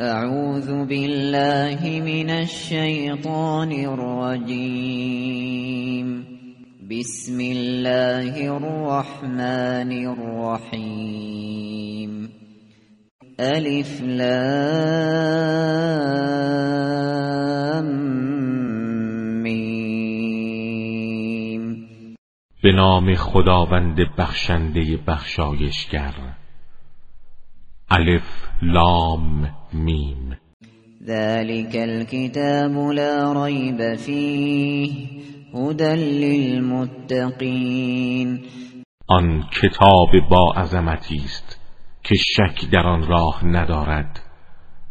اعوذ بالله من الشیطان الرجیم بسم الله الرحمن الرحیم الف لام میم به نام خداوند بخشنده بخشایشگر. الف لام میم ذلك الكتاب لا ريب فيه هدى للمتقین آن کتاب با عظمتی است که شک در آن راه ندارد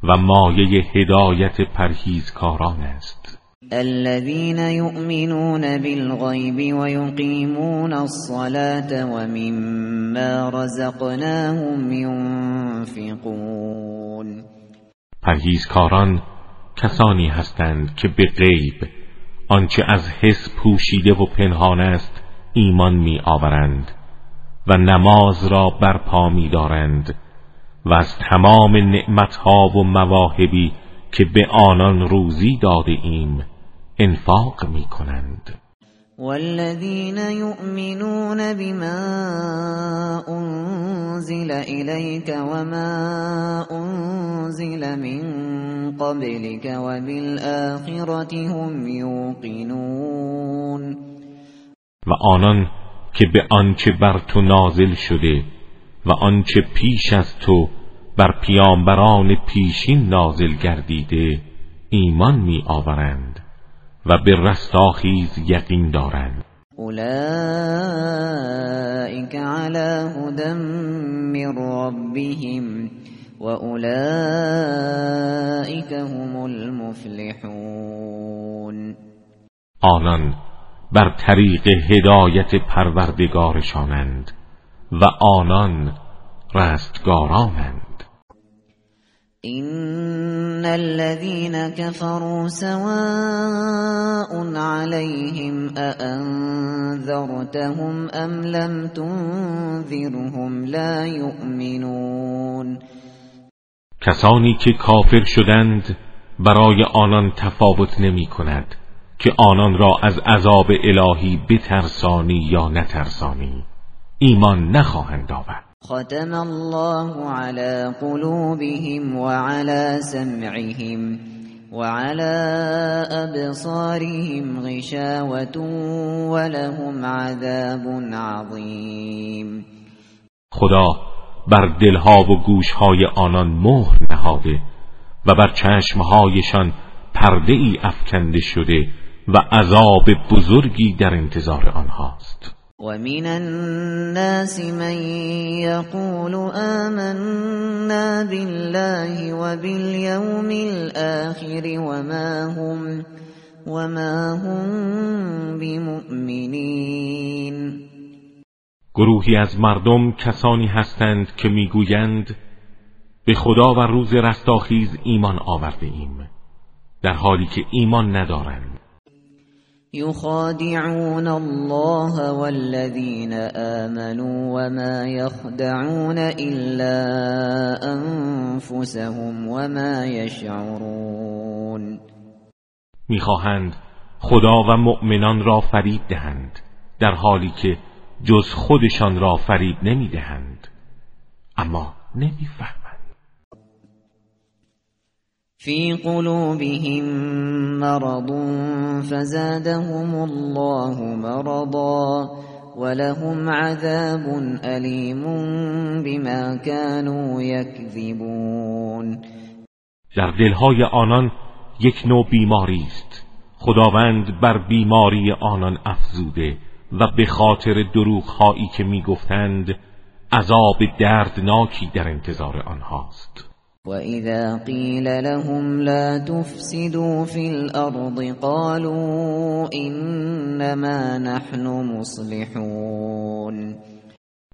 و مایه هدایت پرهیزکاران است. الذين يؤمنون بالغيب ويقيمون الصلاة ومما رزقناهم ينفقون. پرهیزکاران کسانی هستند که به غیب آنچه از حس پوشیده و پنهان است ایمان می آورند و نماز را برپا می دارند و از تمام نعمتها و مواهبی که به آنان روزی داده ایم انفاق می کنند والذین یؤمنون بما انزل الیک وما انزل من قبلك وبالآخرة هم یوقنون و آنان که به آنچه بر تو نازل شده و آنچه پیش از تو بر پیامبران پیشین نازل گردیده ایمان می آورند و به رستاخیز یقین دارند. اولئک علی هدى من ربهم و اولئک هم المفلحون. آنان بر طریق هدایت پروردگارشانند و آنان رستگارانند. ان الذين كفروا سواء عليهم اانذرتهم ام لم تنذرهم لا يؤمنون کسانی که کافر شدند برای آنان تفاوت نمی کند که آنان را از عذاب الهی بترسانی یا نترسانی. ایمان نخواهند آورد. ختم الله على قلوبهم وعلى سمعهم وعلى ابصارهم غشاوة ولهم عذاب عظیم خدا بر دلها و گوشهای آنان مهر نهاده و بر چشمهایشان پرده ای افکنده شده و عذاب بزرگی در انتظار آنهاست. ومن الناس من يقول آمنا بالله وباليوم الآخر وما هم وما هم بمؤمنین گروهی از مردم کسانی هستند که می‌گویند به خدا و روز رستاخیز ایمان آورده ایم در حالی که ایمان ندارند. يخادعون الله والذين آمنوا وما يخدعون إلا أنفسهم وما يشعرون. می‌خواهند خدا و مؤمنان را فریب دهند در حالی که جز خودشان را فریب نمی‌دهند. اما نمی‌فهمند في قلوبهم مرض فزادهم الله مرضا ولهم عذاب أليم بما كانوا يكذبون. در دلهای آنان یک نوع بیماری است. خداوند بر بیماری آنان افزوده و به خاطر دروغهایی که می‌گفتند عذاب دردناکی در انتظار آنهاست. وَإِذَا قِيلَ لَهُمْ لَا تُفْسِدُوا فِي الْأَرْضِ قَالُوا إِنَّمَا نَحْنُ مُصْلِحُونَ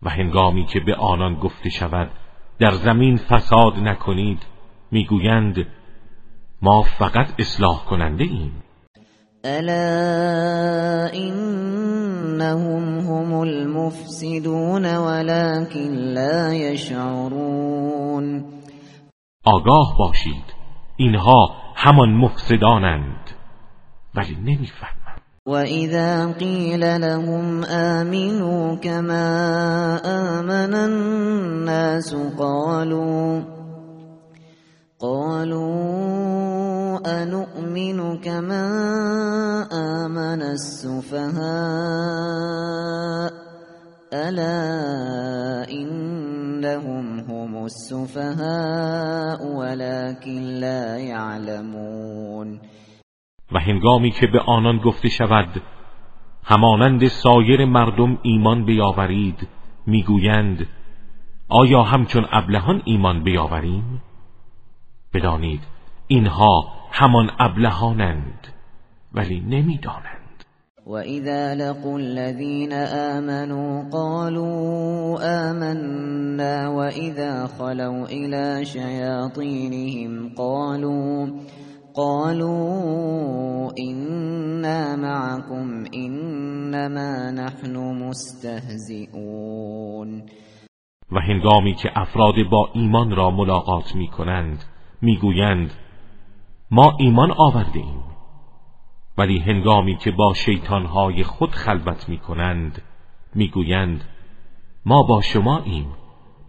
و هنگامی که به آنان گفته شود در زمین فساد نکنید می‌گویند ما فقط اصلاح کننده ایم. الا انهم هم المفسدون ولكن لا يشعرون آگاه باشید. اینها همان مفسدانند. ولی نمیفهمند وإذا قيل لهم آمنوا كما آمن الناس قالوا قالوا أنؤمن كما آمن السفهاء ألا إنهم هم السفهاء ولكن لا يعلمون. و هنگامی که به آنان گفته شود همانند سایر مردم ایمان بیاورید می‌گویند آیا همچون ابلهان ایمان بیاوریم؟ بدانید اینها همان ابلهانند ولی نمی‌دانند. وَإِذَا لَقُوا الَّذِينَ آمَنُوا قَالُوا آمَنَّا وَإِذَا خَلَوْا إِلَى شَيَاطِينِهِمْ قَالُوا قالوا إنا معكم إنما نحن مستهزئون و هنگامی که افراد با ایمان را ملاقات می کنند می‌گویند ما ایمان آورده ایم ولی هنگامی که با شیطانهای خود خلوت می‌کنند می‌گویند ما با شما ایم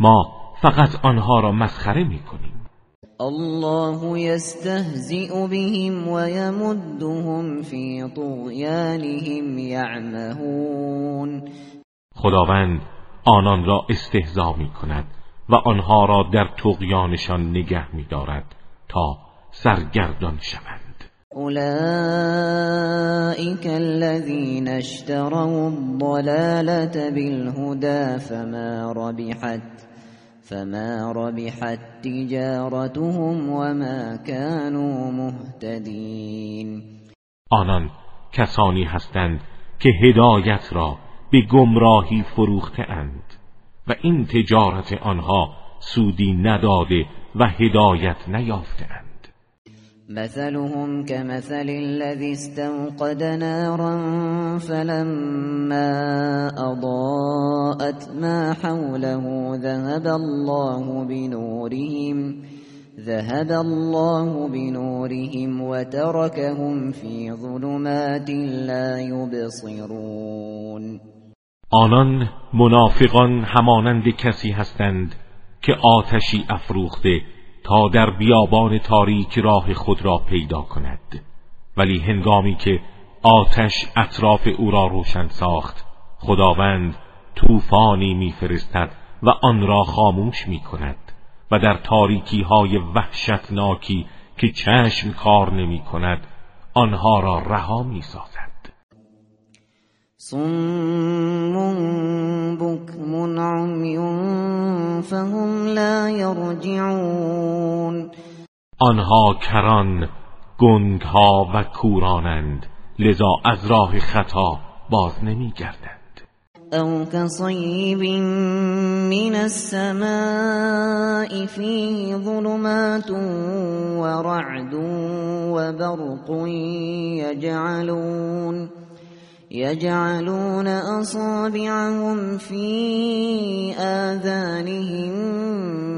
ما فقط آنها را مسخره می‌کنیم. الله یستهزئ بهم ويمدهم فی طغیانهم یعمهون خداوند آنان را استهزا می کند و آنها را در تقیانشان نگه می‌دارد تا سرگردان شوند. اولئك الذين اشتروا الضلالة بالهدى فما ربحت فما ربحت تجارتهم وما كانوا مهتدين. آنان کسانی هستند که هدایت را به گمراهی فروخته اند و این تجارت آنها سودی نداده و هدایت نیافتند مثلهم كمثل الذي استوقد نارا فلما أضاءت ما حوله ذهب الله بنورهم ذهب الله بنورهم وتركهم في ظلمات لا يبصرون آنان منافقان همانند کسی هستند که آتشی افروخته تا در بیابان تاریک راه خود را پیدا کند. ولی هنگامی که آتش اطراف او را روشن ساخت خداوند طوفانی میفرستد و آن را خاموش می کند و در تاریکی های وحشتناکی که چشم کار نمی کند آنها را رها می سازد صم بكم عمي فهم لا يرجعون. آنها کران گنگها و کورانند لذا از راه خطا باز نمی گردند او كصيب من السماء فيه ظلمات ورعد وبرق يجعلون. يجعلون أصابعهم في آذانهم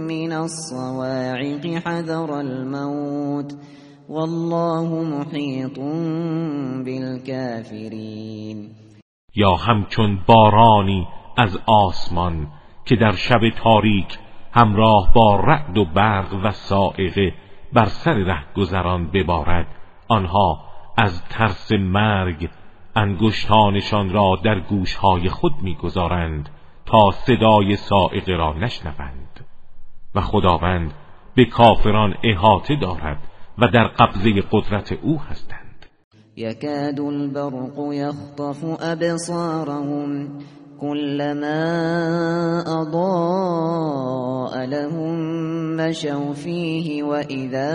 من الصواعق حذر الموت والله محيط بالكافرين. یا همچون بارانی از آسمان که در شب تاریک همراه با رعد و برق و سائقه بر سر رهگذران ببارد آنها از ترس مرگ انگشتانشان را در گوشهای خود می‌گذارند تا صدای سائقه را نشنوند. و خداوند به کافران احاطه دارد و در قبضه قدرت او هستند. یکاد البرق یخطف ابصارهم كلما اضاء لهم مشوا فيه واذا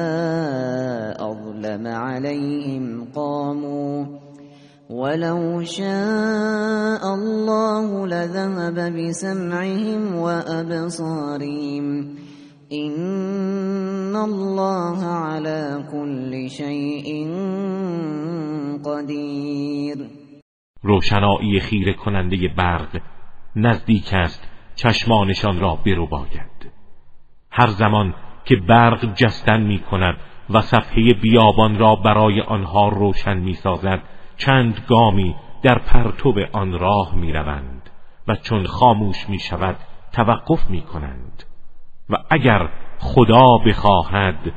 اظلم عليهم قاموا ولو شاء الله لذهب بسمعهم وأبصارهم. إن الله على كل شيء قدیر روشنایی خیره کننده برق نزدیک است چشمانشان را برو باید هر زمان که برق جستن می کند و صفحه بیابان را برای آنها روشن می سازد چند گامی در پرتو آن راه می روند و چون خاموش می شود توقف می کنند و اگر خدا بخواهد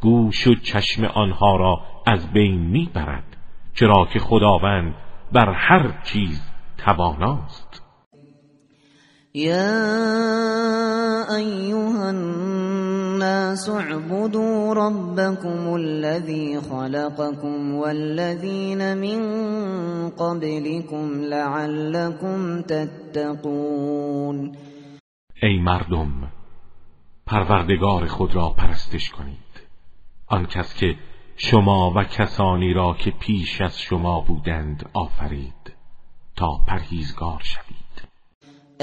گوش و چشم آنها را از بین می برد چرا که خداوند بر هر چیز تواناست یا ایها الناس اعبدوا ربكم الذي خلقكم والذين من قبلكم لعلكم تتقون. ای مردم پروردگار خود را پرستش کنید. آن کس که شما و کسانی را که پیش از شما بودند آفرید تا پرهیزگار شوید.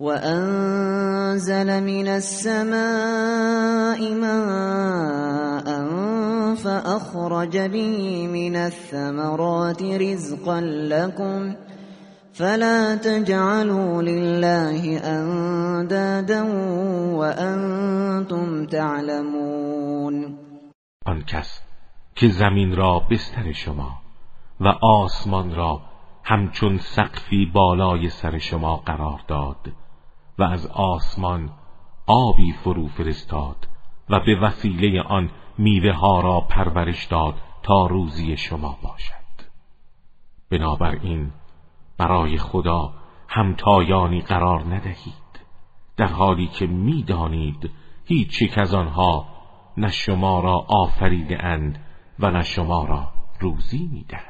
وأنزل من السماء ماء فأخرج به من الثمرات رزقا لكم فلا تجعلوا لله اندادا وانتم تعلمون آن کس که زمین را بستر شما و آسمان را همچون سقفی بالای سر شما قرار داد و از آسمان آبی فرو فرستاد و به وسیله آن میوه ها را پرورش داد تا روزی شما باشد. بنابراین برای خدا همتایانی قرار ندهید در حالی که می‌دانید هیچ یک از آنها نه شما را آفریده اند و نه شما را روزی می‌دهند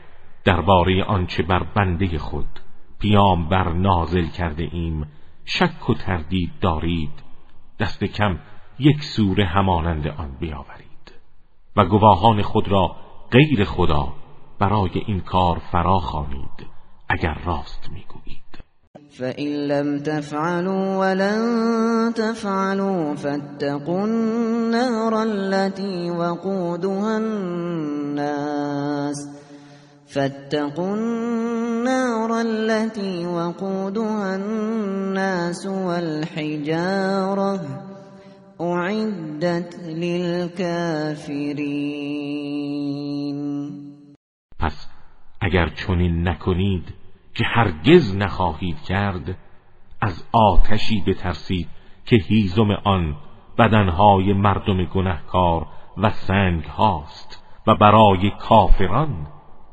درباره آنچه بر بنده خود پیام بر نازل کرده ایم شک و تردید دارید دست کم یک سوره همانند آن بیاورید. و گواهان خود را غیر خدا برای این کار فرا خوانید اگر راست می‌گویید. فَإِن لَّمْ تَفْعَلُوا وَلَن تَفْعَلُوا فَاتَّقُوا النَّارَ الَّتِي وَقُودُهَا النَّاسُ فاتقوا النار التي وقودها الناس والحجارة. اعدت للكافرین پس اگر چنین نکنید که هرگز نخواهید کرد از آتشی بترسید که هیزم آن بدنهای مردم گنهکار و سنگ هاست و برای کافران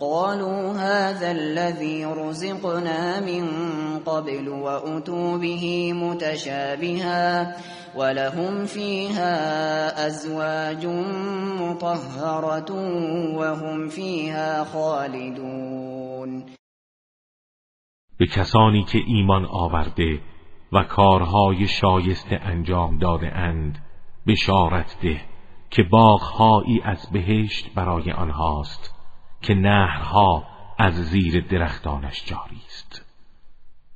قالوا هذا الذي رزقنا من قبل وأتوا به متشابها ولهم فيها أزواج مطهرة وهم فيها خالدون. به کسانی که ایمان آورده و کارهای شایسته انجام داده اند بشارت ده که باغهایی از بهشت برای آنهاست. که نهرها از زیر درختانش جاری است.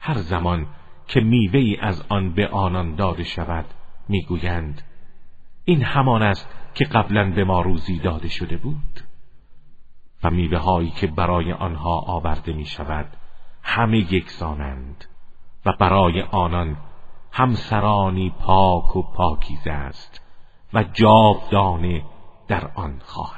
هر زمان که میوه از آن به آنان داده شود می‌گویند این همان است که قبلا به ما روزی داده شده بود. و میوه هایی که برای آنها آورده می شود همه یکسانند و برای آنان همسرانی پاک و پاکیزه است و جاودانه در آن خواهند بود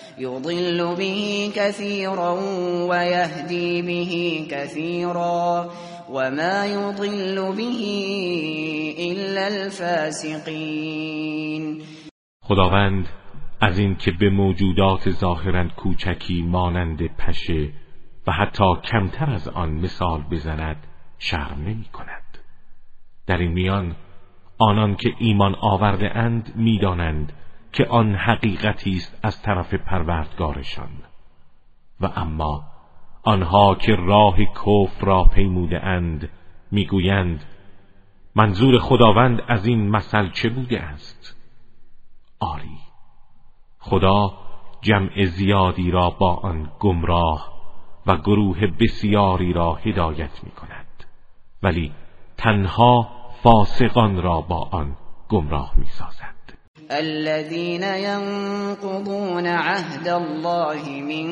يضل به كثيرا ويهدي به كثيرا وما يضل به إلا الفاسقين. خداوند از اینکه به موجودات ظاهرا کوچکی مانند پشه و حتی کمتر از آن مثال بزند شرم نمی کند. در این میان آنان که ایمان آورده اند می‌دانند که آن حقیقتی است از طرف پروردگارشان. و اما آنها که راه کفر را پیموده اند می‌گویند منظور خداوند از این مثل چه بوده است؟ آری خدا جمع زیادی را با آن گمراه و گروه بسیاری را هدایت می کند ولی تنها فاسقان را با آن گمراه می سازد الذين ينقضون عهد الله من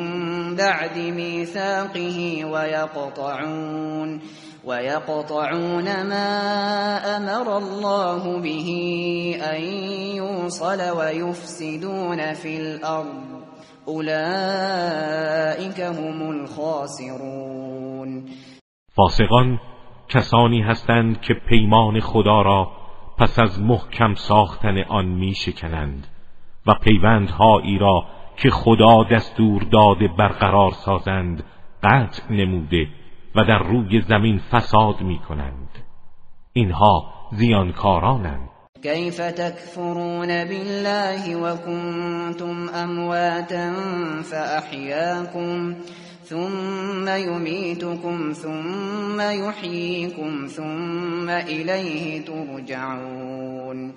بعد ميثاقه ويقطعون ويقطعون ما أمر الله به أن يوصل ويفسدون في الأرض. أولئك هم الخاسرون. فاسقان کسانی هستند که پیمان خدا را پس از محکم ساختن آن می شکنند و پیوندهایی را که خدا دستور داده برقرار سازند قطع نموده و در روی زمین فساد می کنند اینها زیانکارانند. كيف تكفرون بالله وكنتم امواتا فاحياكم ثم يميتكم ثم يحييكم ثم الیه ترجعون.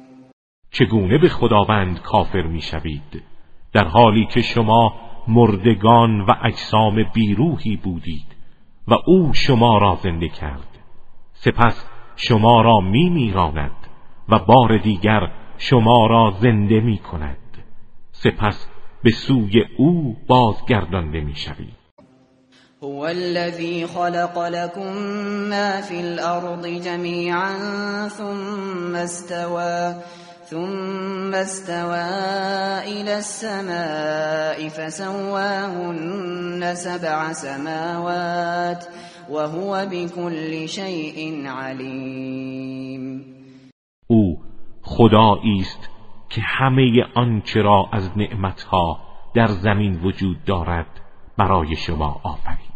چگونه به خداوند کافر می‌شوید؟ در حالی که شما مردگان و اجسام بیروحی بودید و او شما را زنده کرد. سپس شما را می میراند و بار دیگر شما را زنده می کند سپس به سوی او بازگردانده می شوید هو الذي خلق لكم ما في الأرض جميعا ثم استوى ثم استوى إلى السماء فسواهن سبع سماوات وهو بكل شيء عليم. او خدایی است که همه آنچه را از نعمتها در زمین وجود دارد برای شما آفرید.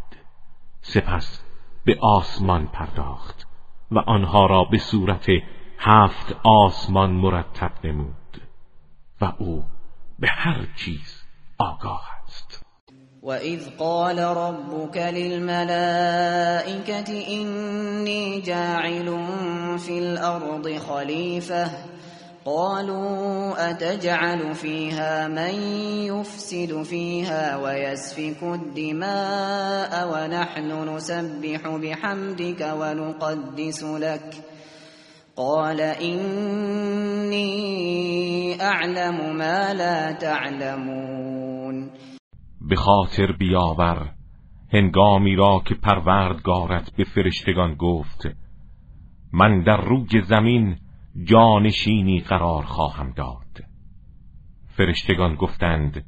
سپس به آسمان پرداخت و آنها را به صورت هفت آسمان مرتب نمود و او به هر چیز آگاه است. وَإِذْ قَالَ رَبُّكَ لِلْمَلَائِكَةِ إِنِّي جَاعِلٌ فِي الْأَرْضِ خَلِيفَةً قالوا أتجعل فيها من يفسد فيها ويسفك الدماء ونحن نسبح بحمدك ونقدس لك قال إني أعلم ما لا تعلمون. به خاطر بیاور هنگامی را که پروردگارت به فرشتگان گفت من در روی زمین جانشینی قرار خواهم داد. فرشتگان گفتند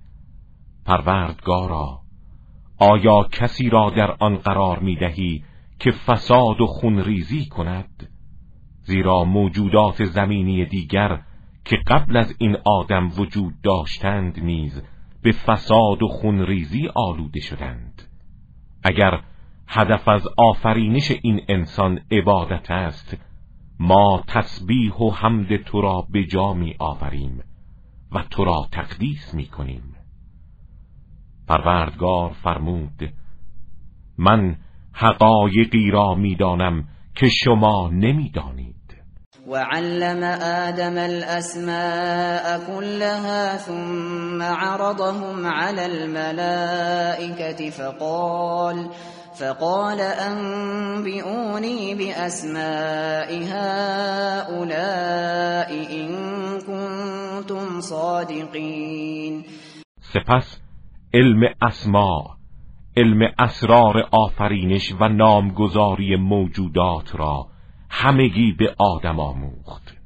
پروردگارا آیا کسی را در آن قرار می دهی که فساد و خونریزی کند؟ زیرا موجودات زمینی دیگر که قبل از این آدم وجود داشتند نیز به فساد و خونریزی آلوده شدند. اگر هدف از آفرینش این انسان عبادت است ما تسبیح و حمد تو را به جا می آوریم و تو را تقدیس می کنیم. پروردگار فرمود من حقایقی را می‌دانم که شما نمی‌دانید وعلم آدم الأسماء كلها ثم عرضهم على الملائكة فقال فقال أنبئوني بأسماء هؤلاء إن كنتم صادقين. سپس علم اسماء علم اسرار آفرینش و نامگذاری موجودات را همگی به آدم آموخت.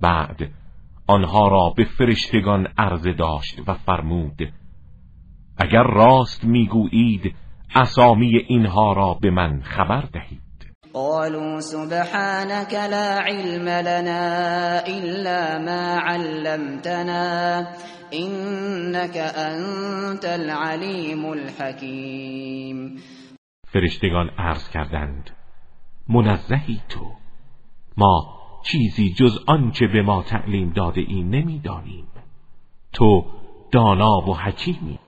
بعد آنها را به فرشتگان عرضه داشت و فرمود اگر راست می‌گویید اسامی اینها را به من خبر دهید. قالوا سبحانك لا علم لنا إلا ما علمتنا إنك أنت العليم الحكيم. فرشتگان عرض کردند منزهی تو. ما چیزی جز آنچه به ما تعلیم داده ای نمی‌دانیم. تو دانا و حکیمی.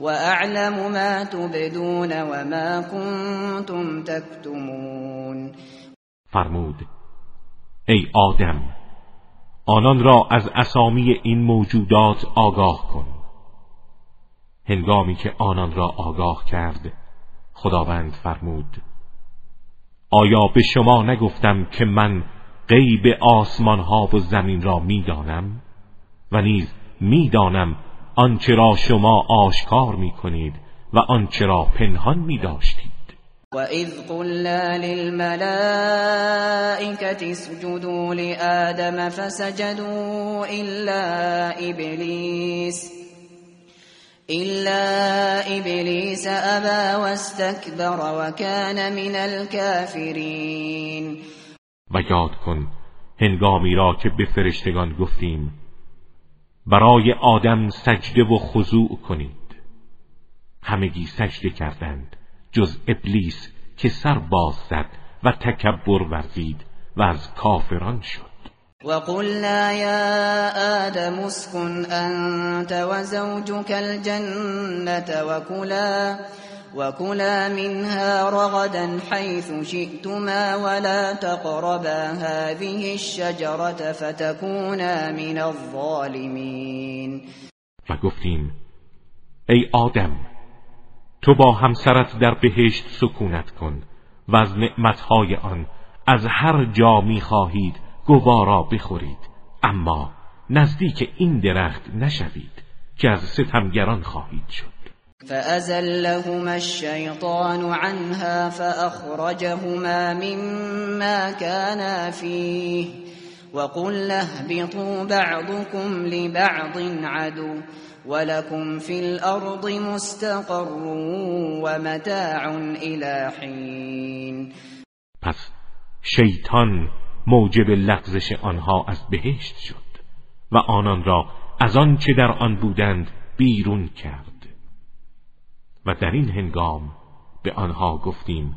وأعلم ما تبدون وما كنتم تكتمون. فرمود ای آدم آنان را از اسامی این موجودات آگاه کن. هنگامی که آنان را آگاه کرد خداوند فرمود آیا به شما نگفتم که من غیب آسمان ها و زمین را می‌دانم؟ و نیز می‌دانم آنچه را شما آشکار می کنید و آنچه را پنهان می داشتید و اذ قلنا للملائكة اسجدوا لآدم فسجدوا إلا إبليس إلا إبليس أبى واستكبر وكان من الكافرين. و یاد کن هنگامی را که به فرشتگان گفتیم برای آدم سجده و خضوع کنید. همگی سجده کردند جز ابلیس که سر باز زد و تکبر ورزید و از کافران شد. وقلنا يا آدم اسكن أنت وزوجك الجنة وكلا وكلا منها رغدا حيث شئتما ولا تقربا هذه الشجرة فتكونا من الظالمين. و گفتیم ای آدم تو با همسرت در بهشت سکونت کن و از نعمتهای آن از هر جا می خواهید گوارا بخورید. اما نزدیک این درخت نشوید که از ستمگران خواهید شد. فأزلهما الشيطان عنها فأخرجهما مما كانا فيه وقل اهبطوا بعضكم لبعض عدو ولكم في الأرض مستقر ومتاع إلى حين. پس شیطان موجب لغزش آنها از بهشت شد و آنان را از آنچه در آن بودند بیرون کرد. و در این هنگام به آنها گفتیم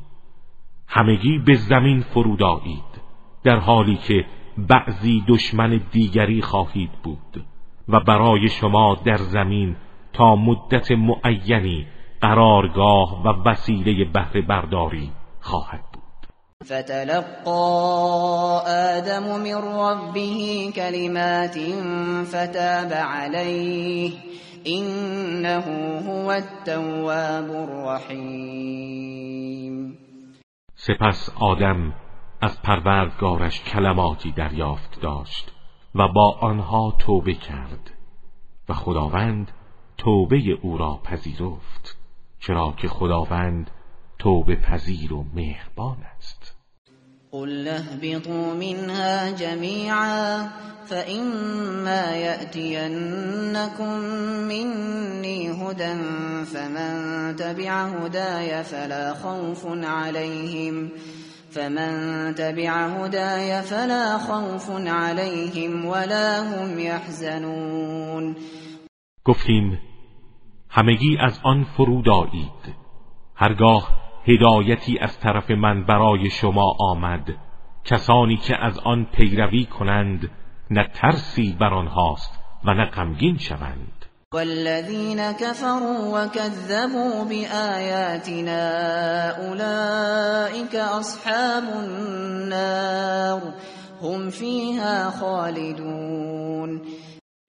همگی به زمین فرود آیید در حالی که بعضی دشمن دیگری خواهید بود و برای شما در زمین تا مدت معینی قرارگاه و وسیله بهره برداری خواهد بود. فتلقى آدم من ربه كلمات فتاب عليه إنه هو التواب الرحیم سپس آدم از پروردگارش کلماتی دریافت داشت و با آنها توبه کرد و خداوند توبه او را پذیرفت چرا که خداوند توبه پذیر و مهربان است. قل اهبطوا منها جميعا فإما يأتينكم مني هدى فمن تبع هداي فلا خوف عليهم فمن تبع هداي فلا خوف عليهم ولا هم يحزنون گفتیم همگی از آن فرود آیید هرگاه هدایتی از طرف من برای شما آمد. کسانی که از آن پیروی کنند نه ترسی بر آنهاست و نه غمگین شوند. والذین كفروا وكذبوا بآياتنا اولئك اصحاب النار هم فيها خالدون.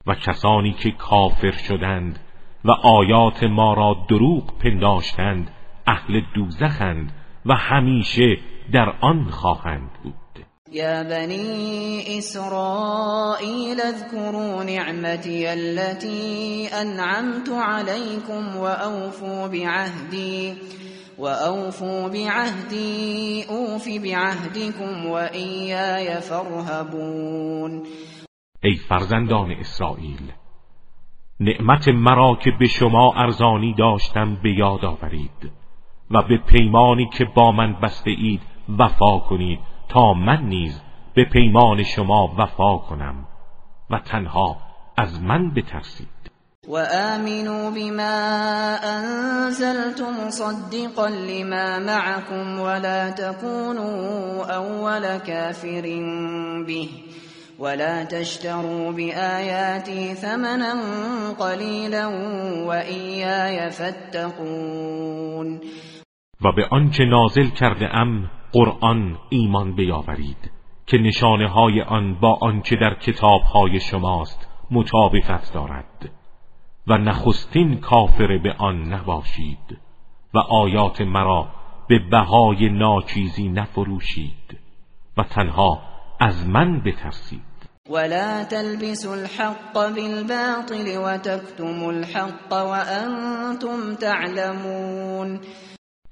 و کسانی که کافر شدند و آیات ما را دروغ پنداشتند اهل دوزخند و همیشه در آن خواهند بود. یا بنی اسرائیل اذكروا نعمتی التي انعمت عليكم واوفوا بعهدي واوفوا بعهدي اوف بعهدكم وإياي فارهبون ای فرزندان اسرائیل نعمت مرا که به شما ارزانی داشتم به یاد آورید. و به پیمانی که با من بسته اید وفا کنید تا من نیز به پیمان شما وفا کنم و تنها از من بترسید. و آمنوا بما انزلت مصدقا لما معكم ولا تكونوا اول كافر به ولا تشتروا بآياتي ثمنا قليلا وإياي فاتقون. و به آنچه نازل کرده ام قرآن ایمان بیاورید که نشانه های آن با آنچه در کتاب های شماست مطابقت دارد و نخستین کافر به آن نباشید و آیات مرا به بهای ناچیزی نفروشید و تنها از من بترسید. ولا تلبسوا الحق بالباطل وتكتموا الحق وانتم تعلمون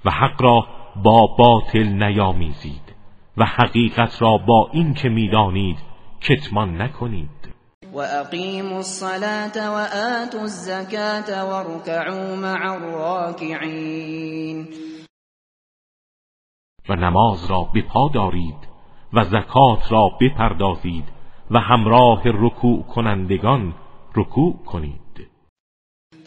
و حق را با باطل نیامیزید و حقیقت را با این که می‌دانید کتمان نکنید. و اقیموا الصلاة و آتوا الزکاة واركعوا مع الراکعین و نماز را بپا دارید و زکات را بپردازید و همراه رکوع کنندگان رکوع کنید.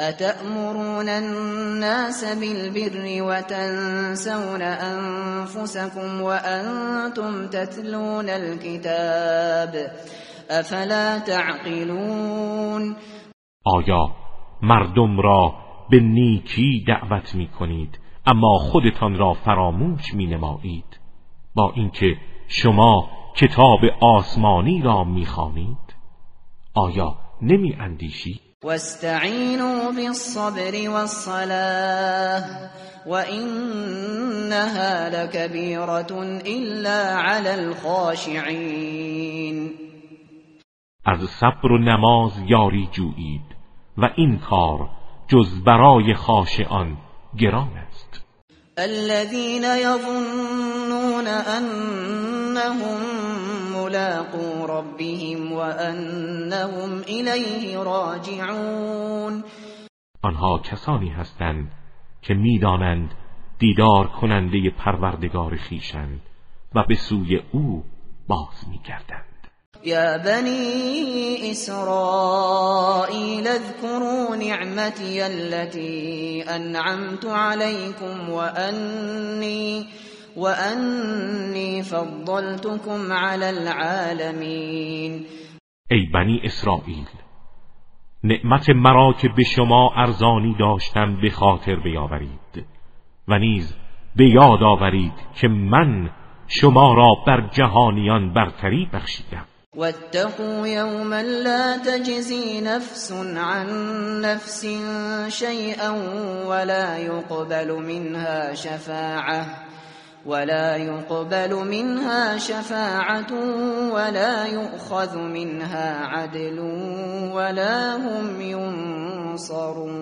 اتأمرون الناس بالبر وتنسون انفسكم وانتم تتلون الكتاب افلا تعقلون؟ آیا مردم را به نیکی دعوت می کنید اما خودتان را فراموش می نمایید با اینکه شما کتاب آسمانی را می خانید آیا نمی اندیشید واستعینوا بالصبر والصلاة وإنها لكبيرة إلا على الخاشعين. از صبر و نماز یاری جویید و این کار جز برای خاشعان گران است. الذين يظنون أنهم ملاقو ربهم وأنهم إليه راجعون. آنها کسانی هستند که می‌دانند دیدار کننده پروردگار خیشند و به سوی او باز میگردند. يا بني إسرائيل اذكروا نعمتي التي أنعمت عليكم وأني وأني فضلتكم على العالمين. ای بنی اسرائیل نعمت مرا که به شما ارزانی داشتم به خاطر بیاورید و نیز به یاد آورید که من شما را بر جهانیان برتری بخشیدم. واتقوا يوما لا تجزي نفس عن نفس شيئا ولا يقبل منها شفاعة ولا يقبل منها شفاعة ولا يؤخذ منها عدل ولا هم ينصرون.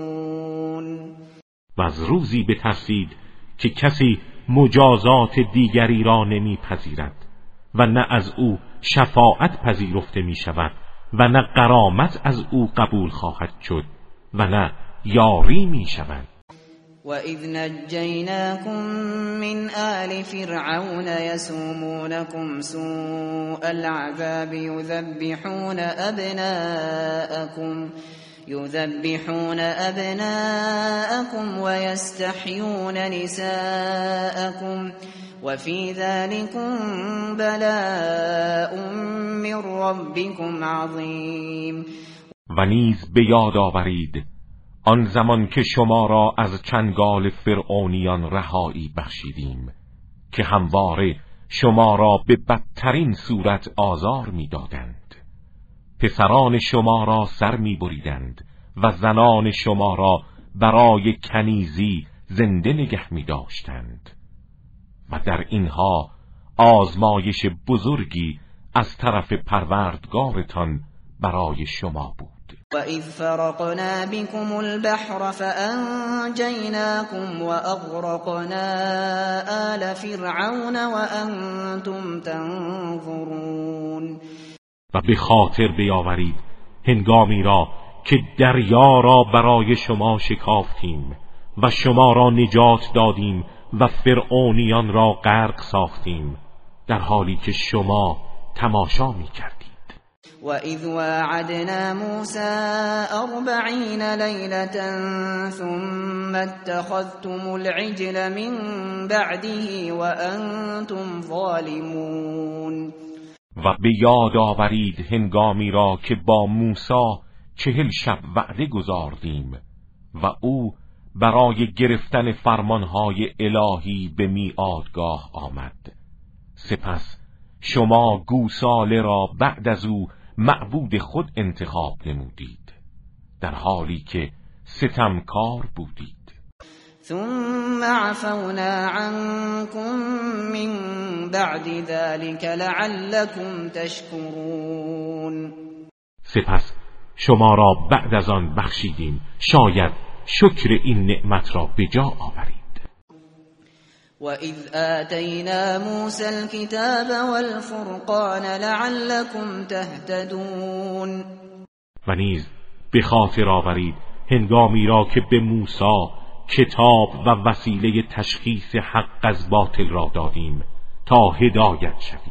و از روزی بترسید که کسی مجازات دیگری را نمیپذیرد. و نه از او شفاعت پذیرفته می شود و نه قرامت از او قبول خواهد شد و نه یاری می شود وإذ نجيناكم من آل فرعون يسومونكم سوء العذاب يذبحون أبناءكم يذبحون أبناءكم ويستحيون نساءكم وفي ذلكم بلاء من ربكم عظیم و نیز به یاد آورید آن زمان که شما را از چنگال فرعونیان رهایی بخشیدیم که همواره شما را به بدترین صورت آزار می‌دادند. پسران شما را سر میبریدند و زنان شما را برای کنیزی زنده نگه می داشتند و در اینها آزمایش بزرگی از طرف پروردگارتان برای شما بود. وَإِذْ فَرَقْنَا بِكُمُ الْبَحْرَ فَأَنْجَيْنَاكُمْ وَأَغْرَقْنَا آلَ فِرْعَوْنَ وَأَنْتُمْ تَنْظُرُونَ. و به خاطر بیاورید هنگامی را که دریا را برای شما شکافتیم و شما را نجات دادیم و فرعونیان را غرق ساختیم در حالی که شما تماشا می کردید وَإِذْ وَاعَدْنَا مُوسَى أَرْبَعِينَ لَيْلَةً ثُمَّ اتَّخَذْتُمُ الْعِجْلَ مِنْ بَعْدِهِ وَأَنْتُمْ ظَالِمُونَ. و به یاد آورید هنگامی را که با موسی چهل شب وعده گذاردیم و او برای گرفتن فرمانهای الهی به میادگاه آمد. سپس شما گوساله را بعد از او معبود خود انتخاب نمودید در حالی که ستمکار بودید. ثم عفونا عنكم من بعد ذلك لعلكم تشكرون. سپس شما را بعد از آن بخشیدیم. شاید شکر این نعمت را به جا آورید. وَإِذْ آتَيْنَا مُوسَى الْكِتَابَ وَالْفُرْقَانَ لَعَلَّكُمْ تَهْتَدُونَ و نیز به خاطر آورید هنگامی را که به موسی کتاب و وسیله تشخیص حق از باطل را دادیم تا هدایت شوید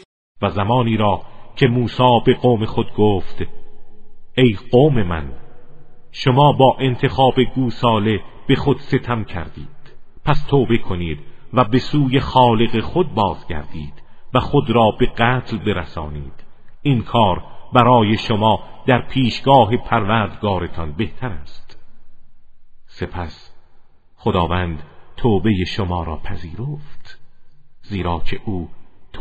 و زمانی را که موسی به قوم خود گفت ای قوم من شما با انتخاب گوساله به خود ستم کردید. پس توبه کنید و به سوی خالق خود بازگردید و خود را به قتل برسانید. این کار برای شما در پیشگاه پروردگارتان بهتر است. سپس خداوند توبه شما را پذیرفت زیرا که او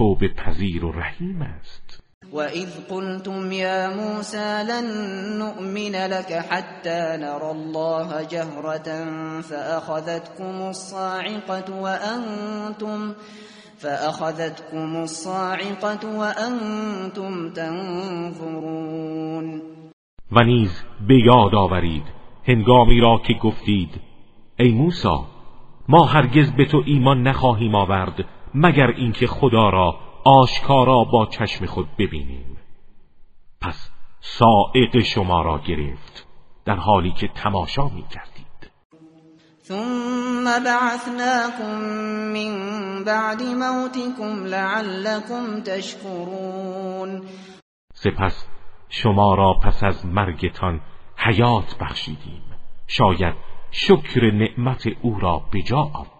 توبه پذیر و رحیم است. وَإِذْ قُلْتُمْ يَا مُوسَى لَن نُّؤْمِنَ لَكَ حَتَّى نَرَى اللَّهَ جَهْرَةً فَأَخَذَتْكُمُ الصَّاعِقَةُ وَأَنتُمْ فَأَخَذَتْكُمُ الصَّاعِقَةُ وَأَنتُمْ تَنظُرُونَ. و نیز به یاد آورید هنگامی را که گفتید ای موسی ما هرگز به تو ایمان نخواهیم آورد. مگر اینکه خدا را آشکارا با چشم خود ببینیم. پس سائق شما را گرفت در حالی که تماشا می کردید. ثم بعثناكم من بعد موتكم لعلكم تشكرون سپس شما را پس از مرگتان حیات بخشیدیم. شاید شکر نعمت او را بجا آورد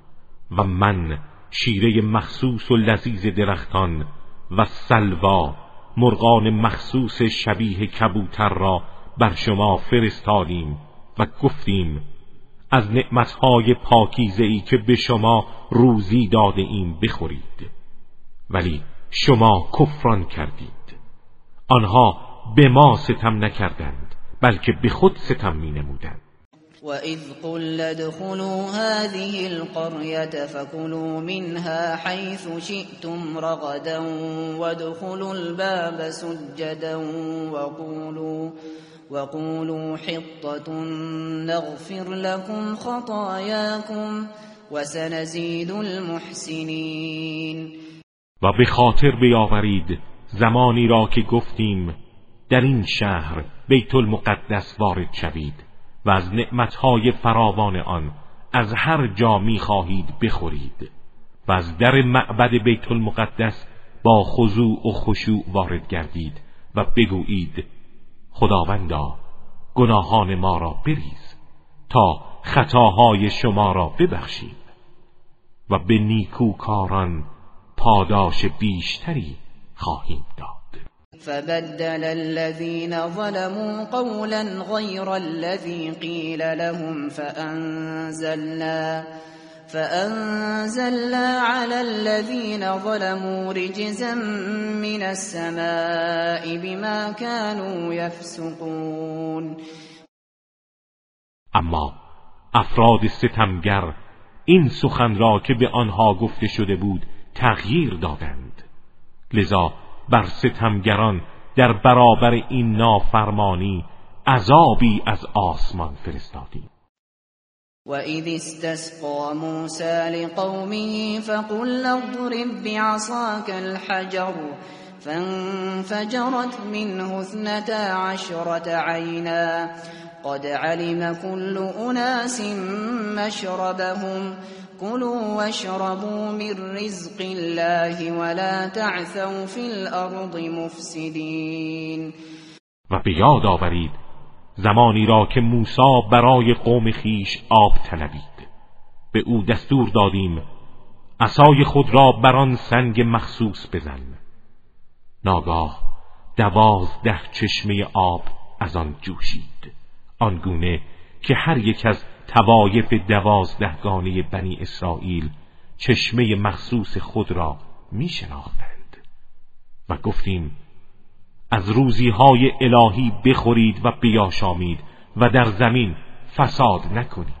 و من شیره مخصوص و لذیذ درختان و سلوا مرغان مخصوص شبیه کبوتر را بر شما فرستادیم و گفتیم از نعمتهای پاکیزه ای که به شما روزی داده ایم بخورید. ولی شما کفران کردید. آنها به ما ستم نکردند بلکه به خود ستم می نمودند وإذ قل ادخلوا هذه القرية فكلوا منها حيث شئتم رغدا وادخلوا الباب سجدا وقولوا وقولوا حطة نغفر لكم خطاياكم وسنزيد المحسنين و به خاطر بیاورید زمانی را که گفتیم در این شهر بیت المقدس وارد شوید. و از نعمتهای فراوان آن از هر جا می خواهید بخورید و از در معبد بیت المقدس با خضوع و خشوع وارد گردید و بگویید خداوندا گناهان ما را بریز تا خطاهای شما را ببخشید و به نیکوکاران پاداش بیشتری خواهیم داد. فبدل الذين ظلموا قولا غير الذي قيل لهم فأنزلنا فأنزلنا على الذين ظلموا رجزا من السماء بما كانوا يفسقون. اما افراد ستمگر این سخن را که به آنها گفته شده بود تغییر دادند. لذا بر ستمگران در برابر این نافرمانی عذابی از آسمان فرستادیم. وإذ استسقى موسى لقومه فقل اضرب بعصاك الحجر فانفجرت منه اثنتا عشرة عينا قد علم كل أناس مشربهم كلوا واشربوا من رزق الله ولا تعثوا في الارض مفسدين. و به یاد آورید زمانی را که موسی برای قوم خیش آب طلبید. به او دستور دادیم عصای خود را بر آن سنگ مخصوص بزن. ناگاه دوازده چشمه آب از آن جوشید. آنگونه که هر یک از توایف دوازدهگانه بنی اسرائیل چشمه مخصوص خود را می شناختند و گفتیم از روزیهای الهی بخورید و بیاشامید و در زمین فساد نکنید.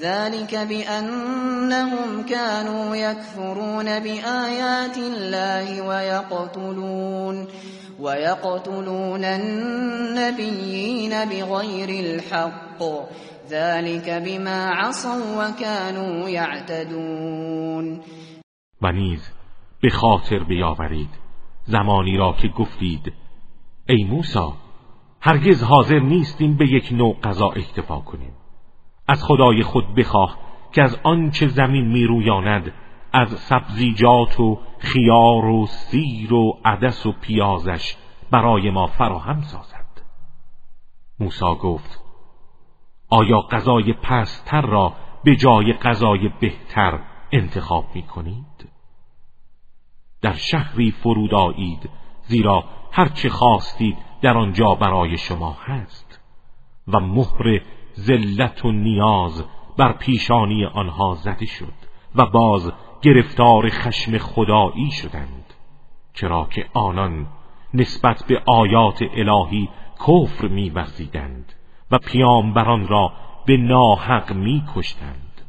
ذلك بأنهم كانوا يكفرون بآيات الله ويقتلون ويقتلون النبيين بغير الحق. ذلك بما عصوا وكانوا يعتدون. و نیز به خاطر بیاورید. زمانی را که گفتید ای موسی هرگز حاضر نیستیم به یک نوع غذا اکتفا کنیم. از خدای خود بخواه که از آنچه زمین میرویاند از سبزیجات و خیار و سیر و عدس و پیازش برای ما فراهم سازد موسی گفت آیا غذای پستر را به جای غذای بهتر انتخاب می کنید؟ در شهری فرود آیید زیرا هرچه خواستید در آنجا برای شما هست و مهر ذلت و نیاز بر پیشانی آنها زده شد و باز گرفتار خشم خدایی شدند چرا که آنان نسبت به آیات الهی کفر میورزیدند و پیامبران را به ناحق میکشتند.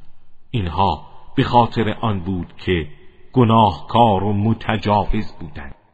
اینها به خاطر آن بود که گناهکار و متجاوز بودند.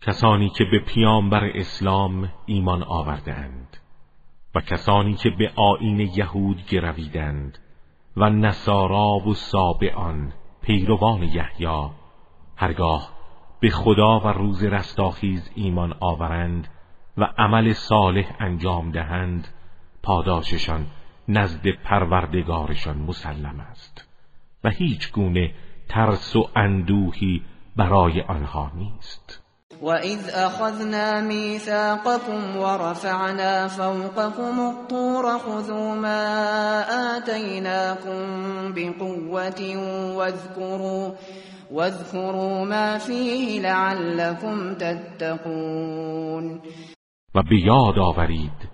کسانی که به پیامبر اسلام ایمان آورده اند و کسانی که به آین یهود گرویدند و نصارا و سابعان پیروان یحیی هرگاه به خدا و روز رستاخیز ایمان آورند و عمل صالح انجام دهند پاداششان نزد پروردگارشان مسلم است و هیچ گونه ترس و اندوهی برای آنها نیست. وَإِذْ أَخَذْنَا مِيثَاقَكُمْ وَرَفَعْنَا فَوْقَكُمُ الطُّورَ خُذُوا مَا آتَيْنَاكُمْ بِقُوَّةٍ وَاذْكُرُوا وَاذْكُرُوا مَا فِيهِ لَعَلَّكُمْ تَتَّقُونَ و یاد آورید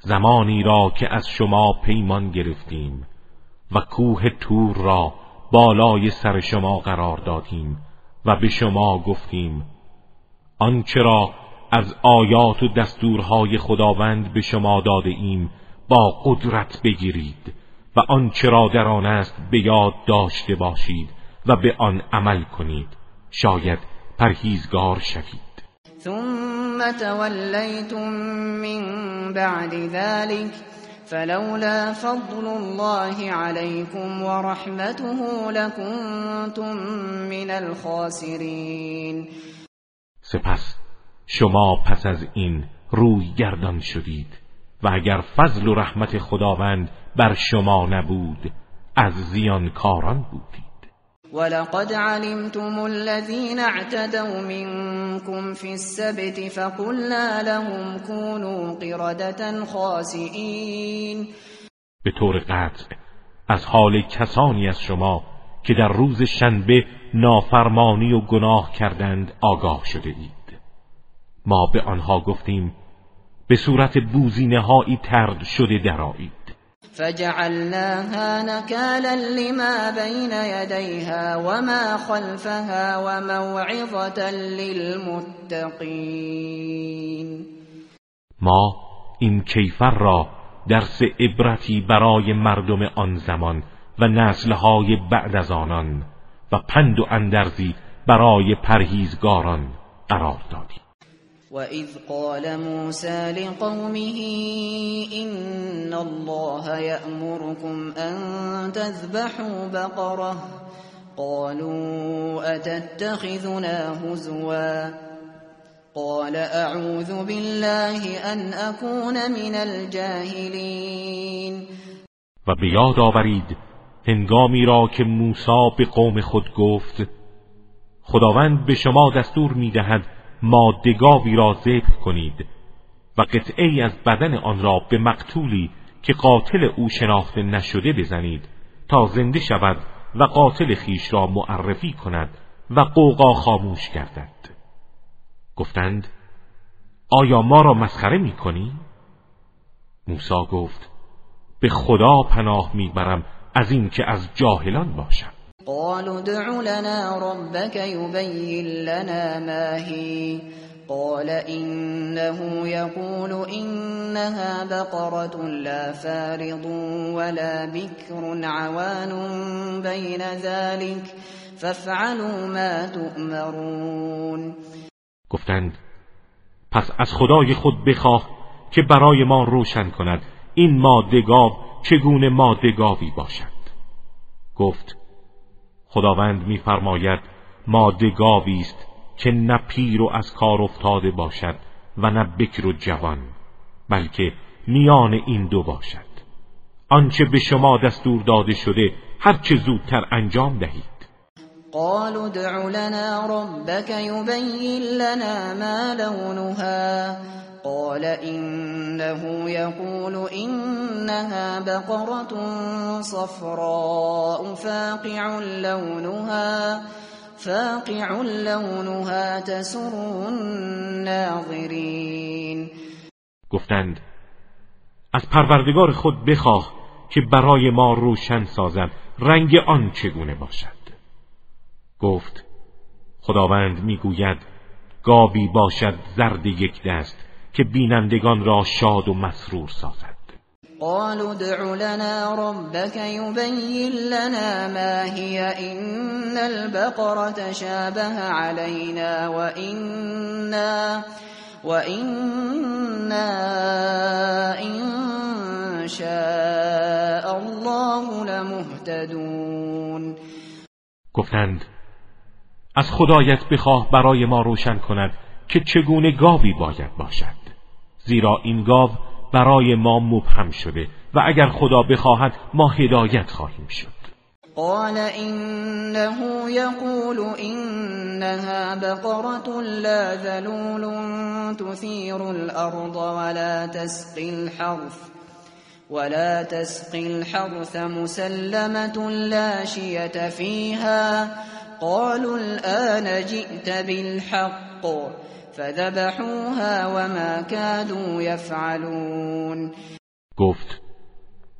زمانی را که از شما پیمان گرفتیم و کوه تور را بالای سر شما قرار دادیم و به شما گفتیم آنچه را از آیات و دستورهای خداوند به شما داده ایم با قدرت بگیرید و آنچه را در آن است به یاد داشته باشید و به آن عمل کنید. شاید پرهیزگار شوید. ثم تولیتم من بعد ذلك فلولا فضل الله عليكم ورحمته لكنتم من الخاسرين. سپس شما پس از این روی گردان شدید و اگر فضل و رحمت خداوند بر شما نبود از زیانکاران بودید. ولقد علمتم الذين اعتدوا منكم في السبت فقلنا لهم كونوا قردة خاسئين. به طور قطع از حال کسانی از شما که در روز شنبه نافرمانی و گناه کردند آگاه شده اید ما به آنها گفتیم به صورت بوزینه هایی ترد شده درآیید. فجعلناها نكالا لما بين يديها وما خلفها وموعظة للمتقين ما این کیفر را درس عبرتی برای مردم آن زمان و نسلهای بعد از آنان و پند و اندرزی برای پرهیزگاران قرار دادیم. وَإِذْ قَالَ مُوسَى لِقَوْمِهِ إِنَّ اللَّهَ يَأْمُرُكُمْ أَن تَذْبَحُوا بَقَرَةً قَالُوا أَتَتَّخِذُنَا هُزُوًا. قَالَ أَعُوذُ بِاللَّهِ أَنْ أَكُونَ مِنَ الْجَاهِلِينَ و به یاد آورید هنگامی را که موسی به قوم خود گفت خداوند به شما دستور می‌دهد ماده گاوی را ذبح کنید و قطعه ای از بدن آن را به مقتولی که قاتل او شناخته نشده بزنید تا زنده شود و قاتل خیش را معرفی کند و قوقا خاموش گردد گفتند آیا ما را مسخره می کنی؟ موسی گفت به خدا پناه می‌برم از اینکه از جاهلان باشم. قالوا ادع لنا ربك يبين لنا ما هي. قال إنه يقول إنها بقرة لا فارض ولا بكر عوان بين ذلك. فافعلوا ما تؤمرون. گفتند پس از خدای خود بخواه که برای ما روشن کند. این ماده گاو چگونه ماده گاوی باشد؟ گفت خداوند میفرماید ماده گاوی است که نه پیر و از کار افتاده باشد و نه بکر و جوان بلکه میان این دو باشد. آنچه به شما دستور داده شده هر چه زودتر انجام دهید. قالوا ادع لنا ربك يبين لنا ما لونها. قال إنه يقول إنها بقرة صفراء فاقع لونها فاقع لونها تسر الناظرین گفتند از پروردگار خود بخواه که برای ما روشن سازد رنگ آن چگونه باشد. گفت خداوند می‌گوید گاوی باشد زرد یک دست که بینندگان را شاد و مسرور سازد. قالوا ادع لنا ربك يبين لنا ما هي إن البقرة شابه علينا وإنا وإنا إن شاء الله لمهتدون. گفتند از خدایت بخواه برای ما روشن کند که چگونه گاوی باید باشد. زیرا این گاو برای ما مبهم شده و اگر خدا بخواهد ما هدایت خواهیم شد. قال إنه يقول إنها بقرة لا ذلول تثير الأرض ولا تسقي الحرث ولا تسقي الحرث مسلمة لا شية فيها قالوا الآن جئت بالحق فذبحوها وما كادوا يفعلون. گفت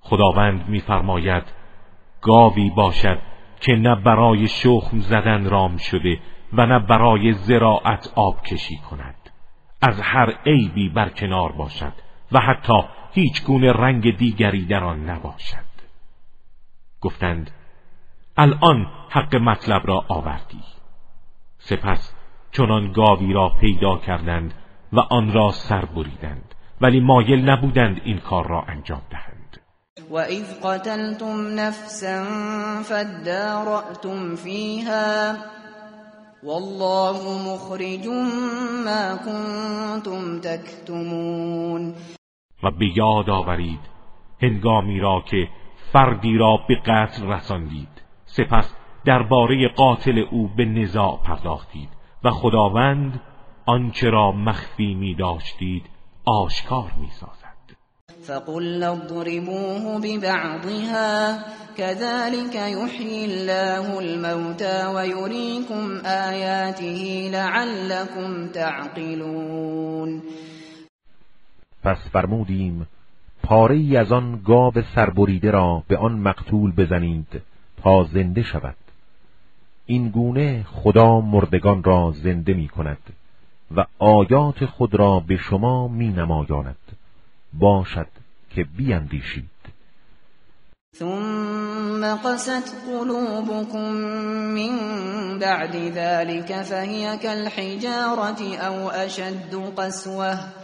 خداوند میفرماید گاوی باشد که نه برای شخم زدن رام شده و نه برای زراعت آب کشی کند. از هر عیبی برکنار باشد و حتی هیچ گونه رنگ دیگری در آن نباشد. گفتند الان حق مطلب را آوردی. سپس چنان گاوی را پیدا کردند و آن را سر بریدند ولی مایل نبودند این کار را انجام دهند. و اذ قتلتم نفسا فادارأتم فیها والله مخرج ما کنتم تکتمون و به یاد آورید هنگامی را که فردی را به قتل رساندید. سپس درباره قاتل او به نزاع پرداختید و خداوند آنچه را مخفی می داشتید آشکار می سازد فقل اضربوه ببعضها كذلك يحيي الله الموتى ويريكم آياته لعلكم تعقلون. پس فرمودیم پاره ای از آن گاو سربریده را به آن مقتول بزنید. تا زنده شود. این گونه خدا مردگان را زنده می کند و آیات خود را به شما می نمایاند. باشد که بیندیشید. ثم قست قلوبكم من بعد ذلك فهي كالحجارة أو أشد قسوة.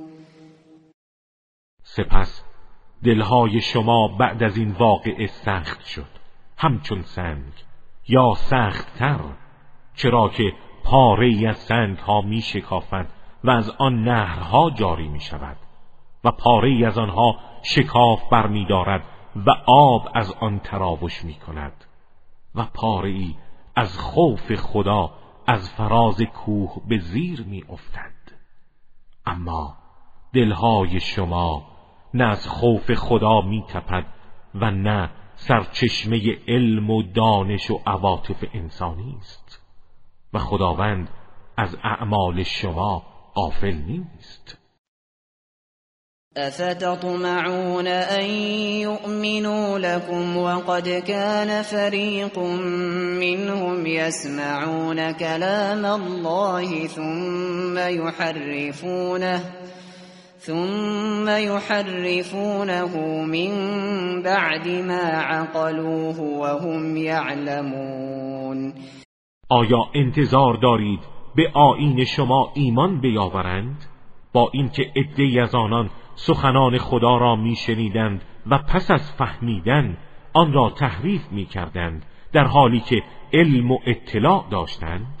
سپس دلهای شما بعد از این واقعه سخت شد. همچون سنگ. یا سختتر. چرا که پاره ای از سنگ ها می شکافد و از آن نهرها جاری می شود و پاره ای از آنها شکاف بر می دارد و آب از آن تراوش می کند و پاره ای از خوف خدا از فراز کوه به زیر می افتد اما دلهای شما نه از خوف خدا می تپد و نه سرچشمه علم و دانش و عواطف انسانی است. و خداوند از اعمال شما غافل نیست. افتطمعون ان يؤمنوا لكم وقد كان فريق منهم يسمعون كلام الله ثم يحرفونه ثم يحرفونه من بعد ما عقلوه وهم يعلمون. آیا انتظار دارید به آین شما ایمان بیاورند؟ با اینکه عدهای از آنان سخنان خدا را میشنیدند و پس از فهمیدن آن را تحریف می‌کردند در حالی که علم و اطلاع داشتند.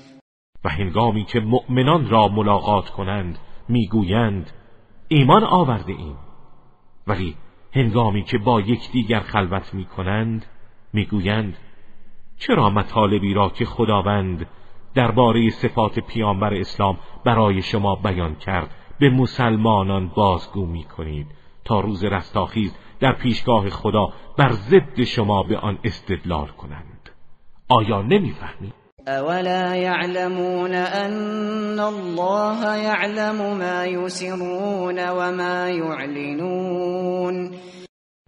و هنگامی که مؤمنان را ملاقات کنند می‌گویند ایمان آورده ایم. ولی هنگامی که با یکدیگر خلوت می‌کنند می‌گویند چرا مطالبی را که خداوند درباره صفات پیامبر اسلام برای شما بیان کرد به مسلمانان بازگو می کنید تا روز رستاخیز در پیشگاه خدا بر ضد شما به آن استدلال کنند. آیا نمی‌فهمید؟ اولا يعلمون ان الله يعلم ما يسرون وما يعلنون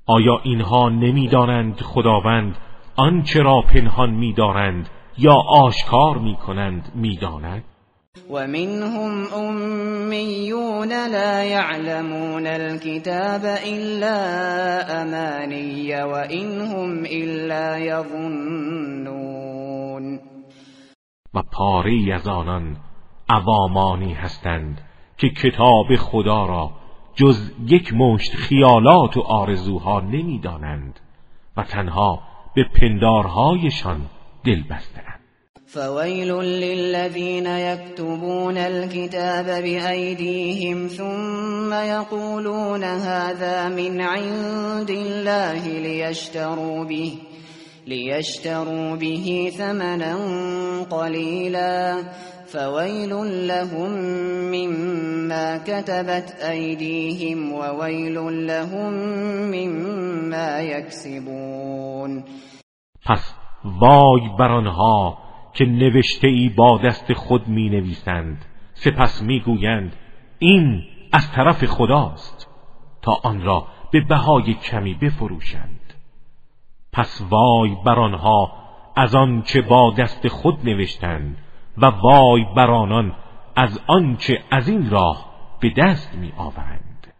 آیا اینها نمی‌دانند خداوند آنچه را پنهان می‌دارند یا آشکار می‌کنند می‌داند؟ ومنهم أميون لا يعلمون الكتاب إلا أماني وإنهم إلا يظنون و پاری از آنان عوامانی هستند که کتاب خدا را جز یک مشت خیالات و آرزوها نمی‌دانند و تنها به پندارهایشان دل بستند فویل للذین یکتبون الكتاب بأیدیهم ثم یقولون هذا من عند الله لیشتروا به. ليشتروا به ثمنا قليلا فويل لهم مما كتبت أيديهم وويل لهم مما يكسبون. پس وای بر آنها که نوشته ای با دست خود می نویسند سپس می گویند این از طرف خداست تا آن را به بهای کمی بفروشند. پس وای بر آنها از آن که با دست خود نوشتند و وای بر آنان از آنچه از این راه به دست می آورند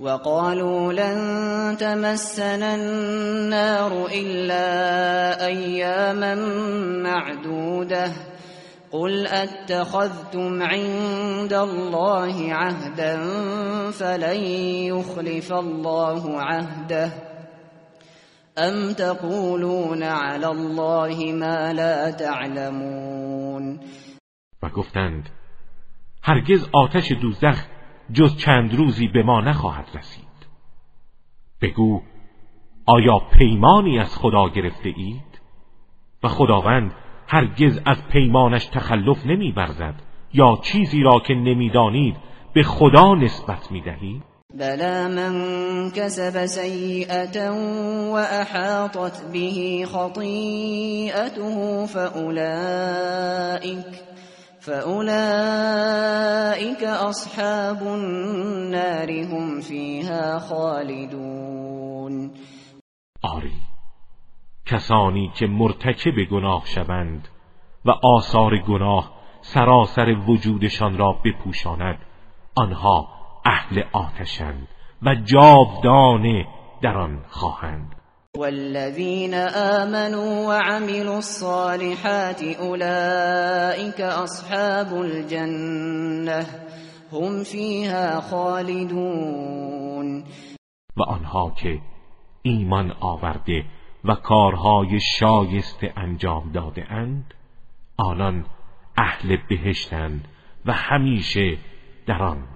وقالوا لن تمسنا النار الا ایاما معدوده قل اتخذتم عند الله عهدا فلن يخلف الله عهده. ام تقولون على الله ما لا تعلمون و گفتند هرگز آتش دوزخ جز چند روزی به ما نخواهد رسید بگو آیا پیمانی از خدا گرفته اید؟ و خداوند هرگز از پیمانش تخلف نمی برزد یا چیزی را که نمی‌دانید به خدا نسبت می دهید؟ بلا من كسب سيئة وأحاطت به خطيئته فأولئك فأولئك أصحاب النار هم فيها خالدون آری کسانی که مرتکب گناه شوند و آثار گناه سراسر وجودشان را بپوشاند آنها اهل آتشند و جاودانه در آن خواهند. والذين آمنوا وعملوا الصالحات أولئك أصحاب الجنة هم فيها خالدون. و آنها که ایمان آورده و کارهای شایسته انجام داده اند آنان اهل بهشتند و همیشه در آن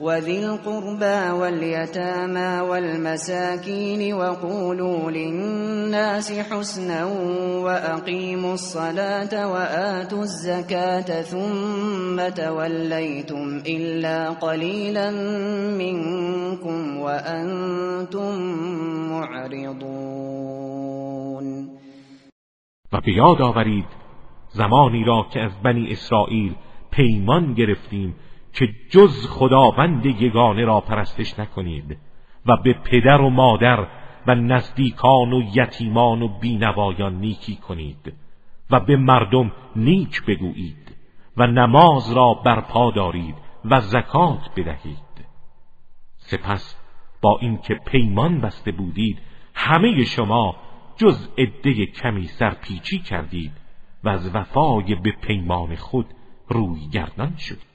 وذي القربى واليتامى والمساكين وقولوا للناس حسنا وأقيموا الصلاة وآتوا الزكاة ثم توليتم إلا قليلا منكم وأنتم معرضون و به یاد آورید زمانی را که از بنی اسرائیل پیمان گرفتیم که جز خداوند یگانه را پرستش نکنید و به پدر و مادر و نزدیکان و یتیمان و بینوایان نیکی کنید و به مردم نیک بگویید و نماز را برپا دارید و زکات بدهید. سپس با اینکه پیمان بسته بودید همه شما جز عده کمی سرپیچی کردید و از وفای به پیمان خود روی گردان شد.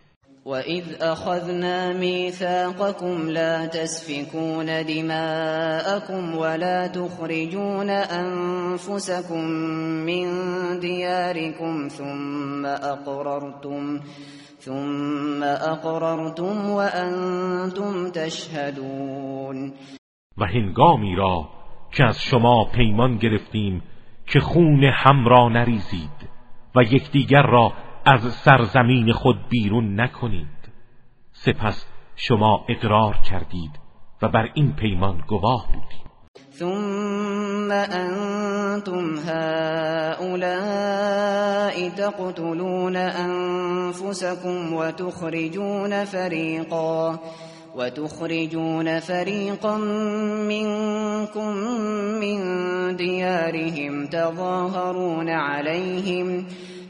وَإِذْ أَخَذْنَا مِيثَاقَكُمْ لَا تَسْفِكُونَ دِمَاءَكُمْ وَلَا تُخْرِجُونَ أَنفُسَكُم مِّن دِيَارِكُمْ ثُمَّ أَقْرَرْتُمْ ثُمَّ أَقْرَرْتُمْ وَأَنتُمْ تَشْهَدُونَ و هنگامی را که از شما پیمان گرفتیم که خون هم را نریزید و یکدیگر را از سرزمین خود بیرون نکنید. سپس شما اقرار کردید و بر این پیمان گواه بودید. ثم أنتم هؤلاء تقتلون أنفسكم وتخرجون فريقا وتخرجون فريقا منكم من ديارهم تظاهرون عليهم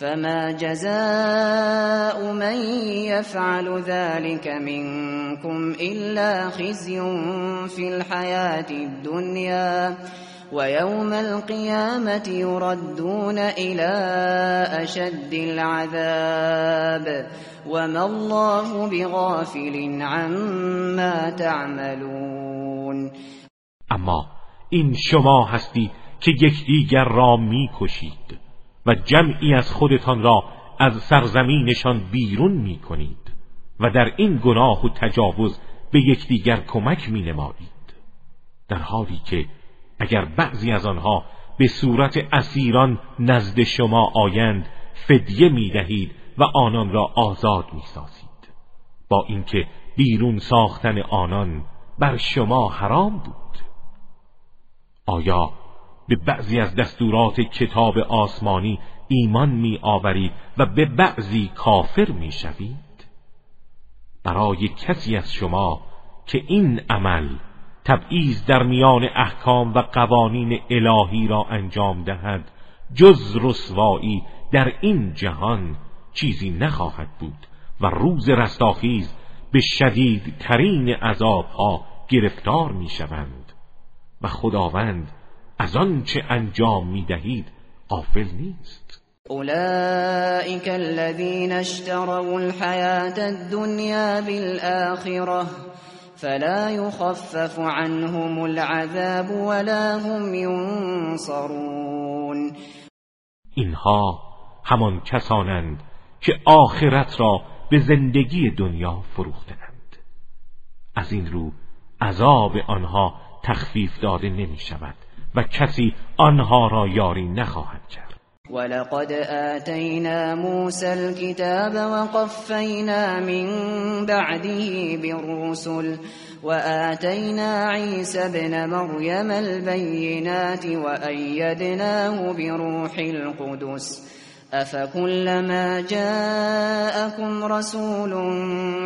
فما جزاء من يفعل ذلك منكم إلا خزي في الحياة الدنيا ويوم القيامة يردون إلى أشد العذاب وما الله بغافل عما تعملون أما این شما هستی که یکدیگر را میکشید. و جمعی از خودتان را از سرزمینشان بیرون می کنید و در این گناه و تجاوز به یکدیگر کمک می نمایید در حالی که اگر بعضی از آنها به صورت اسیران نزد شما آیند فدیه می دهید و آنان را آزاد می سازید با اینکه بیرون ساختن آنان بر شما حرام بود. آیا به بعضی از دستورات کتاب آسمانی ایمان می آورید و به بعضی کافر می شوید. برای کسی از شما که این عمل تبعیض در میان احکام و قوانین الهی را انجام دهد جز رسوایی در این جهان چیزی نخواهد بود و روز رستاخیز به شدید ترین عذابها گرفتار می شوند. و خداوند از آنچه انجام می دهید غافل نیست. اولئك الذين اشتروا الحياة الدنيا بالآخرة فلا يخفف عنهم العذاب ولا هم ينصرون اینها همان کسانند که آخرت را به زندگی دنیا فروختند از این رو عذاب آنها تخفیف داده نمی شود و کسی آنها را یاری نخواهد کرد. ولقد آتينا موسى الكتاب وقفينا من بعده بالرسل وآتينا عيسى ابن مريم البينات وأيدناه بروح القدس أفكلما جاءكم رسول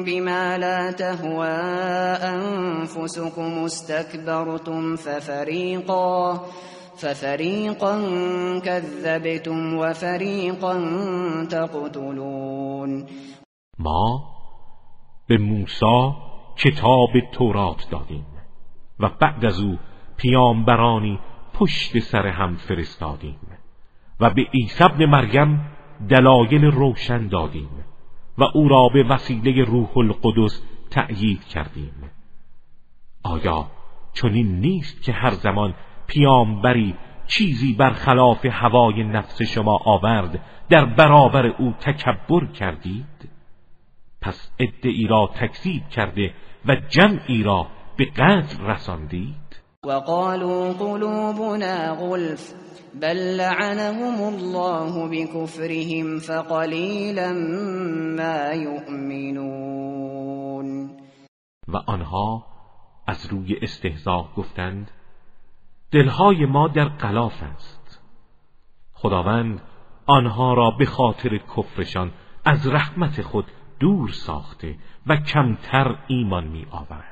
بما لا تهوى أنفسكم استكبرتم ففريقا ففريقا كذبتم وفريقا تقتلون ما به موسی کتاب تورات دادیم و بعد از او پیامبرانی پشت سر هم فرستادیم. و به عیسی مریم دلایل روشن دادیم و او را به وسیله روح القدس تأیید کردیم. آیا چنین نیست که هر زمان پیامبری چیزی برخلاف هوای نفس شما آورد در برابر او تکبر کردید؟ پس ادعی را تکذیب کرده و جمعی را به قتل رساندید. وقالوا قلوبنا غلف. بل لعنهم الله بكفرهم فقلیلا ما یؤمنون و آنها از روی استهزاء گفتند دلهای ما در قلاف است. خداوند آنها را به خاطر کفرشان از رحمت خود دور ساخته و کمتر ایمان می آورد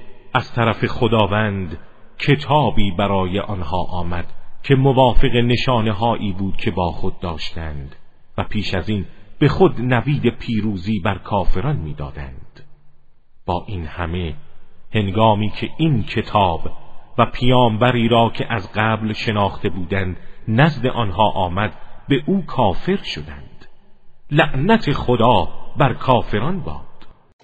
از طرف خداوند کتابی برای آنها آمد که موافق نشانه هایی بود که با خود داشتند و پیش از این به خود نوید پیروزی بر کافران می‌دادند. با این همه هنگامی که این کتاب و پیامبری را که از قبل شناخته بودند نزد آنها آمد به او کافر شدند. لعنت خدا بر کافران باد.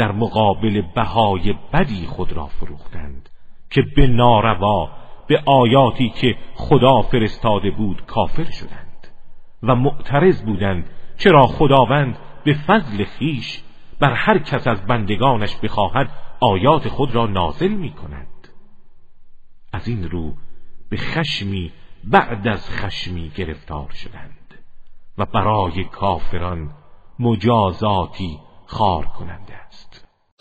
در مقابل بهای بدی خود را فروختند که به ناروا به آیاتی که خدا فرستاده بود کافر شدند و معترض بودند چرا خداوند به فضل خیش بر هر کس از بندگانش بخواهد آیات خود را نازل می کند از این رو به خشمی بعد از خشمی گرفتار شدند و برای کافران مجازاتی خار کننده است.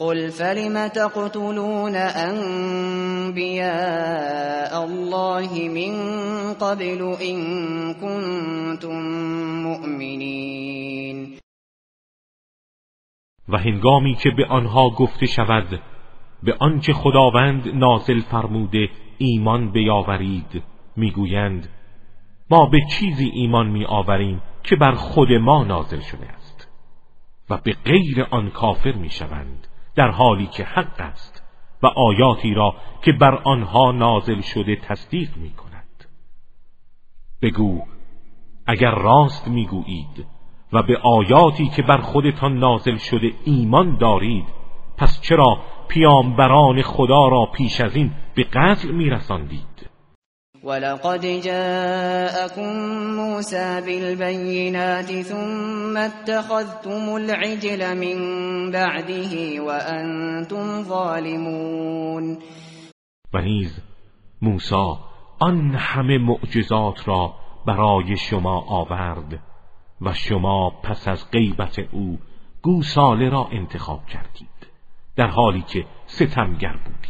قل فلم تقتلون انبیاء الله من قبل ان كنتم مؤمنین و هنگامی که به آنها گفته شود به آنچه خداوند نازل فرموده ایمان بیاورید می‌گویند ما به چیزی ایمان میآوریم که بر خود ما نازل شده است و به غیر آن کافر می‌شوند. در حالی که حق است و آیاتی را که بر آنها نازل شده تصدیق می کند بگو اگر راست می‌گویید و به آیاتی که بر خودتان نازل شده ایمان دارید پس چرا پیامبران خدا را پیش از این به قتل میرساندید؟ ولقد جاءكم موسى بالبينات ثم اتخذتم العجل من بعده وأنتم ظالمون. و نیز موسی آن همه معجزات را برای شما آورد و شما پس از غیبت او گوساله را انتخاب کردید در حالی که ستمگر بودید.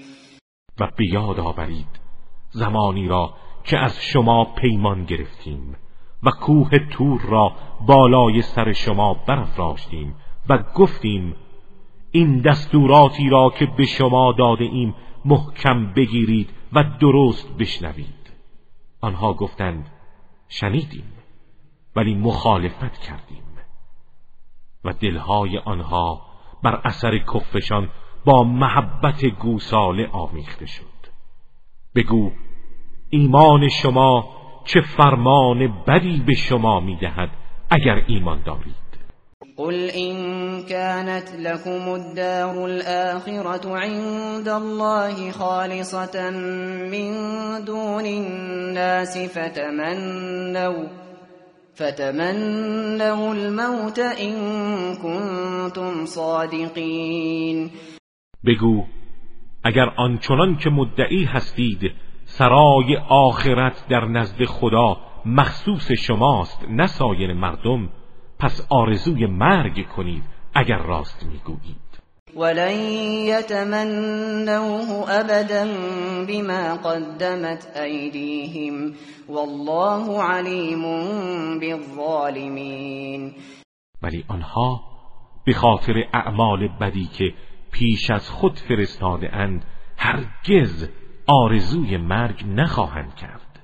و به یاد آورید زمانی را که از شما پیمان گرفتیم و کوه تور را بالای سر شما برافراشتیم و گفتیم این دستوراتی را که به شما داده ایم محکم بگیرید و درست بشنوید. آنها گفتند شنیدیم ولی مخالفت کردیم و دلهای آنها بر اثر کفشان با محبت گوساله آمیخته شد. بگو ایمان شما چه فرمان بدی به شما می‌دهد اگر ایمان دارید؟ قل إن كانت لكم الدار الآخرة عند الله خالصة من دون الناس فتمنوا فتمنوا الموت إن كنتم صادقين. بگو اگر آنچنان که مدعی هستید سرای آخرت در نزد خدا مخصوص شماست نه سایر مردم پس آرزوی مرگ کنید اگر راست می‌گویید. ولن يتمنوه ابدا بما قدمت ایدیهم والله علیم بالظالمین. ولی آنها به خاطر اعمال بدی که پیش از خود فرستاده اند هرگز آرزوی مرگ نخواهند کرد.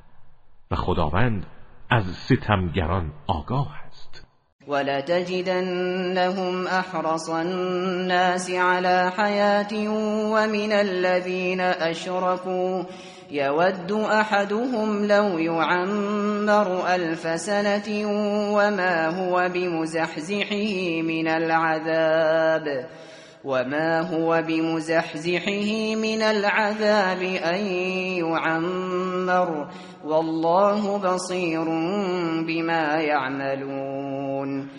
و خداوند از ستمگران آگاه است. ولتجدنهم احرص الناس على حياة ومن الذين اشركوا يود احدهم لو يعمر الف سنة وما هو بمزحزحه من العذاب. وما هو بمزحزحه من العذاب أن يعمر والله بصير بما يعملون.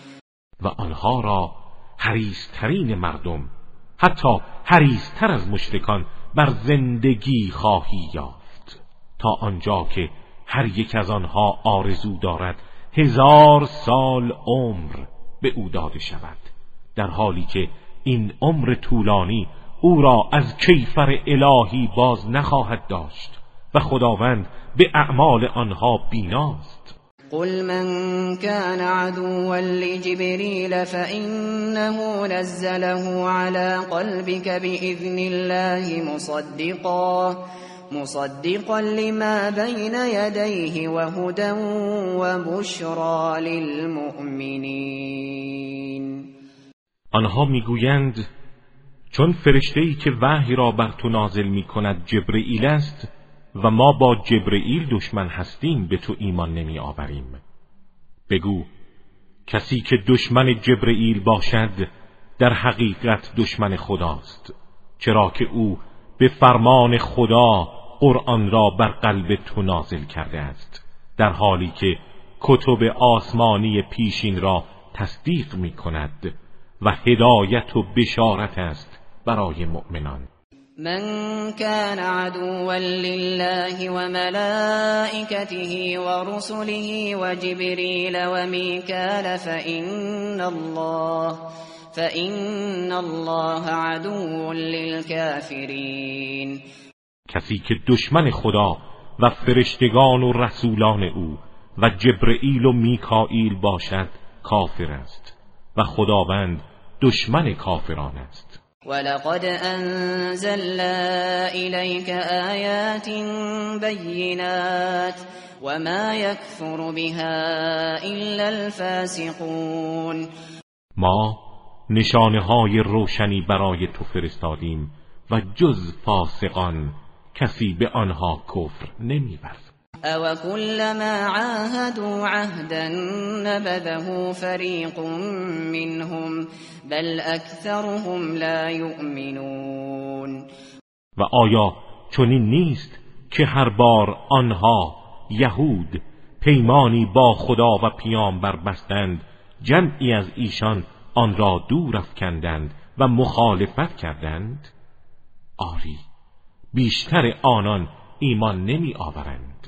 و آنها را حریسترین مردم حتی حریستر از مشرکان بر زندگی خواهی یافت. تا آنجا که هر یک از آنها آرزو دارد هزار سال عمر به او داده شود. در حالی که این عمر طولانی او را از کیفر الهی باز نخواهد داشت و خداوند به اعمال آنها بیناست. قل من كان عدوا لجبريل فإنه نزله على قلبك بإذن الله مصدقا مصدقا لما بين يديه وهدى وبشرى للمؤمنين. آنها می‌گویند چون فرشته ای که وحی را بر تو نازل می کند جبرئیل است و ما با جبرئیل دشمن هستیم به تو ایمان نمی آوریم بگو کسی که دشمن جبرئیل باشد در حقیقت دشمن خداست. چرا که او به فرمان خدا قرآن را بر قلب تو نازل کرده است در حالی که کتب آسمانی پیشین را تصدیق می کند و هدایت و بشارت است برای مؤمنان. من كان عدوا لله وملائكته ورسله وجبريل وميكال فإن الله فإن الله عدو للكافرين کسی که دشمن خدا و فرشتگان و رسولان او و جبرئیل و میکائیل باشد کافر است و خداوند دشمن کافران است. ولقد انزلنا إليك آيات بينات وما يكفر بها إلا الفاسقون. ما نشانه های روشنی برای تو فرستادیم و جز فاسقان کسی به آنها کفر نمیورد او كلما عاهدوا عهدا نبذه فريق منهم بل اكثرهم لا يؤمنون و آیا چنین نیست که هر بار آنها یهود پیمانی با خدا و پیامبر بستند جمعی از ایشان آن را دور افکندند و مخالفت کردند؟ آری بیشتر آنان ایمان نمی آورند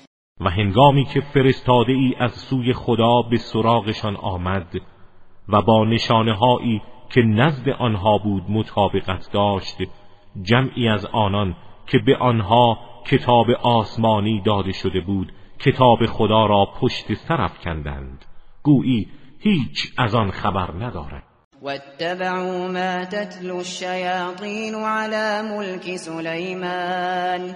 و هنگامی که فرستاده ای از سوی خدا به سراغشان آمد و با نشانه هایی که نزد آنها بود مطابقت داشت جمعی از آنان که به آنها کتاب آسمانی داده شده بود کتاب خدا را پشت سرف کندند گویی هیچ از آن خبر ندارد. واتبعوا ما تتلو الشياطين على ملك سليمان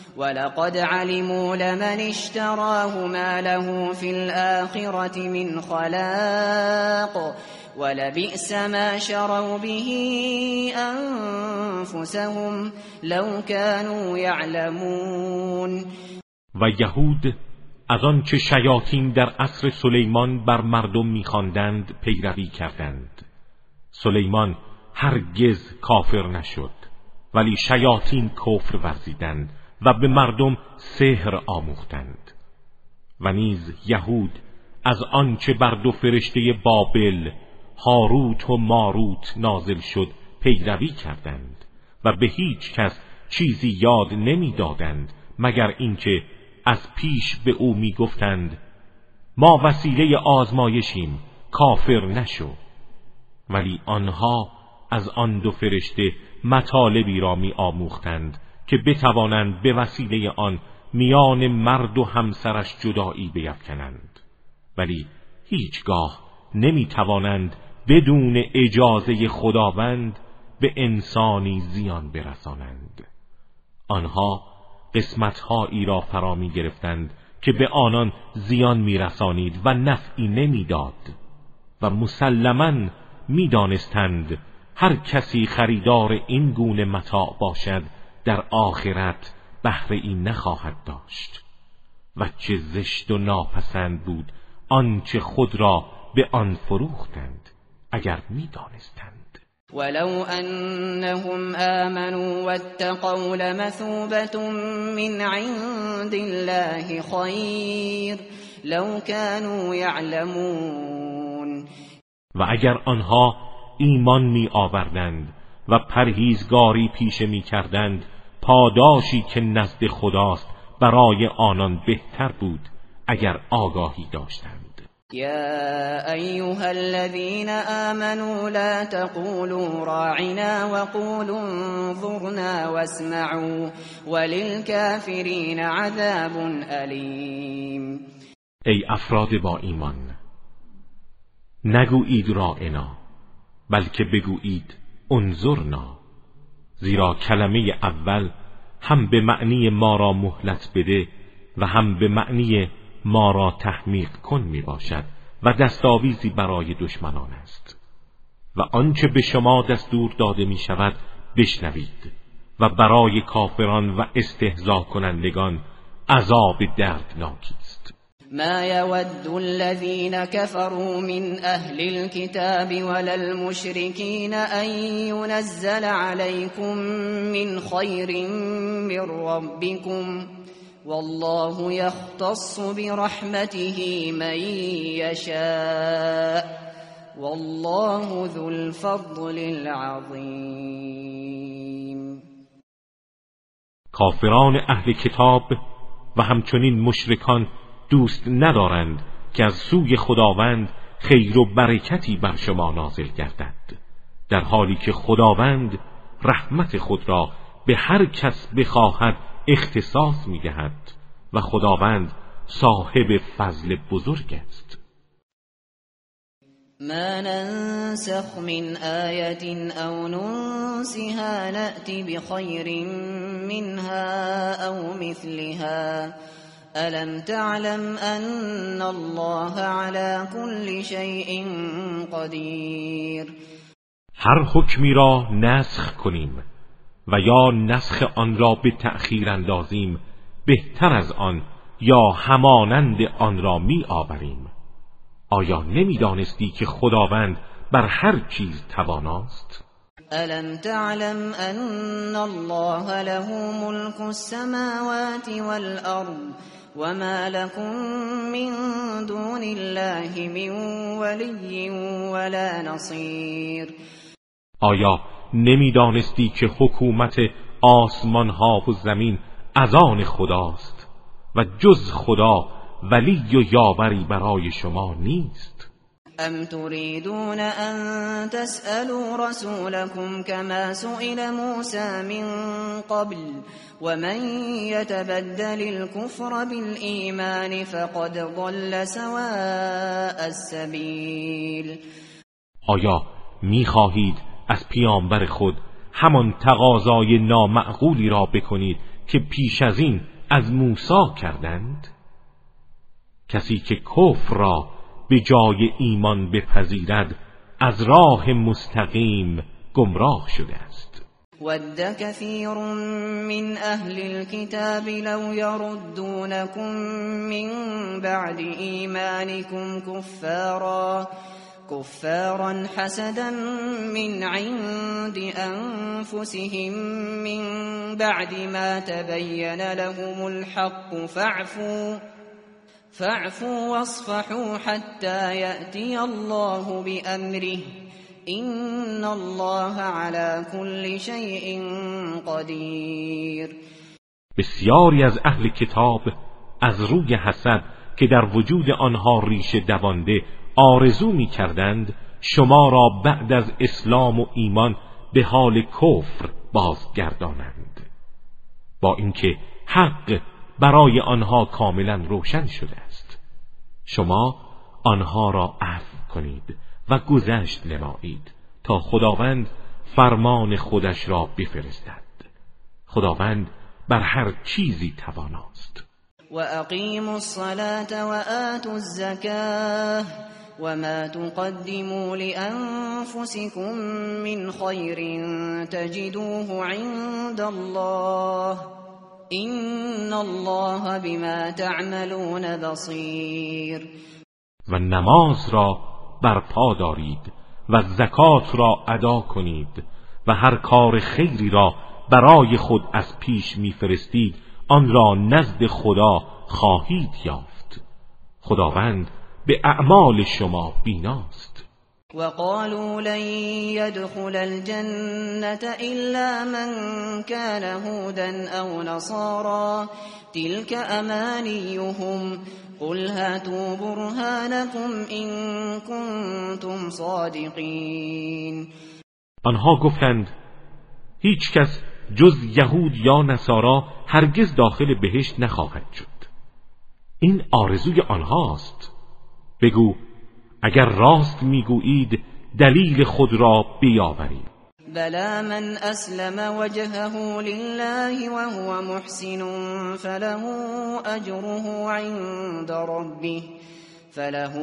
ولقد علموا لمن اشتراه ما له في الآخرة من خلاق ولبئس ما شروا به أنفسهم لو كانوا يعلمون و یهود از آن که شیاطین در عصر سلیمان بر مردم میخواندند پیروی کردند. سلیمان هرگز کافر نشد ولی شیاطین کفر ورزیدند. و به مردم سحر آموختند. و نیز یهود از آنچه بر دو فرشته بابل هاروت و ماروت نازل شد پیروی کردند و به هیچ کس چیزی یاد نمی‌دادند مگر اینکه از پیش به او می‌گفتند ما وسیله آزمایشیم کافر نشو. ولی آنها از آن دو فرشته مطالبی را می آموختند که بتوانند به وسیله آن میان مرد و همسرش جدایی بیفکنند. ولی هیچگاه نمی توانند بدون اجازه خداوند به انسانی زیان برسانند. آنها قسمتهایی را فرا می گرفتند که به آنان زیان می رسانید و نفعی نمی‌داد و مسلما می‌دانستند هر کسی خریدار این گونه متاع باشد در آخرت بهره ای نخواهد داشت. و چه زشت و ناپسند بود آنچه خود را به آن فروختند اگر می‌دانستند. ولو انهم آمنوا واتقوا لمثوبة من عند الله خیر لو كانوا يعلمون. و اگر آنها ایمان می آوردند و پرهیزگاری پیشه می کردند پاداشی که نزد خداست برای آنان بهتر بود اگر آگاهی داشتند. یا ایها الذين آمنوا لا تقولوا راعنا وقولوا انظرنا واسمعوا وللكافرین عذاب علیم ای افراد با ایمان نگویید رائنا بلکه بگویید انظرنا. زیرا کلمه اول هم به معنی ما را مهلت بده و هم به معنی ما را تحمیق کن می باشد و دستاویزی برای دشمنان است. و آنچه به شما دستور داده می شود بشنوید و برای کافران و استهزا کنندگان عذاب دردناکی است. ما يود الذين كفروا من أهل الكتاب ولا المشركين أن ينزل عليكم من خير من ربكم والله يختص برحمته من يشاء والله ذو الفضل العظيم. کافران أهل کتاب و همچنین مشرکان دوست ندارند که از سوی خداوند خیر و برکتی بر شما نازل گردد در حالی که خداوند رحمت خود را به هر کس بخواهد اختصاص می‌دهد و خداوند صاحب فضل بزرگ است. ما ننسخ من آية أو ننسها نأتي بخير منها أو مثلها. ألم تعلم أن الله على كل شيء قدير. هر حکمی را نسخ کنیم و یا نسخ آن را به تأخیر اندازیم بهتر از آن یا همانند آن را می آوریم. آیا نمی‌دانستی که خداوند بر هر چیز تواناست؟ الم تعلم ان الله له ملك السماوات والارض وما لكم من دون الله من ولی ولا نصیر آیا نمی‌دانستی که حکومت آسمان ها و زمین از آن خداست و جز خدا ولی و یاوری برای شما نیست؟ ام تريدون ان تسألوا رسولكم كما سئل موسى من قبل ومن يتبدل الكفر بالإيمان فقد ضل سواء السبيل آیا می‌خواهید از پیامبر خود همان تقاضای نامعقولی را بکنید که پیش از این از موسی کردند؟ کسی که کفر را به جای ایمان بپذیرد از راه مستقیم گمراه شده است. ود كثير من اهل الكتاب لو يردونكم من بعد ایمانكم كفارا كفارا حسدا من عند انفسهم من بعد ما تبين لهم الحق فاعفوا فاعفوا واصفحوا حتى يأتي الله بأمره. إن الله على كل شيء قدیر بسیاری از اهل کتاب از روی حسد که در وجود آنها ریشه دوانده آرزو می کردند شما را بعد از اسلام و ایمان به حال کفر بازگردانند. با اینکه حق برای آنها کاملا روشن شده است. شما آنها را عفو کنید و گذشت نمایید تا خداوند فرمان خودش را بفرستد. خداوند بر هر چیزی تواناست. و اقیموا الصلاة و آتوا الزکاه وما تقدموا لأنفسكم من خير تجدوه عند الله. این الله بما تعملون بصیر و نماز را برپا دارید و زکات را ادا کنید و هر کار خیری را برای خود از پیش میفرستید آن را نزد خدا خواهید یافت. خداوند به اعمال شما بیناست. وقالوا لن يدخل الجنة إلا من كان هودا أو نصارا. تلك أمانيهم. قل هاتوا برهانكم إن كنتم صادقين. آنها گفتند هیچ کس جز یهود یا نصارا هرگز داخل بهشت نخواهد شد. این آرزوی آنهاست. بگو اگر راست می‌گویید دلیل خود را بیاورید بلا من اسلم وجهه لله وهو محسن فله اجره عند ربه فله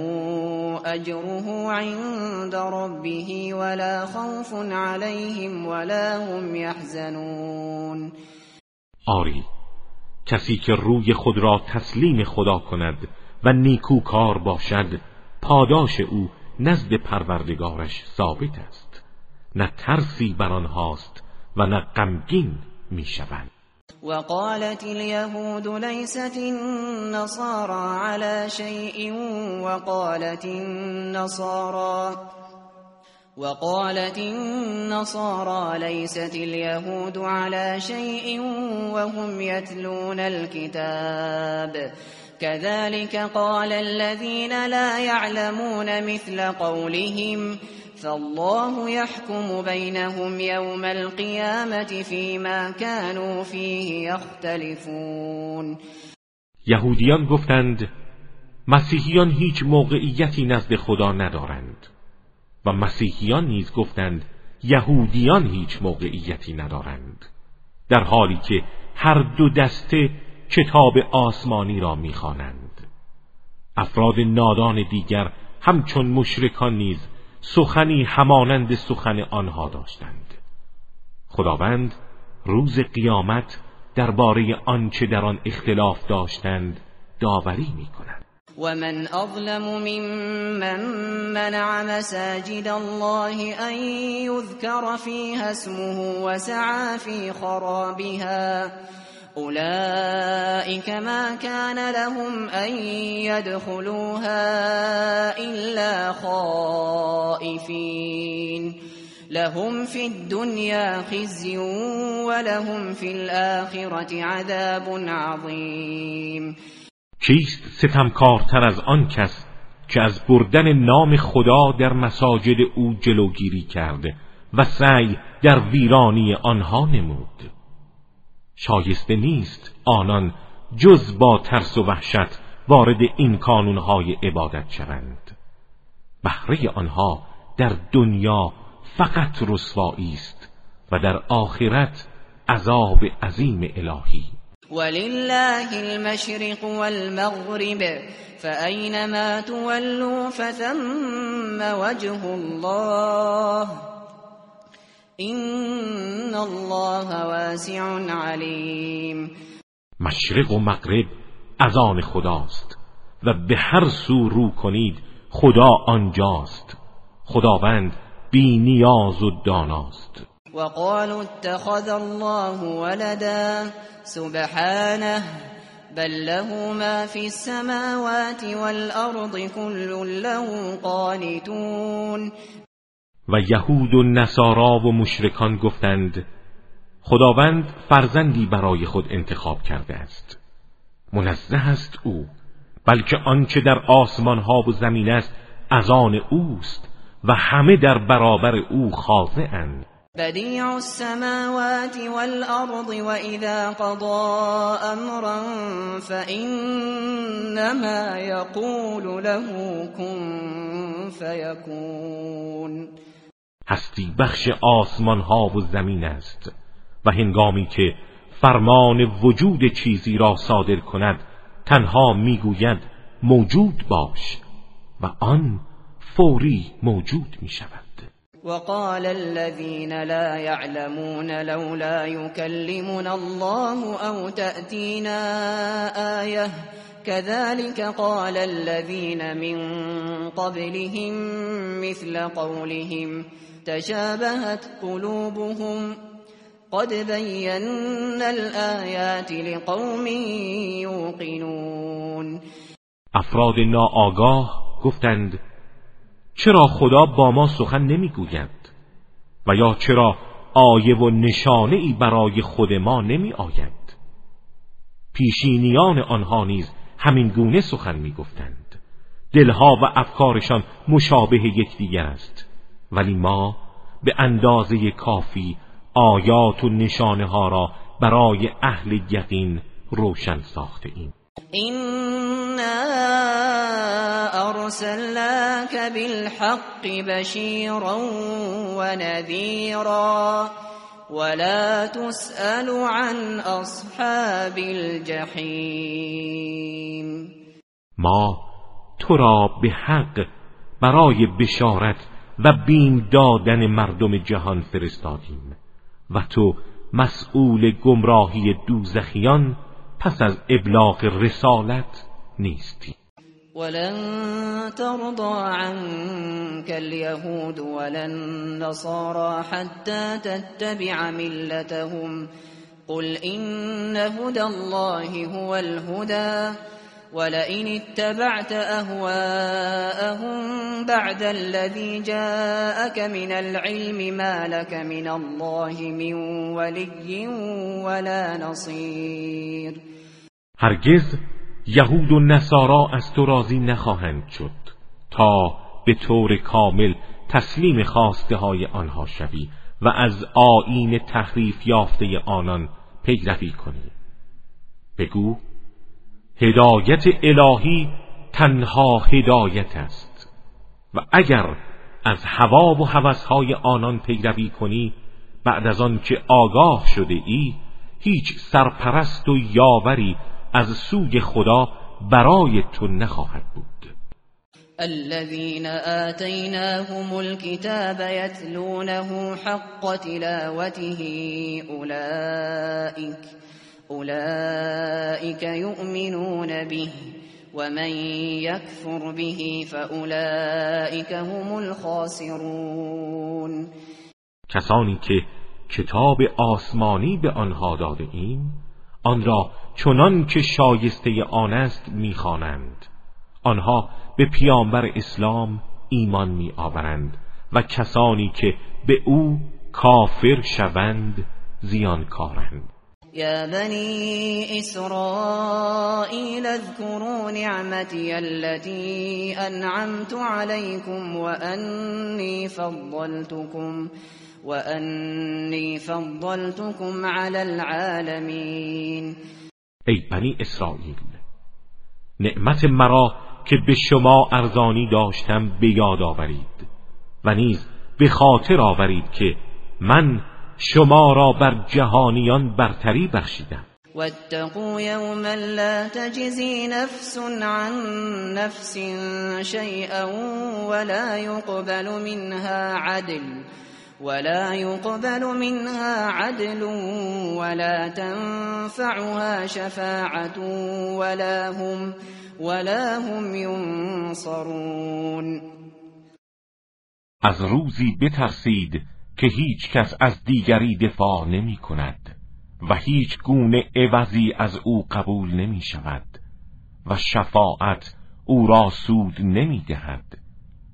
اجره عند ربه ولا خوف عليهم ولا هم يحزنون. آری کسی که روی خود را تسلیم خدا کند و نیکو کار باشد پاداش او نزد پروردگارش ثابت است. نه ترسی بر آنهاست و نه غمگین می‌شوند. وقالت اليهود ليست النصارى على شيء وقالت النصارى وقالت النصارى ليست اليهود على شيء وهم يتلون الكتاب كذلك قال الذين لا يعلمون مثل قولهم فالله يحكم بينهم يوم القيامة فيما كانوا فيه يختلفون. یهودیان گفتند مسیحیان هیچ موقعیتی نزد خدا ندارند. و مسیحیان نیز گفتند یهودیان هیچ موقعیتی ندارند. در حالی که هر دو دسته کتاب آسمانی را می‌خوانند. افراد نادان دیگر همچون مشرکان نیز سخنی همانند سخن آنها داشتند. خداوند روز قیامت درباره آنچه در آن اختلاف داشتند داوری می‌کند. ومن أظلم ممن منع مساجد الله أن يذكر فيها اسمه وسعى في خرابها أولئك ما كان لهم أن يدخلوها إلا خائفين. لهم في الدنيا خزي ولهم في الآخرة عذاب عظيم. کیست ستمکارتر از آن کس که از بردن نام خدا در مساجد او جلوگیری کرد و سعی در ویرانی آنها نمود؟ شایسته نیست آنان جز با ترس و وحشت وارد این کانونهای عبادت شوند. بهره آنها در دنیا فقط رسوایی است و در آخرت عذاب عظیم الهی. ولله المشرق والمغرب فأينما تولوا فثم وجه الله. این الله واسع علیم مشرق و مغرب از آن خداست و به هر سو رو کنید خدا آنجاست. خداوند بی نیاز و داناست. وقالوا اتخذ الله ولدا سبحانه بل له ما في السماوات والأرض كل له قانتون. و یهود و نصارا و مشرکان گفتند خداوند فرزندی برای خود انتخاب کرده است. منزه است او بلکه آنچه در آسمان ها و زمین است از آن اوست و همه در برابر او خاضعند بدیع السماوات والأرض وإذا قضى أمرا فإنما يقول له كن فيكون هستی بخش آسمان ها و زمین است و هنگامی که فرمان وجود چیزی را صادر کند تنها می‌گوید موجود باش و آن فوری موجود می شود وقال الذين لا يعلمون لولا يكلمنا الله أو تأتينا آية كذلك قال الذين من قبلهم مثل قولهم. تشابهت قلوبهم. قد بينا الآيات لقوم يوقنون. افراد ناآگاه گفتند چرا خدا با ما سخن نمی‌گوید؟ و یا چرا آیه و نشانه ای برای خود ما نمی آید پیشینیان آنها نیز همین گونه سخن می‌گفتند. دلها و افکارشان مشابه یکدیگر است. ولی ما به اندازه کافی آیات و نشانه ها را برای اهل یقین روشن ساخته ایم اینا ارسلناک بالحق بشیرا و نذیرا ولا تسأل عن اصحاب الجحیم ما تو را به حق برای بشارت و بیم دادن مردم جهان فرستادیم. و تو مسئول گمراهی دوزخیان پس از ابلاغ رسالت نیستی. ولن ترضى عنك اليهود ولا النصارى حتى تتبع ملتهم. قل إن هدى الله هو الهدى. ولئن اتبعت اهواءهم بعد الذي جاءك من العلم ما لك من الله من ولي ولا نصير. هرگز یهود و نصارا از تو راضی نخواهند شد تا به طور کامل تسلیم خواسته های آنها شوی و از آین تحریف یافته آنان پیروی کنی. بگو هدایت الهی تنها هدایت است. و اگر از هوا و هوسهای آنان پیروی کنی بعد از آن که آگاه شده ای هیچ سرپرست و یاوری از سوی خدا برای تو نخواهد بود. الذين آتيناهم الكتاب يتلونه حق تلاوته أولئك أولئك يؤمنون به ومن يكفر به فأولئك هم الخاسرون. کسانی که کتاب آسمانی به آنها داده ایم آن را چنان که شایسته آن است می‌خوانند. آنها به پیامبر اسلام ایمان می آورند و کسانی که به او کافر شوند زیانکارند. یا بنی اسرائیل اذكروا نعمتی التي انعمت عليكم وانی فضلتكم وانی فضلتكم على العالمین ای بنی اسرائیل نعمت مرا که به شما ارزانی داشتم به یاد آورید و نیز به خاطر آورید که من شما را بر جهانیان برتری بخشیدم. واتقوا یوما لا تجزی نفس عن نفس شیئا ولا يقبل منها عدل ولا يقبل منها عدل ولا تنفعها شفاعة ولا هم ولا هم ينصرون از روزی بترسید که هیچ کس از دیگری دفاع نمی کند و هیچ گونه عوضی از او قبول نمی شود و شفاعت او را سود نمی دهد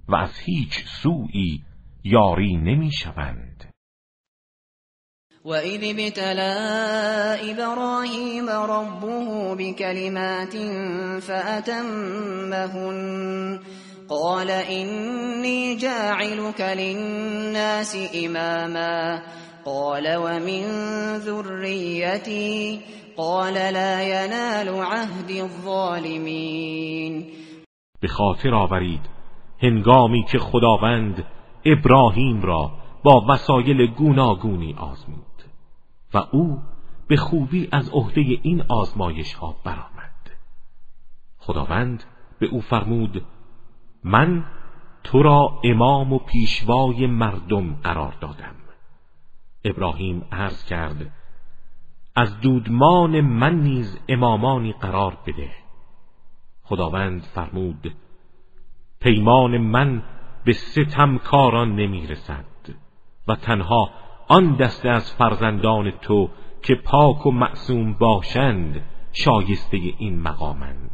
و از هیچ سوی یاری نمی شوند. وَإِذِ ابْتَلَى إِبْرَاهِيمَ رَبُّهُ بِكَلِمَاتٍ فَأَتَمَّهُنَّ. قَالَ إِنِّي جَاعِلُكَ لِلنَّاسِ إِمَامًا. قَالَ وَمِن ذُرِّيَّتِي؟ قَالَ لَا يَنَالُ عَهْدِي الظَّالِمِينَ. به خاطر آورید هنگامی که خداوند ابراهیم را با وسایل گوناگونی آزمود و او به خوبی از عهده این آزمایش ها برآمد. خداوند به او فرمود من تو را امام و پیشوای مردم قرار دادم. ابراهیم عرض کرد از دودمان من نیز امامانی قرار بده. خداوند فرمود پیمان من به ستمکاران نمی‌رسد و تنها آن دسته از فرزندان تو که پاک و معصوم باشند شایسته این مقامند.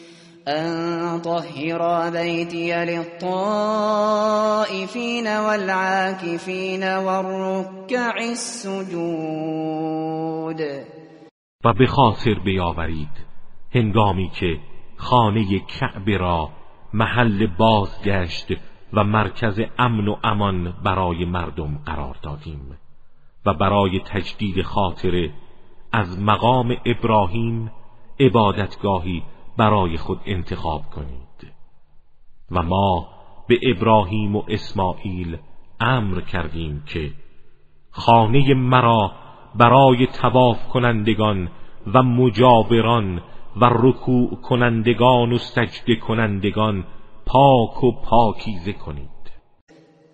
أن طهر بيتي للطائفين والعاكفين والركع السجود و به خاطر بیاورید هنگامی که خانه کعبه را محل بازگشت و مرکز امن و امان برای مردم قرار دادیم و برای تجدید خاطره از مقام ابراهیم عبادتگاهی برای خود انتخاب کنید. و ما به ابراهیم و اسماعیل امر کردیم که خانه مرا برای تواف کنندگان و مجابران و رکوع کنندگان و سجده کنندگان پاک و پاکیزه کنید.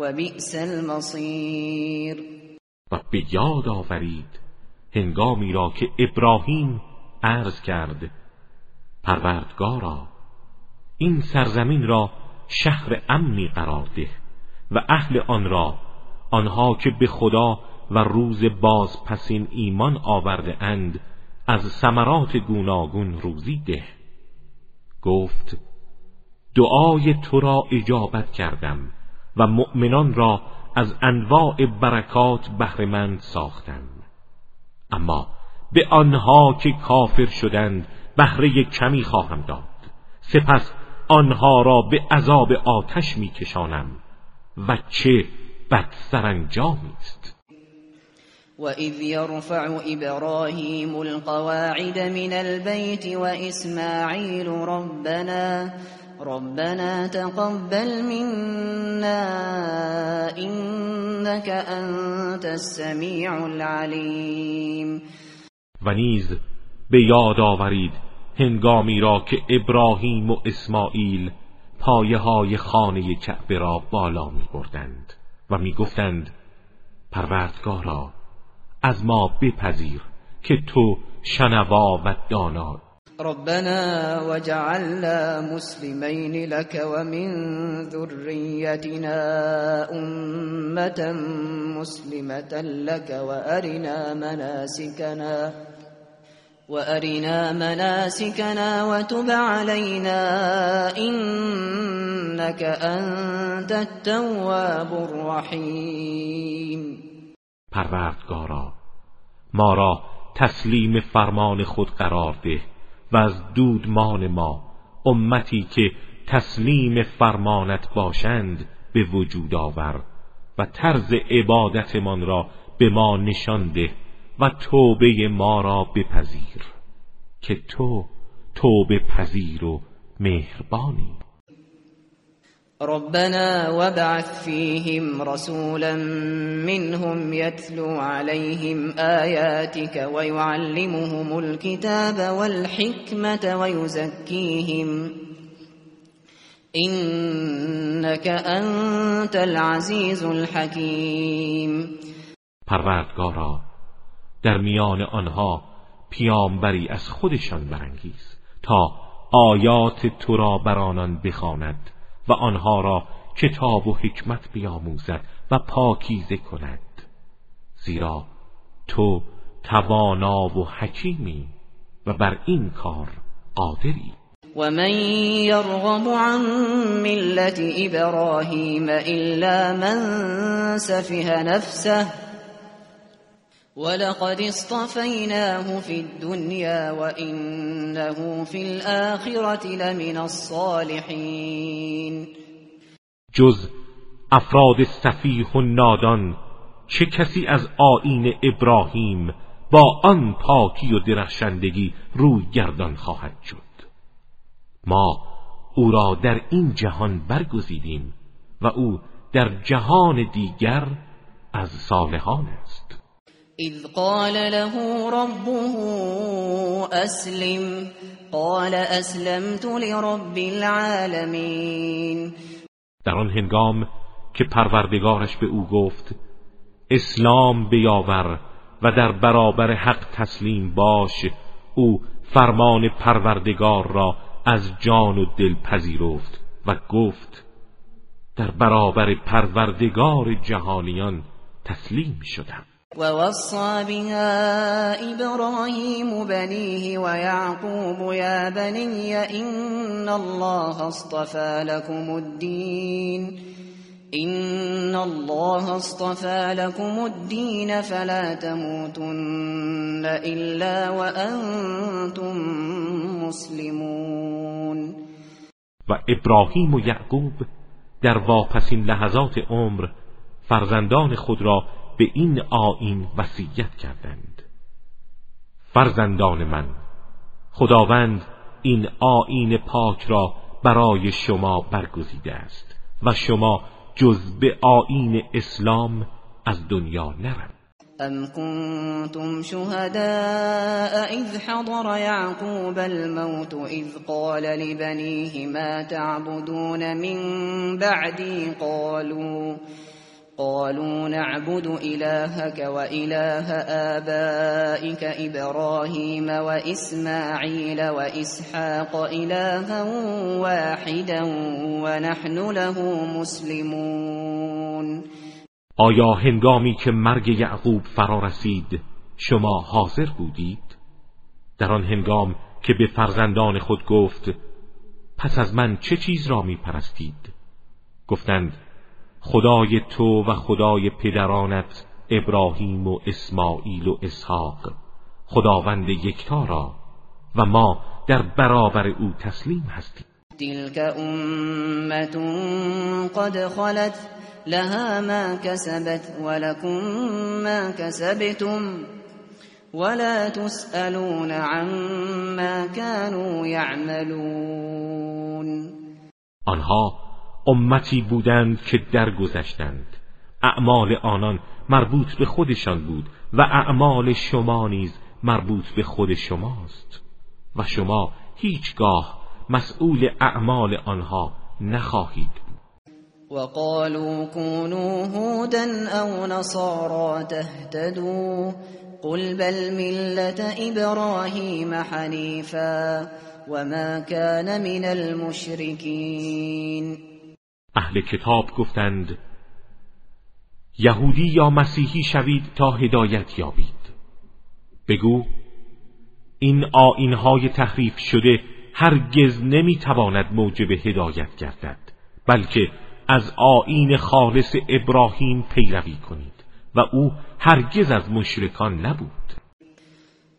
وبئس المصير. و به یاد آورید هنگامی را که ابراهیم عرض کرد پروردگارا این سرزمین را شهر امنی قرار ده و اهل آن را آنها که به خدا و روز باز پسین ایمان آورده اند از ثمرات گوناگون روزی ده. گفت دعای تو را اجابت کردم. و مؤمنان را از انواع برکات بهرهمند ساختم اما به آنها که کافر شدند بهره کمی خواهم داد. سپس آنها را به عذاب آتش میکشانم و چه بد سرانجامی است. وإذ يرفع إبراهيم القواعد من البيت وإسماعيل ربنا ربنا تقبل منا إنك أنت السميع العليم. و نیز به یاد آورید هنگامی را که ابراهیم و اسماعیل پایه های خانه کعبه را بالا می بردند و می گفتند پروردگارا از ما بپذیر که تو شنوا و دانا ربنا وجعلنا مسلمين لك ومن ذريتنا أمة مسلمة لك وأرنا مناسكنا وأرنا مناسكنا وتب علينا إنك أنت التواب الرحيم. پروردگارا ما را تسلیم فرمان خود قرار ده. و از دودمان ما امتی که تسلیم فرمانت باشند به وجود آور و طرز عبادتمان را به ما نشان ده و توبه ما را بپذیر که تو توبه پذیر و مهربانی. ربنا وابعث فيهم رسولا منهم يتلو عليهم آياتك ويعلمهم الكتاب والحكمة ويزكيهم. إنك أنت العزيز الحكيم. پروردگارا در میان آنها پیامبری از خودشان برانگیز تا آیات تو را بر آنان بخواند. و آنها را کتاب و حکمت بیاموزد و پاکیزه کند. زیرا تو توانا و حکیمی و بر این کار قادری. و من یرغب عن ملت ابراهیم الا من سفه نفسه ولقد اصطفيناه في الدنيا وإنه في الآخرة لمن الصالحين. جز افراد صفیح و نادان چه کسی از آین ابراهیم با آن پاکی و درخشندگی روی گردان خواهد شد؟ ما او را در این جهان برگزیدیم و او در جهان دیگر از صالحان است. إذ قال له ربه أسلم قال أسلمت لرب العالمين. در آن هنگام که پروردگارش به او گفت اسلام بیاور و در برابر حق تسلیم باش او فرمان پروردگار را از جان و دل پذیرفت و گفت در برابر پروردگار جهانیان تسلیم شدم. ووصى بها إبراهيم بنيه ويعقوب يا بني إن الله اصطفى لكم الدين إن الله اصطفى لكم الدين فلا تموتن إلا وأنتم مسلمون و ابراهیم و یعقوب در واپسین لحظات عمر فرزندان خود را به این آیین وصیت کردند. فرزندان من خداوند این آیین پاک را برای شما برگزیده است و شما جز به آیین اسلام از دنیا نرم. ام كنتم شهداء اذ حضر يعقوب الموت اذ قال لبنيه ما تعبدون من بعدي؟ قالوا قالوا نعبد إلهك وإله آبائك إبراهيم وإسماعيل وإسحاق إلها واحدا ونحن له مسلمون آیا هنگامی که مرگ یعقوب فرا رسید شما حاضر بودید؟ در آن هنگام که به فرزندان خود گفت پس از من چه چیز را می پرستید؟ گفتند خدای تو و خدای پدرانت ابراهیم و اسماعیل و اسحاق خداوند یکتا را و ما در برابر او تسلیم هستیم. تلك امت قد خلت لها ما كسبت ولكم ما كسبتم ولا تسألون عما كانوا يعملون. آنها امتی بودند که درگذشتند. اعمال آنان مربوط به خودشان بود و اعمال شما نیز مربوط به خود شماست. و شما هیچگاه مسئول اعمال آنها نخواهید وقالوا كونوا هودا او نصارا تهتدوا قل بل ملت ابراهیم حنیفا وما كان من المشركين. اهل کتاب گفتند یهودی یا مسیحی شوید تا هدایت یابید. بگو این آینهای تحریف شده هرگز نمی‌تواند موجب هدایت گردد بلکه از آین خالص ابراهیم پیروی کنید و او هرگز از مشرکان نبود.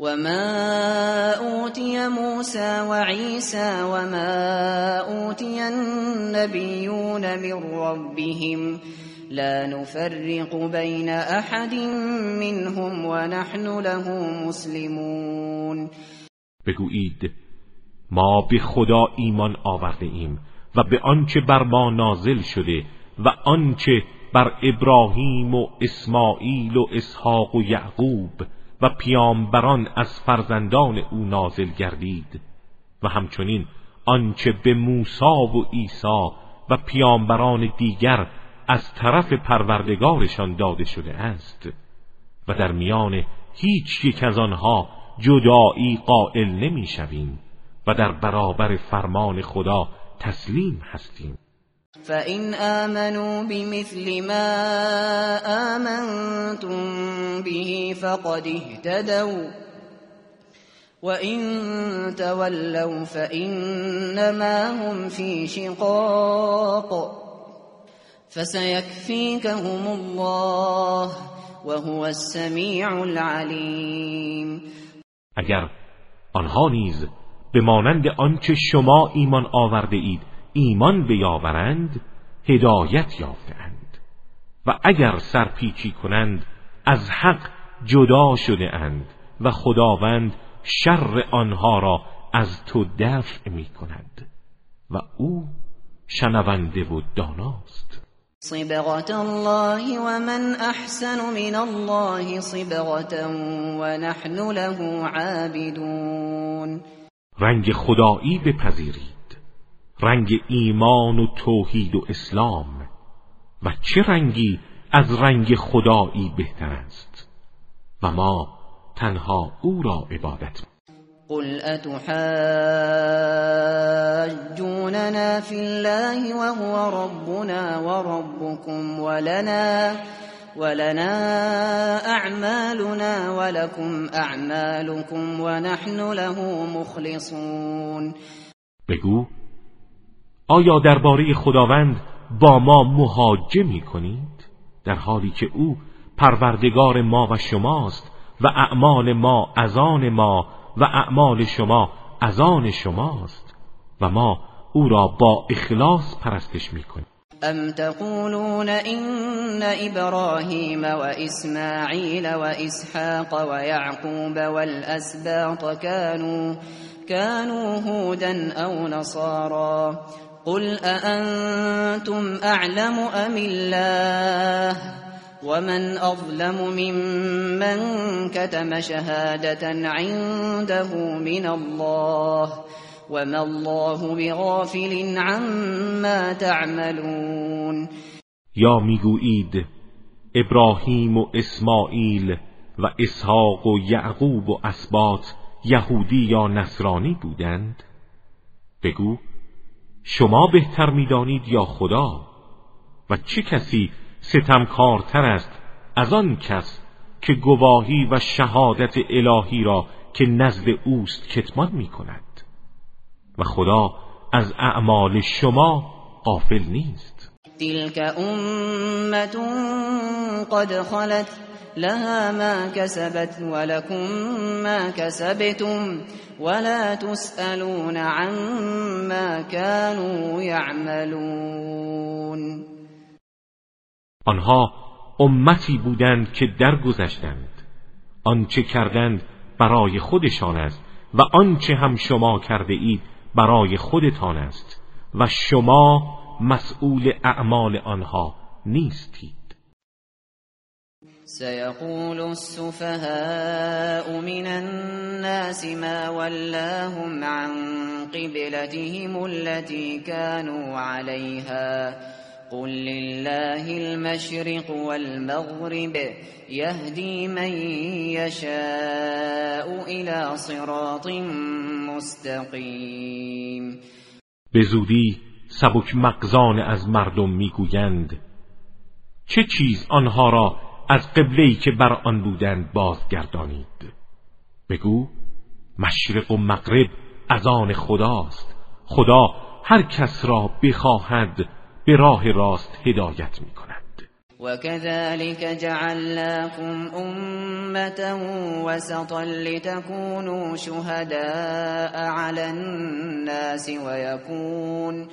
أوتي موسى وعيسى وما أوتي النبيون من ربهم لا نفرق بين أحد منهم ونحن له مسلمون بگویید ما به خدا ایمان آورده ایم و به آنچه بر ما نازل شده و آنچه بر ابراهیم و اسماعیل و اسحاق و یعقوب و پیامبران از فرزندان او نازل گردید. و همچنین آنچه به موسی و عیسی و پیامبران دیگر از طرف پروردگارشان داده شده است و در میان هیچ یک از آنها جدایی قائل نمی‌شویم و در برابر فرمان خدا تسلیم هستیم. فإن آمنوا بمثل ما آمنتم به فقد اهتدوا. وإن تولوا فإنما هم في شقاق. فسيكفيكهم الله وهو السميع العليم. اگر آنها نیز به مانند آنچه شما ایمان آورده اید ایمان بیاورند هدایت یافتند و اگر سرپیچی کنند از حق جدا شده اند و خداوند شر آنها را از تو دفع می کند و او شنونده و داناست. صبغت الله و من احسن من الله صبغتا و نحن له عابدون. رنگ خدایی بپذیرید. رنگ ایمان و توحید و اسلام. و چه رنگی از رنگ خدایی بهتر است؟ و ما تنها او را عبادت قل اتحاجوننا في الله وهو ربنا وربكم ولنا ولنا اعمالنا ولكم اعمالكم ونحن له مخلصون. بگو آیا درباره خداوند با ما محاجه می کنید در حالی که او پروردگار ما و شماست و اعمال ما از ما و اعمال شما از شماست و ما او را با اخلاص پرستش می‌کنیم. ام تقولون ان ابراهیم و اسماعیل و اسحاق و یعقوب والاسباط كانوا كانوا هودا او نصارا. قل اانتم اعلم ام الله ومن اظلم ممن كتم شهاده عنده من الله وما الله بغافل عما تعملون یا می‌گویید ابراهیم و اسماعیل و اسحاق و یعقوب و یهودی یا نصرانی بودند؟ بگو شما بهتر می‌دانید یا خدا؟ و چه کسی ستمکارتر است از آن کس که گواهی و شهادت الهی را که نزد اوست کتمان می کند و خدا از اعمال شما غافل نیست. تلك امت قد خلت لها ما كسبت ولكم ما كسبتم ولا تسألون عما كانوا يعملون آنها امتی بودند که درگذشتند. آنچه کردند برای خودشان است و آنچه هم شما کرده اید برای خودتان است و شما مسئول اعمال آنها نیستید. سيقول السفهاء من الناس ما ولاهم عن قبلتهم التي كانوا عليها. قل لله المشرق والمغرب يهدي من يشاء إلى صراط مستقیم به سبک از مردم میگویند چه چیز آنها را از قبله‌ای که بر آن بودند بازگردانید. بگو مشرق و مغرب از آن خداست. خدا هر کس را بخواهد به راه راست هدایت می کند وكذلك جعلناكم أمة وسطا لتكونوا شهداء على الناس ويكون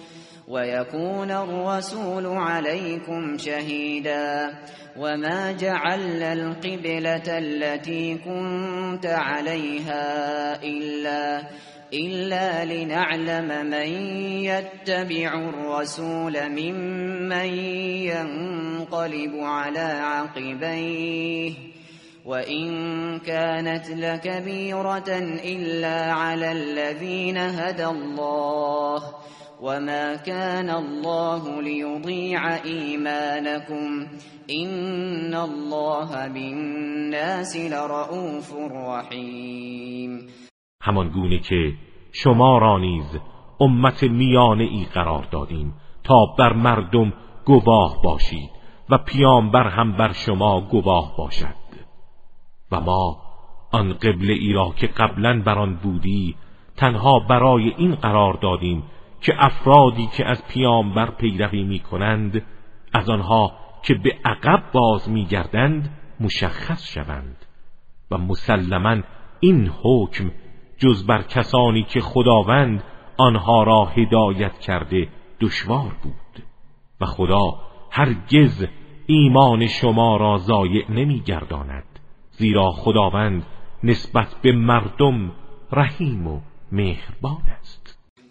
ويكون الرسول عليكم شهيدا. وما جعلنا القبلة التي كنت عليها إلا إلا لنعلم من يتبع الرسول ممن ينقلب على عقبيه. وإن كانت لكبيرة إلا على الذين هدى الله. وما كان الله ليضيع إيمانكم إن الله بالناس لرؤوف رحيم. همان گونه که شما را نیز امت میانه ای قرار دادیم تا بر مردم گواه باشید و پیامبر هم بر شما گواه باشد. و ما آن قبل ای را که قبلا بر آن بودی تنها برای این قرار دادیم که افرادی که از پیامبر پیروی می کنند از آنها که به عقب باز میگردند مشخص شوند و مسلما این حکم جز بر کسانی که خداوند آنها را هدایت کرده دشوار بود و خدا هرگز ایمان شما را ضایع نمیگرداند زیرا خداوند نسبت به مردم رحیم و مهربان است.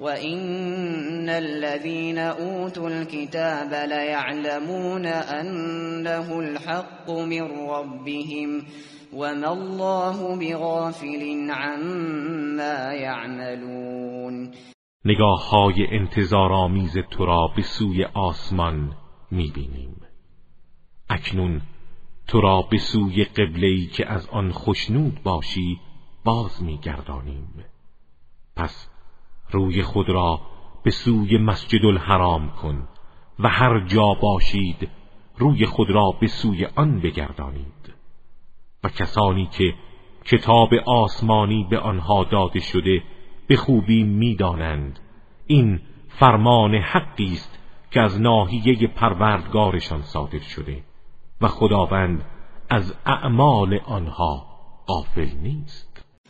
وإن الذين أوتوا الكتاب ليعلمون أنه الحق من ربهم وما الله بغافل عما يعملون نگاه های انتظار آمیز تو را به سوی آسمان می‌بینیم. اکنون تو را به سوی قبله‌ای که از آن خشنود باشی باز میگردانیم. پس روی خود را به سوی مسجد الحرام کن و هر جا باشید روی خود را به سوی آن بگردانید. و کسانی که کتاب آسمانی به آنها داده شده به خوبی می‌دانند. این فرمان حقی است که از ناحیه پروردگارشان صادر شده و خداوند از اعمال آنها غافل نیست.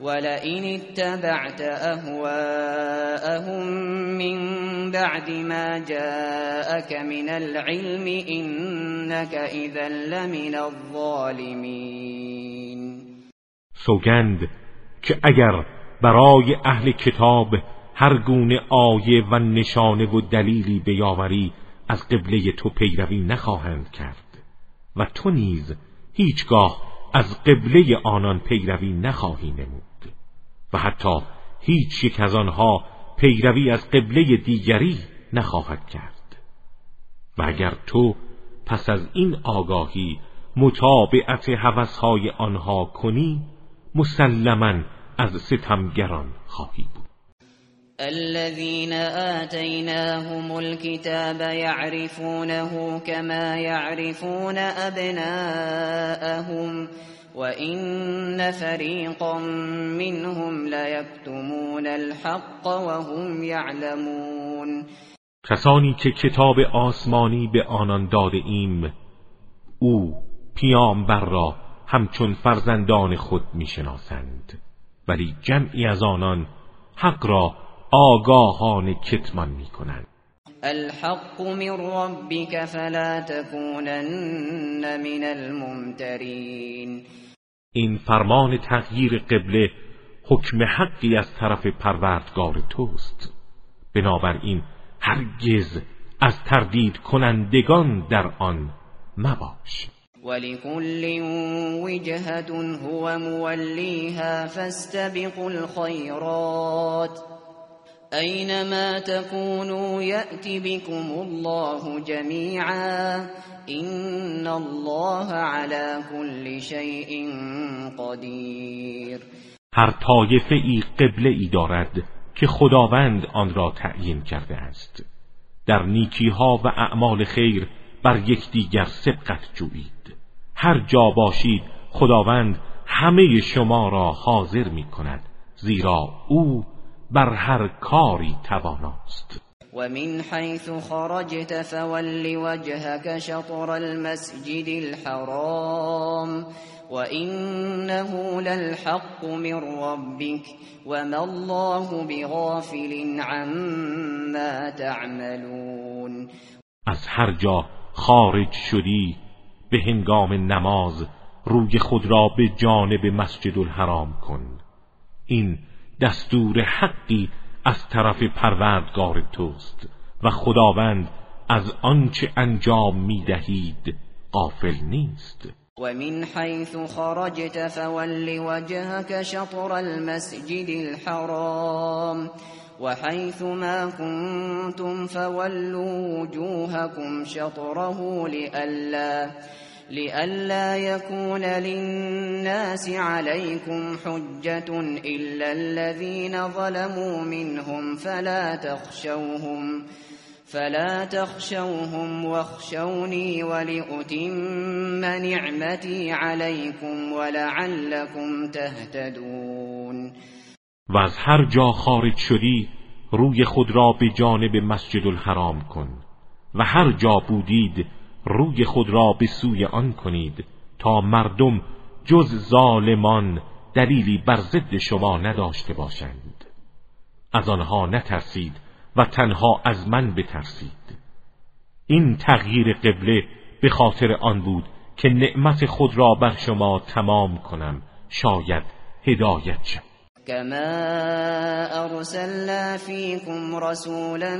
ولئن اتبعت أهواءهم من بعد ما جاءك من العلم إنك إذا لمن الظالمين. سوگند که اگر برای اهل کتاب هر گونه آیه و نشانه و دلیلی بیاوری از قبله تو پیروی نخواهند کرد و تو نیز هیچگاه از قبله آنان پیروی نخواهی نمود و حتی هیچ یک از آنها پیروی از قبله دیگری نخواهد کرد. و اگر تو پس از این آگاهی متابعت حوثهای آنها کنی مسلما از ستمگران خواهی بود. الذين آتيناهم الكتاب يعرفونه كما يعرفون أبناءهم وإن فريقا منهم ليكتمون الحق وهم يعلمون. کسانی که کتاب آسمانی به آنان داده ایم او پیامبر را همچون فرزندان خود می‌شناسند ولی جمعی از آنان حق را آگاهان کتمان می کنند الحق من ربك فلا تكونن من الممترین. این فرمان تغییر قبله حکم حقی از طرف پروردگار توست. بنابراین هرگز از تردید کنندگان در آن مباش. ولكل وجهة هو موليها فاستبقوا الخيرات. أينما تكونوا يأت بكم الله جميعا إن الله على كل شيء قدیر هر طایفه ای قبله ای دارد که خداوند آن را تعیین کرده است. در نیکی ها و اعمال خیر بر یکدیگر سبقت جویید. هر جا باشید خداوند همه شما را حاضر می کند زیرا او بر هر کاری تواناست. ومن حيث خرجت فول وجهك شطر المسجد الحرام وإنه للحق من ربك وما الله بغافل عما تعملون. از هر جا خارج شدی به هنگام نماز روی خود را به جانب مسجد الحرام کن. این دستور حقی از طرف پروردگار توست و خداوند از آنچه انجام می‌دهید غافل نیست. ومن حيث خرجت فول وجهك شطر المسجد الحرام وحيث ما كنتم فولوا وجوهكم شطره لئلا لئلا يكون للناس عليكم حجة إلا الذين ظلموا منهم فلا تخشوهم فلا تخشوهم واخشوني ولأتم نعمتي عليكم ولعلكم تهتدون. و از هر جا خارج شدی روی خود را به جانب مسجد الحرام کن. و هر جا بودید روی خود را به سوی آن کنید تا مردم جز ظالمان دلیلی بر ضد شما نداشته باشند. از آنها نترسید و تنها از من بترسید. این تغییر قبله به خاطر آن بود که نعمت خود را بر شما تمام کنم. شاید هدایت شد كما ارسلنا فيكم رسولا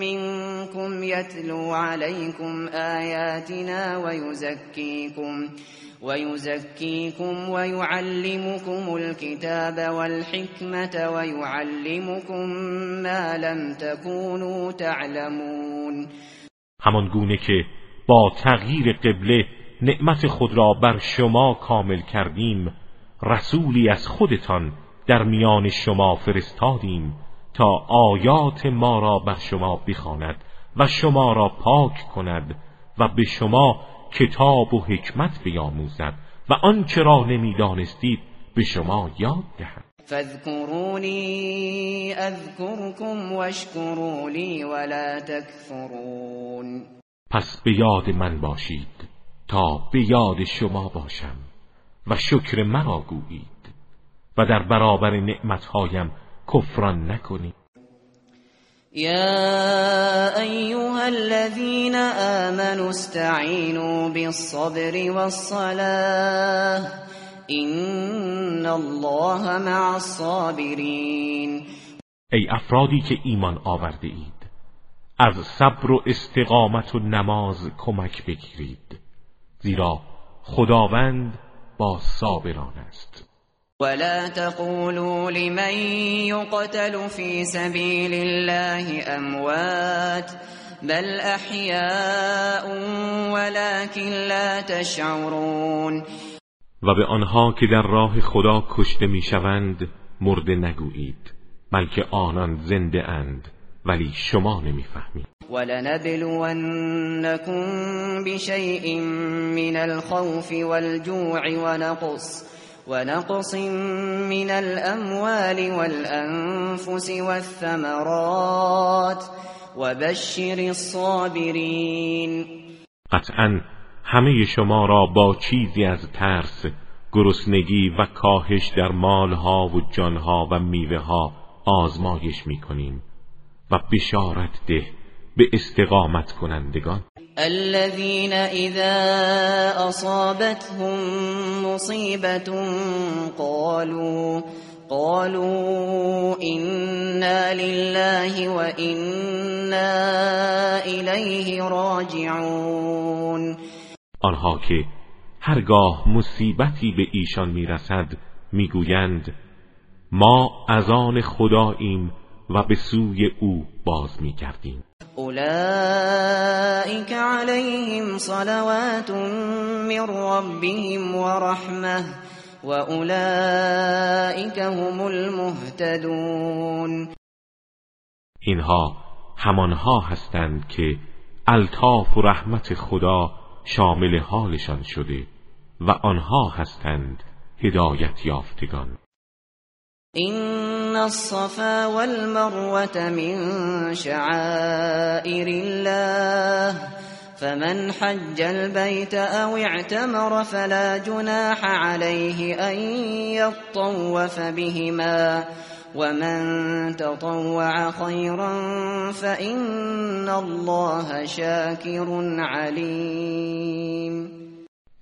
منكم يتلو عليكم آياتنا ويزكيكم ويزكيكم ويعلمكم الكتاب والحكمة ويعلمكم ما لم تكونوا تعلمون. همان گونه که با تغییر قبله نعمت خود را بر شما کامل کردیم رسولی از خودتان در میان شما فرستادیم تا آیات ما را بر شما بخواند و شما را پاک کند و به شما کتاب و حکمت بیاموزد و آنچه را نمی‌دانستید به شما یاد دهد. فاذكروني اذكركم واشكروا لي ولا تكفرون پس به یاد من باشید تا به یاد شما باشم و شکر مرا گویید. و در برابر نعمتهایم کفران نکنید يا ايها الذين آمنوا استعينوا بالصبر والصلاه ان الله مع الصابرین. ای افرادی که ایمان آورده اید از صبر و استقامت و نماز کمک بگیرید زیرا خداوند با صابران است. ولا تقولوا لمن يقتل في سبيل الله اموات بل احياء ولكن لا تشعرون. و به آنها که در راه خدا کشته می‌شوند مرده نگویید بلکه آنان زنده اند ولی شما نمی‌فهمید. ولنبلونكم بشيء من الخوف والجوع ونقص. ونقص من الأموال والأنفس والثمرات. وبشر الصابرين. قطعا همه شما را با چیزی از ترس گرسنگی و کاهش در مالها و جانها و میوه ها آزمایش می‌کنیم و بشارت ده به استقامت کنندگان. الذين اذا اصابتهم مصيبه قالوا قالوا انا لله وانا اليه راجعون. آنها که هرگاه مصیبتی به ایشان می‌رسد می‌گویند ما از آن خداییم و به سوی او باز میگردیم. اولئك عليهم صلوات من ربهم ورحمه واولئك هم المهتدون. اینها همانها هستند که الطاف و رحمت خدا شامل حالشان شده و آنها هستند هدایت یافتگان. إن الصفا والمروة من شعائر الله. فمن حج البيت أو اعتمر فلا جناح عليه أن يطوف بهما. ومن تطوع خيرا فإن الله شاكر عليم.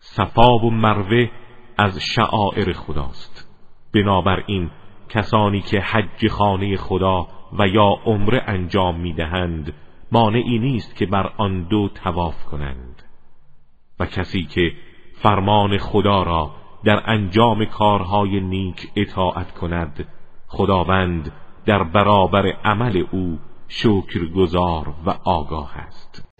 صفا و مروه از شعائر خداست. بنابراین کسانی که حج خانه خدا و یا عمره انجام می‌دهند مانعی نیست که بر آن دو تواف کنند. و کسی که فرمان خدا را در انجام کارهای نیک اطاعت کند خداوند در برابر عمل او شکرگزار و آگاه است.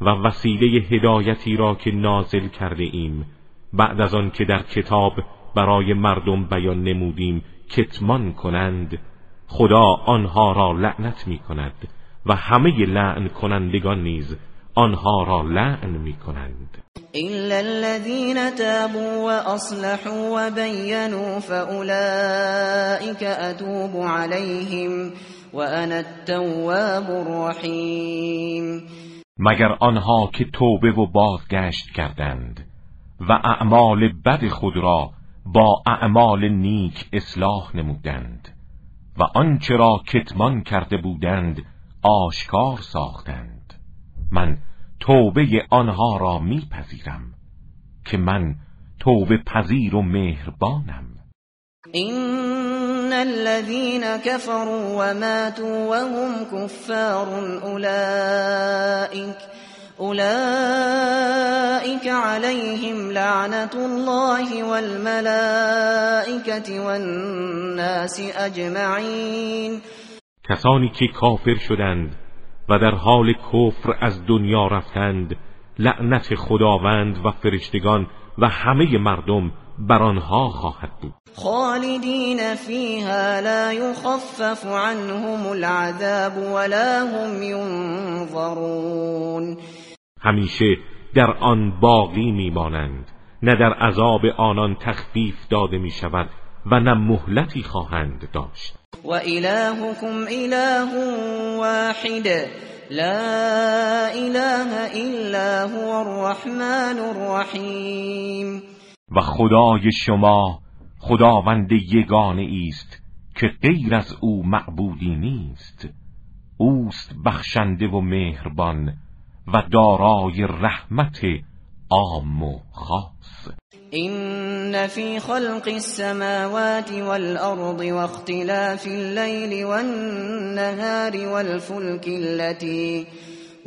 و وسیله هدایتی را که نازل کرده ایم بعد از آن که در کتاب برای مردم بیان نمودیم کتمان کنند خدا آنها را لعنت می کند و همه لعن کنندگان نیز آنها را لعن می کنند إلا الذين تابوا وأصلحوا وبينوا فأولئك أتوب عليهم وأنا التواب الرحیم مگر آنها که توبه و بازگشت کردند و اعمال بد خود را با اعمال نیک اصلاح نمودند و آنچه را کتمان کرده بودند آشکار ساختند. من توبه آنها را میپذیرم که من توبه پذیر و مهربانم. الذين كفروا وماتوا وهم كفار اولئك اولئك عليهم لعنة الله والملائكة والناس اجمعین کسانی که کافر شدند و در حال کفر از دنیا رفتند لعنت خداوند و فرشتگان و همه مردم بر آنها خواهد بود. خالدین فیها لا یخفف عنهم العذاب ولا هم ینظرون. همیشه در آن باقی میمانند نه در عذاب آنان تخفیف داده می شود و نه مهلتی خواهند داشت. و الهکم اله واحد لا اله الا هو الرحمن الرحیم. و خدای شما خداوند یگانه است که غیر از او معبودی نیست. اوست بخشنده و مهربان و دارای رحمت عام و خاص. این فی خلق السماوات والارض واختلاف الليل والنهار والفلك التي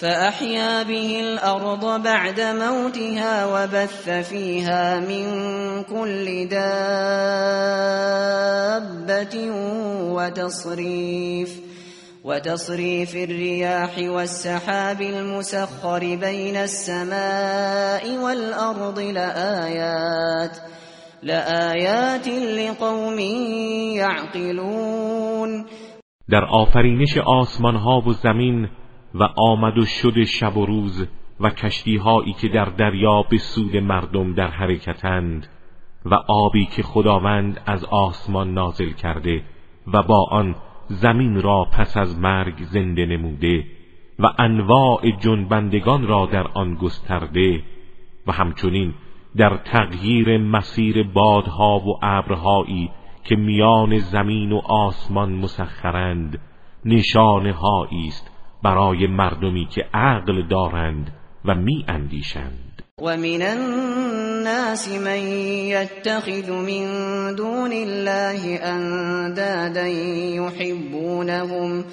فأحيا به الأرض بعد موتها وبث فيها من كل دابة وتصريف وتصريف الرياح والسحاب المسخر بين السماء والأرض لآيات لآيات لقوم يعقلون. در آفرینش آسمان ها و زمین و آمد و شد شب و روز و کشتی هایی که در دریا به سود مردم در حرکتند و آبی که خداوند از آسمان نازل کرده و با آن زمین را پس از مرگ زنده نموده و انواع جنبندگان را در آن گسترده و همچنین در تغییر مسیر بادها و ابرهایی که میان زمین و آسمان مسخرند نشانه است برای مردمی که عقل دارند و می اندیشند. و من الناس من يتخذ من دون الله اندادا يحبونهم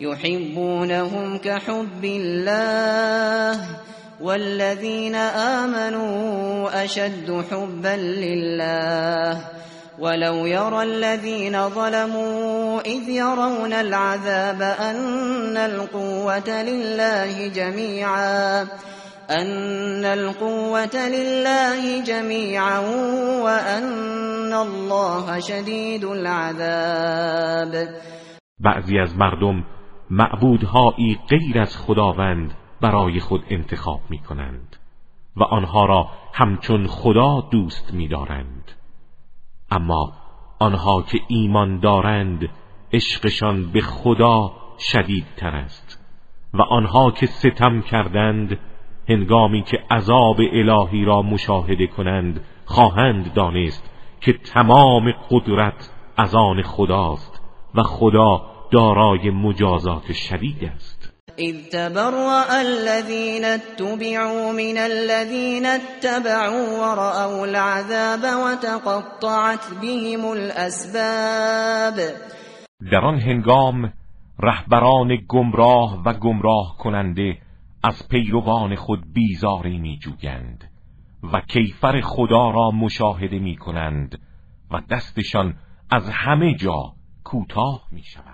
يحبونهم كحب الله والذين آمنوا أشد حبا لله. ولو يرى الذين ظلموا إذ يرون العذاب أن القوة لله جميعا أن القوة لله جميعا وأن الله شدید العذاب. بعضی از مردم معبودهایی غیر از خداوند برای خود انتخاب می کنند و آنها را همچون خدا دوست می دارند اما آنها که ایمان دارند عشقشان به خدا شدیدتر است. و آنها که ستم کردند هنگامی که عذاب الهی را مشاهده کنند خواهند دانست که تمام قدرت از آن خداست و خدا دارای مجازات شدید است. اذ تبرأ الذين اتبعوا من الذين اتبعوا ورأوا العذاب وتقطعت بهم الاسباب در آن هنگام رهبران گمراه و گمراه کننده از پیروان خود بیزاری می جوگند و کیفر خدا را مشاهده می کنند و دستشان از همه جا کوتاه می شود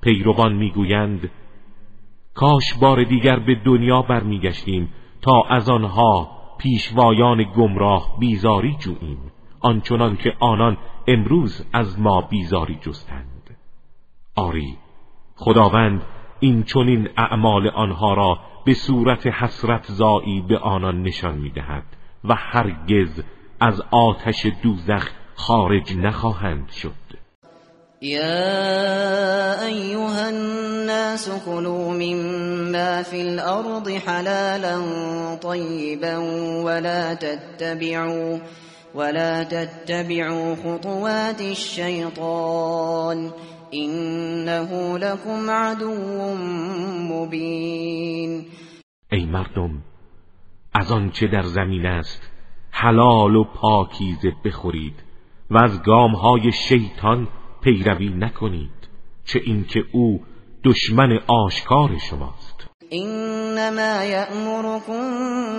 پیروان می‌گویند کاش بار دیگر به دنیا برمیگشتیم تا از آنها پیشوایان گمراه بیزاری جوییم آنچنان که آنان امروز از ما بیزاری جستند. آری خداوند این چنین اعمال آنها را به صورت حسرت زایی به آنان نشان می‌دهد و هرگز از آتش دوزخ خارج نخواهند شد. يا أيها الناس كلوا مما في الأرض حلالا طيبا ولا تتبعوا ولا تتبعوا خطوات الشيطان إنه لكم عدو مبين. ای مردم از آنچه در زمین است حلال و پاکیزه بخورید و از گامهای شیطان پیروی نکنید چه اینکه او دشمن آشکار شماست. انما یأمركم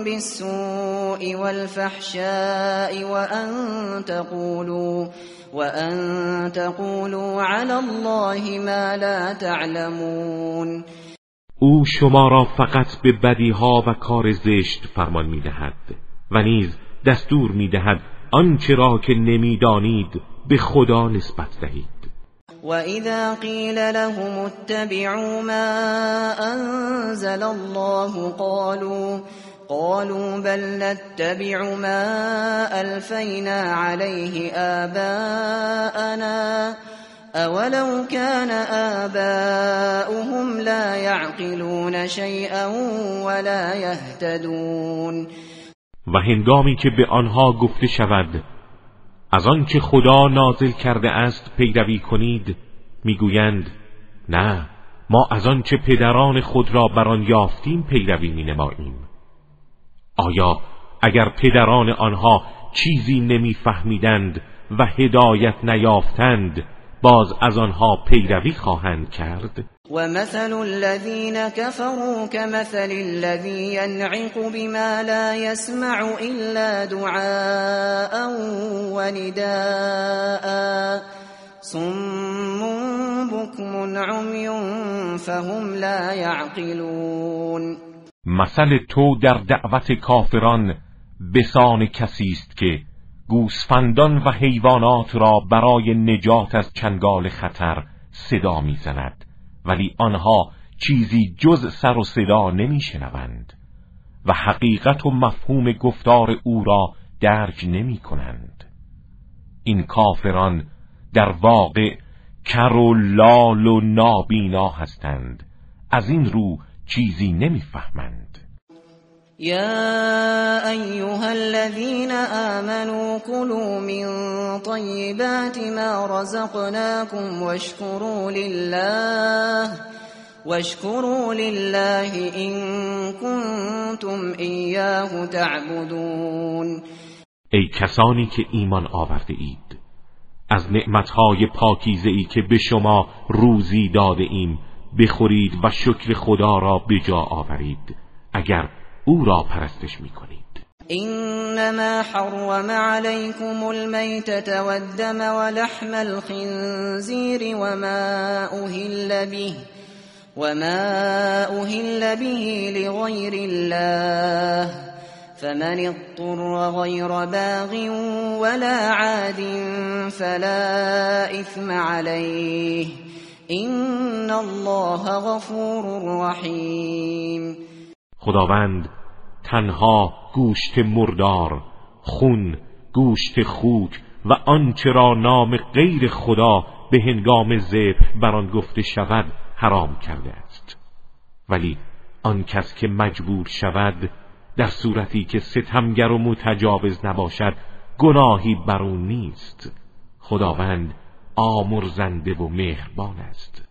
بالسوء والفحشاء وان تقولوا وان تقولوا على الله ما لا تعلمون. او شما را فقط به بدیها و کار زشت فرمان می‌دهد و نیز دستور می‌دهد آنچه را که نمی‌دانید به خدا نسبت دهید. و اذا قیل لهم اتبعوا ما انزل الله قالوا قالوا بل نتبع ما الفینا عليه آباءنا اولو كان آباؤهم لا يعقلون شيئا ولا يهتدون. و هنگامی که به آنها گفته شود از آنچه خدا نازل کرده است پیروی کنید می‌گویند نه ما از آنچه پدران خود را بر آن یافتیم پیروی مینماییم. آیا اگر پدران آنها چیزی نمیفهمیدند و هدایت نیافتند باز از آنها پیروی خواهند کرد؟ ومثل الذين كفروا كمثل الذي ينعق بما لا يسمع إلا دعاء ونداء. صم بكم عمي فهم لا يعقلون. مثل تو در دعوت کافران بسان کسی است که گوسفندان و حیوانات را برای نجات از چنگال خطر صدا می‌زند. ولی آنها چیزی جز سر و صدا نمیشنوند و حقیقت و مفهوم گفتار او را درک نمی کنند این کافران در واقع کر و لال و نابینا هستند از این رو چیزی نمی‌فهمند. يا أيها الذين آمنوا كلوا من طيبات ما رزقناكم واشكروا لله واشكروا لله إن كنتم إياه تعبدون. ای کسانی که ایمان آورده اید از نعمتهای پاکیزه ای که به شما روزی داده ایم بخورید و شکر خدا را به جا آورید. اگر أو را پرستش میکنید. انما حرم عليكم الميتة والدم ولحم الخنزير وما أهل به وما أهل به لغير الله فمن اضطر غير باغ ولا عاد فلا إثم عليه إن الله غفور رحيم خداوند تنها گوشت مردار خون گوشت خوک و آنچه را نام غیر خدا به هنگام ذبح بر آن گفته شود حرام کرده است. ولی آن کس که مجبور شود در صورتی که ستمگر و متجاوز نباشد گناهی بر او نیست. خداوند آمرزنده و مهربان است.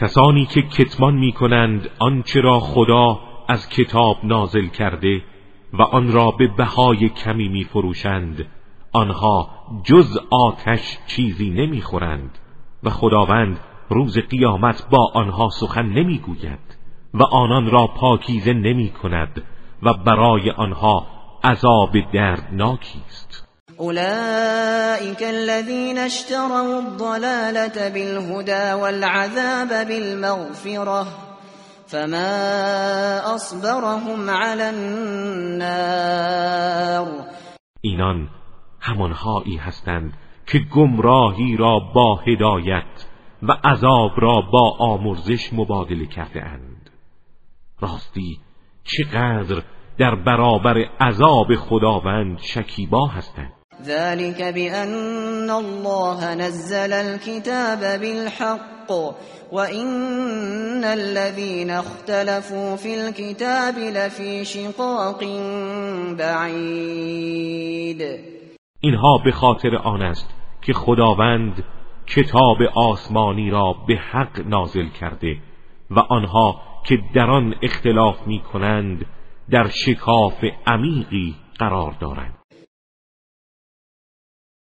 کسانی که کتمان می کنند آنچه را خدا از کتاب نازل کرده و آن را به بهای کمی می فروشند آنها جز آتش چیزی نمی خورند و خداوند روز قیامت با آنها سخن نمی گوید و آنان را پاکیزه نمی کند و برای آنها عذاب دردناکی است. أولئك الذين اشتروا الضلالة بالهدى والعذاب بالمغفرة فما أصبرهم على النار. اینان همانهایی هستند که گمراهی را با هدایت و عذاب را با آمرزش مبادله کرده اند. راستی چقدر در برابر عذاب خداوند شکیبا هستند. ذلك بأن الله نزل الكتاب بالحق وإن الذين اختلفوا في الكتاب لفي شقاق بعید اینها به خاطر آن است که خداوند کتاب آسمانی را به حق نازل کرده و آنها که در آن اختلاف می کنند در شکاف عمیقی قرار دارند.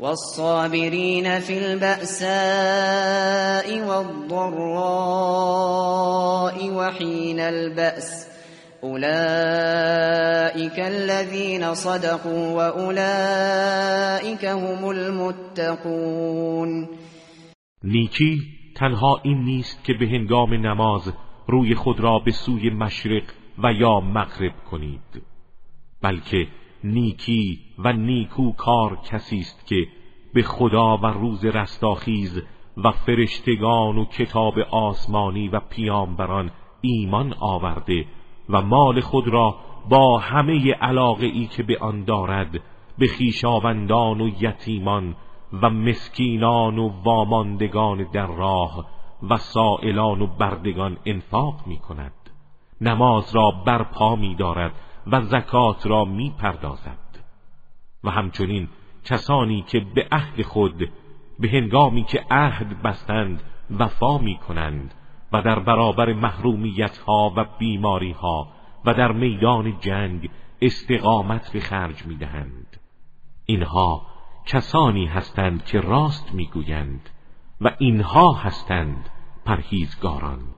والصابرين في البأساء والضراء وحين البأس أولئك الذين صدقوا وأولئك هم المتقون نیکی تنها این نیست که به هنگام نماز روی خود را به سوی مشرق و یا مغرب کنید بلکه نیکی و نیکو کار کسی است که به خدا و روز رستاخیز و فرشتگان و کتاب آسمانی و پیامبران ایمان آورده و مال خود را با همه علاقه ای که به آن دارد به خیشاوندان و یتیمان و مسکینان و واماندگان در راه و سائلان و بردگان انفاق می کند نماز را برپا می دارد و زکات را می پردازد و همچنین کسانی که به عهد خود به هنگامی که عهد بستند وفا می کنند و در برابر محرومیت ها و بیماری ها و در میدان جنگ استقامت به خرج می دهند اینها کسانی هستند که راست می‌گویند و اینها هستند پرهیزگاران.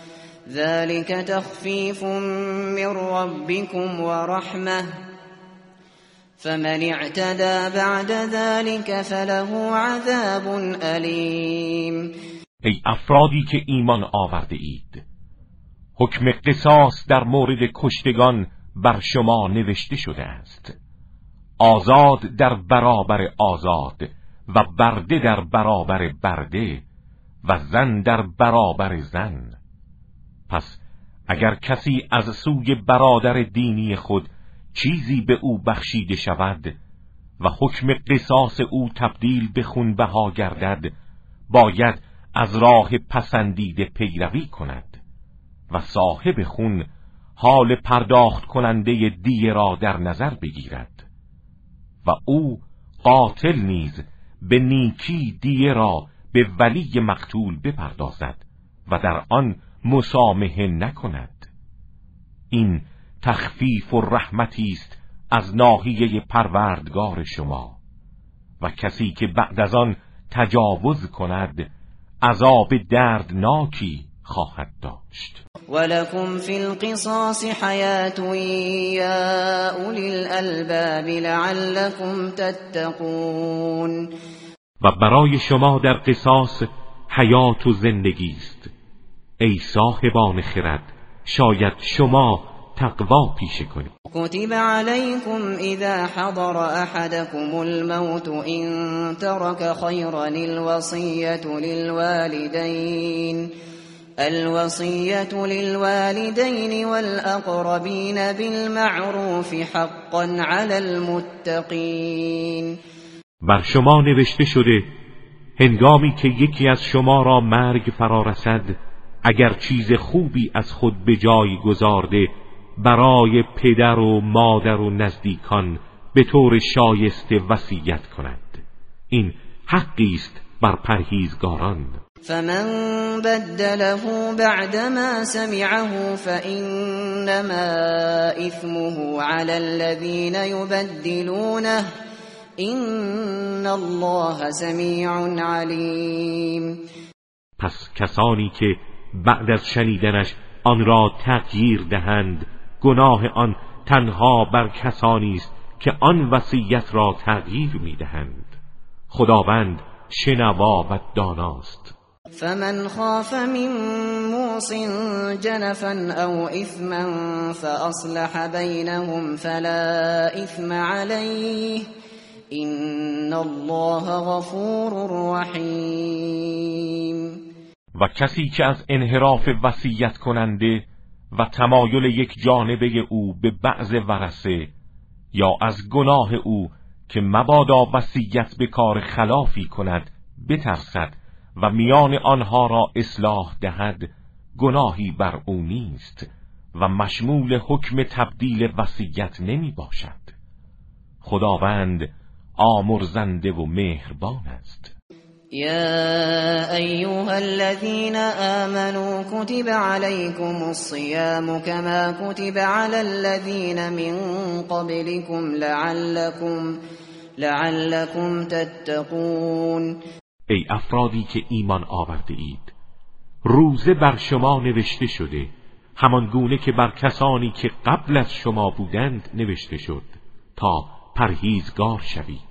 ذلك تخفيف من ربكم ورحمة. فمن اعتدى بعد ذلك فله عذاب علیم ای افرادی که ایمان آورده اید حکم قصاص در مورد کشتگان بر شما نوشته شده است. آزاد در برابر آزاد و برده در برابر برده و زن در برابر زن. پس اگر کسی از سوی برادر دینی خود چیزی به او بخشیده شود و حکم قصاص او تبدیل به خونبها گردد باید از راه پسندیده پیروی کند و صاحب خون حال پرداخت کننده دیه را در نظر بگیرد و او قاتل نیز به نیکی دیه را به ولی مقتول بپردازد و در آن مسامحه نکند. این تخفیف و رحمتی است از ناحیه پروردگار شما. و کسی که بعد از آن تجاوز کند عذاب دردناکی خواهد داشت. ولكم في القصاص حیات یا اولی الالباب لعلكم تتقون. و برای شما در قصاص حیات و زندگی است. ای صاحبان خرد شاید شما تقوا پیشه کنید. کتب علیکم اذا حضر احدكم الموت ان ترك خيرا الوصیت للوالدین الوصية للوالدين والأقربين بالمعروف حقا على المتقين. بر شما نوشته شده هنگامی که یکی از شما را مرگ فرا رسد اگر چیز خوبی از خود به جای گذارده برای پدر و مادر و نزدیکان به طور شایسته وصیت کند. این حقی است بر پرهیزگاران. فمن بدله بعدما سمعه فإنما إثمه على الذين يبدلونه. این الله سمیع علیم پس کسانی که بعد از شنیدنش آن را تغییر دهند. گناه آن تنها بر کسانی است که آن وصیت را تغییر می‌دهند. خداوند شنوا و داناست. فمن خاف من موص جنفا او اثما فاصلح بینهم فلا اثم علیه این الله غفور رحیم و کسی که از انحراف وصیت کننده و تمایل یک جانبه او به بعض ورسه یا از گناه او که مبادا وصیت به کار خلافی کند بترسد و میان آنها را اصلاح دهد گناهی بر او نیست و مشمول حکم تبدیل وصیت نمی باشد. خداوند آمرزنده و مهربان است. يا أيها الذين آمنوا كتب عليكم الصيام كما كتب على الذين من قبلكم لعلكم لعلكم تتقون. ای افرادی که ایمان آورده اید روزه بر شما نوشته شده همان گونه که بر کسانی که قبل از شما بودند نوشته شد تا پرهیزگار شوید.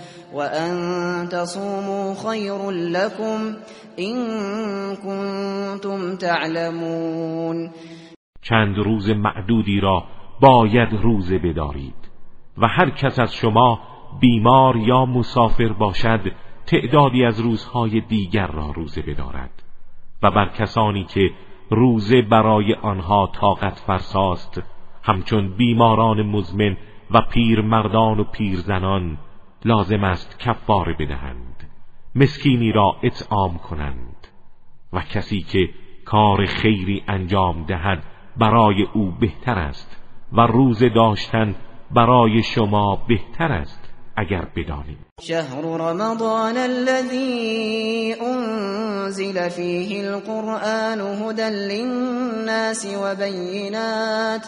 وأن تصوموا خير لكم إن كنتم تعلمون چند روز معدودی را باید روزه بدارید و هر کس از شما بیمار یا مسافر باشد تعدادی از روزهای دیگر را روزه بدارد و بر کسانی که روزه برای آنها طاقت فرساست همچون بیماران مزمن و پیرمردان و پیرزنان لازم است کفاره بدهند. مسکینی را اطعام کنند. و کسی که کار خیری انجام دهد برای او بهتر است و روز داشتن برای شما بهتر است اگر بدانید. شهر رمضان الذي انزل فيه القرآن هدى للناس وبينات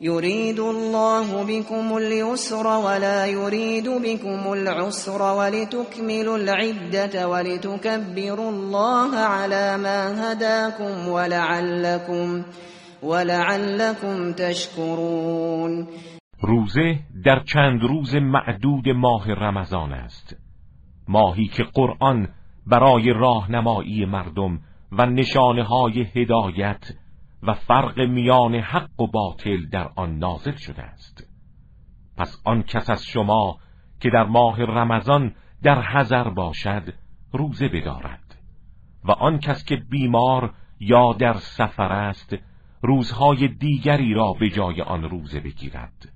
يريد الله بكم اليسر ولا يريد بكم العسر ولتكملوا العدة ولتكبروا الله على ما هداكم ولعلكم ولعلكم تشكرون. روزه در چند روز معدود ماه رمضان است. ماهی که قرآن برای راهنمایی مردم و نشانه های هدایت و فرق میان حق و باطل در آن نازل شده است. پس آن کس از شما که در ماه رمضان در حذر باشد روزه بدارد. و آن کس که بیمار یا در سفر است روزهای دیگری را به جای آن روزه بگیرد.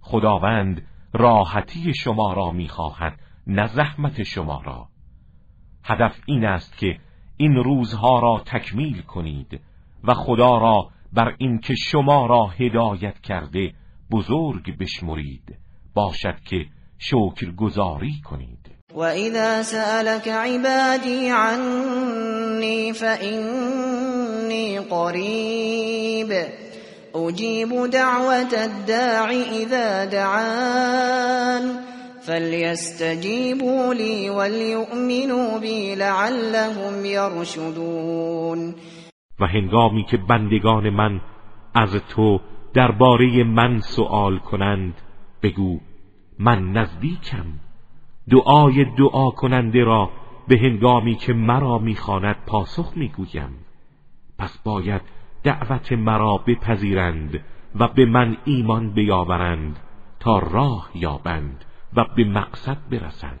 خداوند راحتی شما را می‌خواهد نه زحمت شما را. هدف این است که این روزها را تکمیل کنید. و خدا را بر اینکه شما را هدایت کرده بزرگ بشمرید. باشد که شکر گذاری کنید. و اذا سألك عبادی عنی فإنی قریب. اجیب دعوت الداعی اذا دعان. فلیستجیبوا لی وليؤمنوا بی لعلهم یرشدون. و هنگامی که بندگان من از تو درباره من سوال کنند بگو من نزدیکم. دعای دعا کننده را به هنگامی که مرا می‌خواند پاسخ می‌گویم. پس باید دعوت مرا بپذیرند و به من ایمان بیاورند تا راه یابند و به مقصد برسند.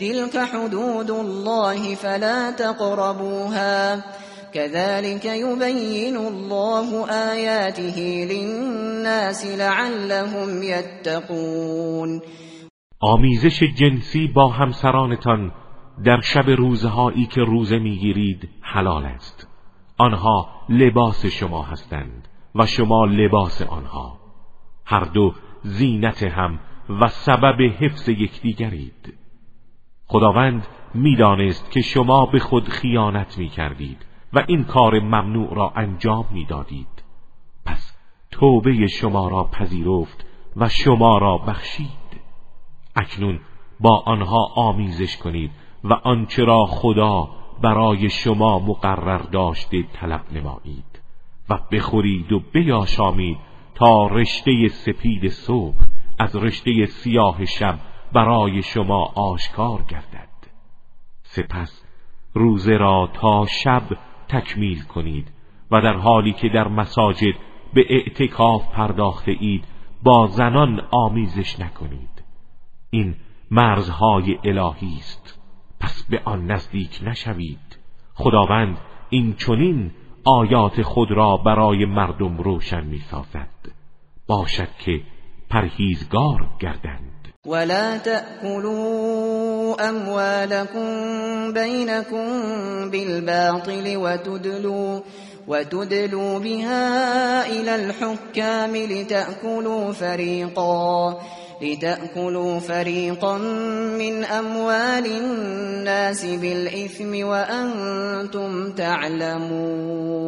تلك حدود الله فلا تقربوها. كذلك يبين الله آياته للناس لعلهم يتقون. آمیزش جنسی با همسرانتان در شب روزهایی که روزه می‌گیرید حلال است. آنها لباس شما هستند و شما لباس آنها. هر دو زینت هم و سبب حفظ یکدیگرید. خداوند می‌دانست که شما به خود خیانت می کردید و این کار ممنوع را انجام می‌دادید. پس توبه شما را پذیرفت و شما را بخشید. اکنون با آنها آمیزش کنید و آنچه را خدا برای شما مقرر داشته طلب نمایید و بخورید و بیاشامید تا رشته سپید صبح از رشته سیاه شب برای شما آشکار گردد. سپس روزه را تا شب تکمیل کنید و در حالی که در مساجد به اعتکاف پرداخته اید با زنان آمیزش نکنید. این مرزهای الهی است. پس به آن نزدیک نشوید. خداوند این چنین آیات خود را برای مردم روشن می سازد باشد که پرهیزگار گردند. ولا تأكلوا أموالكم بينكم بالباطل وتدلوا وتدلوا بها إلى الحكام لتأكلوا فريقا لتأكلوا فريقا من أموال الناس بالإثم وأنتم تعلمون.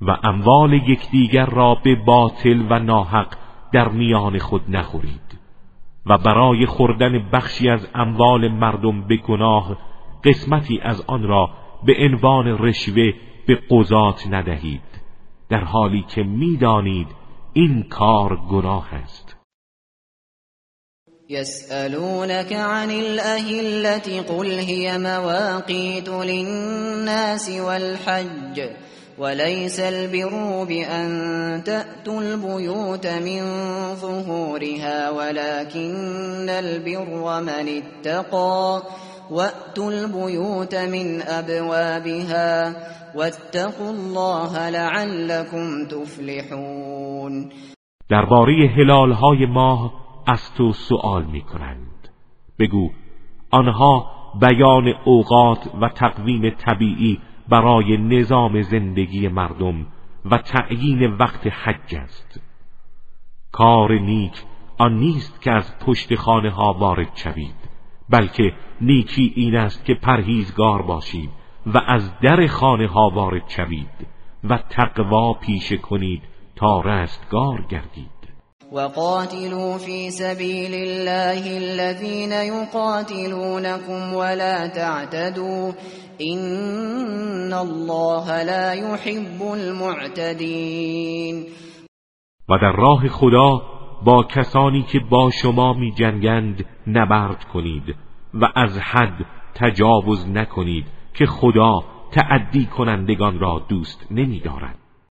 و اموال یکدیگر را به باطل و ناحق در میان خود نخورید و برای خوردن بخشی از اموال مردم به گناه قسمتی از آن را به عنوان رشوه به قضات ندهید در حالی که می‌دانید این کار گناه است. يسألونك عن الأهلة قل هي مواقيت للناس والحج. وليس البر بأن تأتوا البيوت من ظهورها ولكن البر من اتقى وأتوا البيوت من أبوابها واتقوا الله لعلكم تفلحون درباره هلال های ماه از تو سؤال می کنند بگو آنها بیان اوقات و تقویم طبیعی برای نظام زندگی مردم و تعیین وقت حج است. کار نیک آن نیست که از پشت خانه ها وارد شوید بلکه نیکی این است که پرهیزگار باشید و از در خانه ها وارد شوید و تقوا پیشه کنید تا رستگار گردید. وقاتلوا في سبيل الله الذين يقاتلونكم ولا تعتدوا إن الله لا يحب المعتدين. و در راه خدا با کسانی که با شما می جنگند نبرد کنید و از حد تجاوز نکنید که خدا تعدی کنندگان را دوست نمی دارد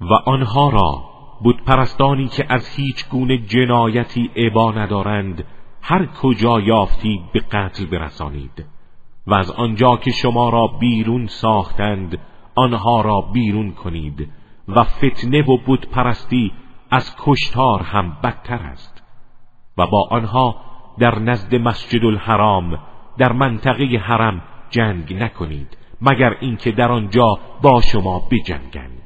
و آنها را پرستانی که از هیچ گونه جنایتی عبا ندارند هر کجا یافتید به قتل برسانید. و از آنجا که شما را بیرون ساختند آنها را بیرون کنید و فتنه و پرستی از کشتار هم بدتر است. و با آنها در نزد مسجد الحرام در منطقه حرم جنگ نکنید مگر اینکه در آنجا با شما بجنگند.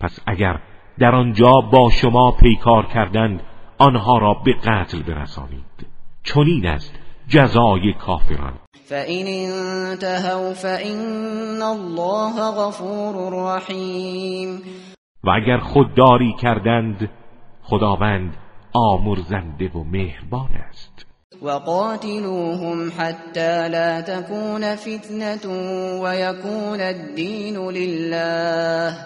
پس اگر در آنجا با شما پیکار کردند آنها را به قتل برسانید. چنین است جزای کافران. فَإِنِ انتهوا فَإِنَّ الله غفور رحیم و اگر خودداری کردند خداوند آمرزنده و مهربان است. وقاتلوهم حتى لا تكون فتنة ويكون الدين لله.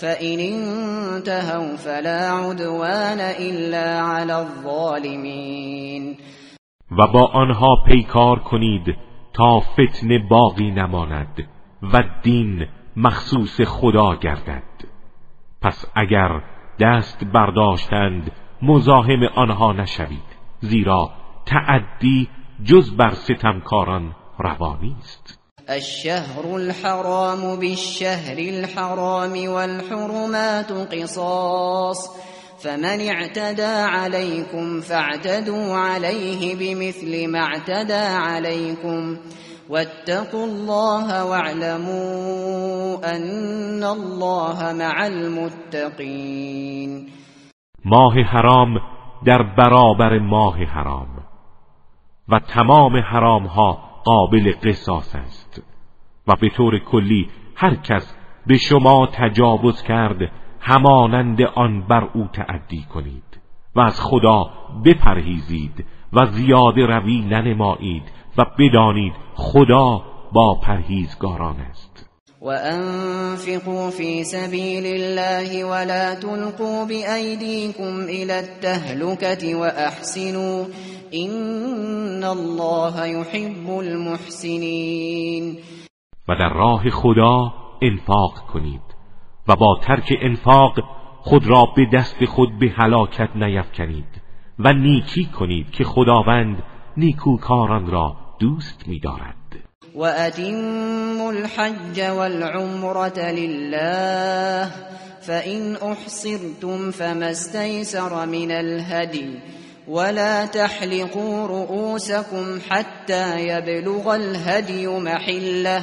فإن انتهوا فلا عدوان إلا على الظالمين. و با آنها پیکار کنید تا فتنه باقی نماند و دین مخصوص خدا گردد. پس اگر دست برداشتند مزاحم آنها نشوید زیرا تعدی جز بر ستمکاران روانی است. الشهر الحرام بالشهر الحرام والحرمات قصاص فمن اعتدى عليكم فاعتدوا عليه بمثل ما اعتدى عليكم واتقوا الله واعلموا أن الله مع المتقين. ماه حرام در برابر ماه حرام و تمام حرام ها قابل قصاص است. و به طور کلی هر کس به شما تجاوز کرد همانند آن بر او تعدی کنید و از خدا بپرهیزید و زیاده روی ننمایید و بدانید خدا با پرهیزگاران است. وأنفقوا في سبيل الله ولا تلقوا بأيديكم إلى التهلكة وأحسنوا إن الله يحب المحسنين و در راه خدا انفاق کنید و با ترک انفاق خود را به دست خود به هلاکت نیفکنید و نیکی کنید که خداوند نیکوکاران را دوست می‌دارد. وأتموا الحج والعمرة لله فإن أحصرتم فما استيسر من الهدي ولا تحلقوا رؤوسكم حتى يبلغ الهدي محله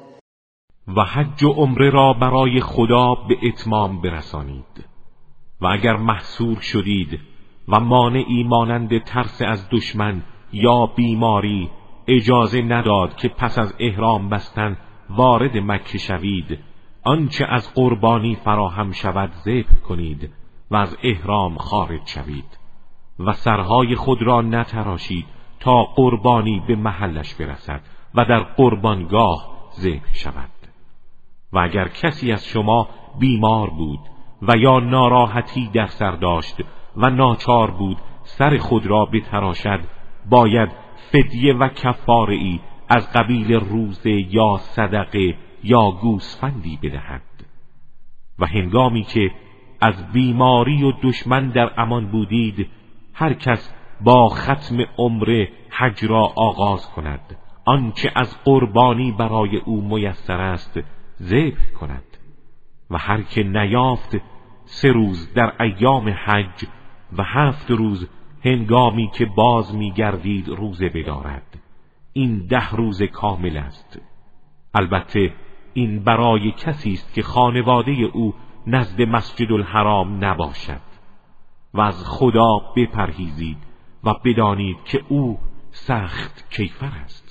و حج و عمره را برای خدا به اتمام برسانید. و اگر محصول شدید و مانعی مانند ترس از دشمن یا بیماری اجازه نداد که پس از احرام بستن وارد مکه شوید آنچه از قربانی فراهم شود ذبح کنید و از احرام خارج شوید و سرهای خود را نتراشید تا قربانی به محلش برسد و در قربانگاه ذبح شود. و اگر کسی از شما بیمار بود و یا ناراحتی در سر داشت و ناچار بود سر خود را بتراشد باید فدیه و کفاره ای از قبیل روزه یا صدقه یا گوسفندی بدهد. و هنگامی که از بیماری و دشمن در امان بودید هر کس با ختم عمر حج را آغاز کند. آنچه از قربانی برای او میسر است ذبح کند و هر که نیافت سه روز در ایام حج و هفت روز هنگامی که باز میگردید روزه بدارد. این ده روز کامل است. البته این برای کسی است که خانواده او نزد مسجد الحرام نباشد و از خدا بپرهیزید و بدانید که او سخت کیفر است.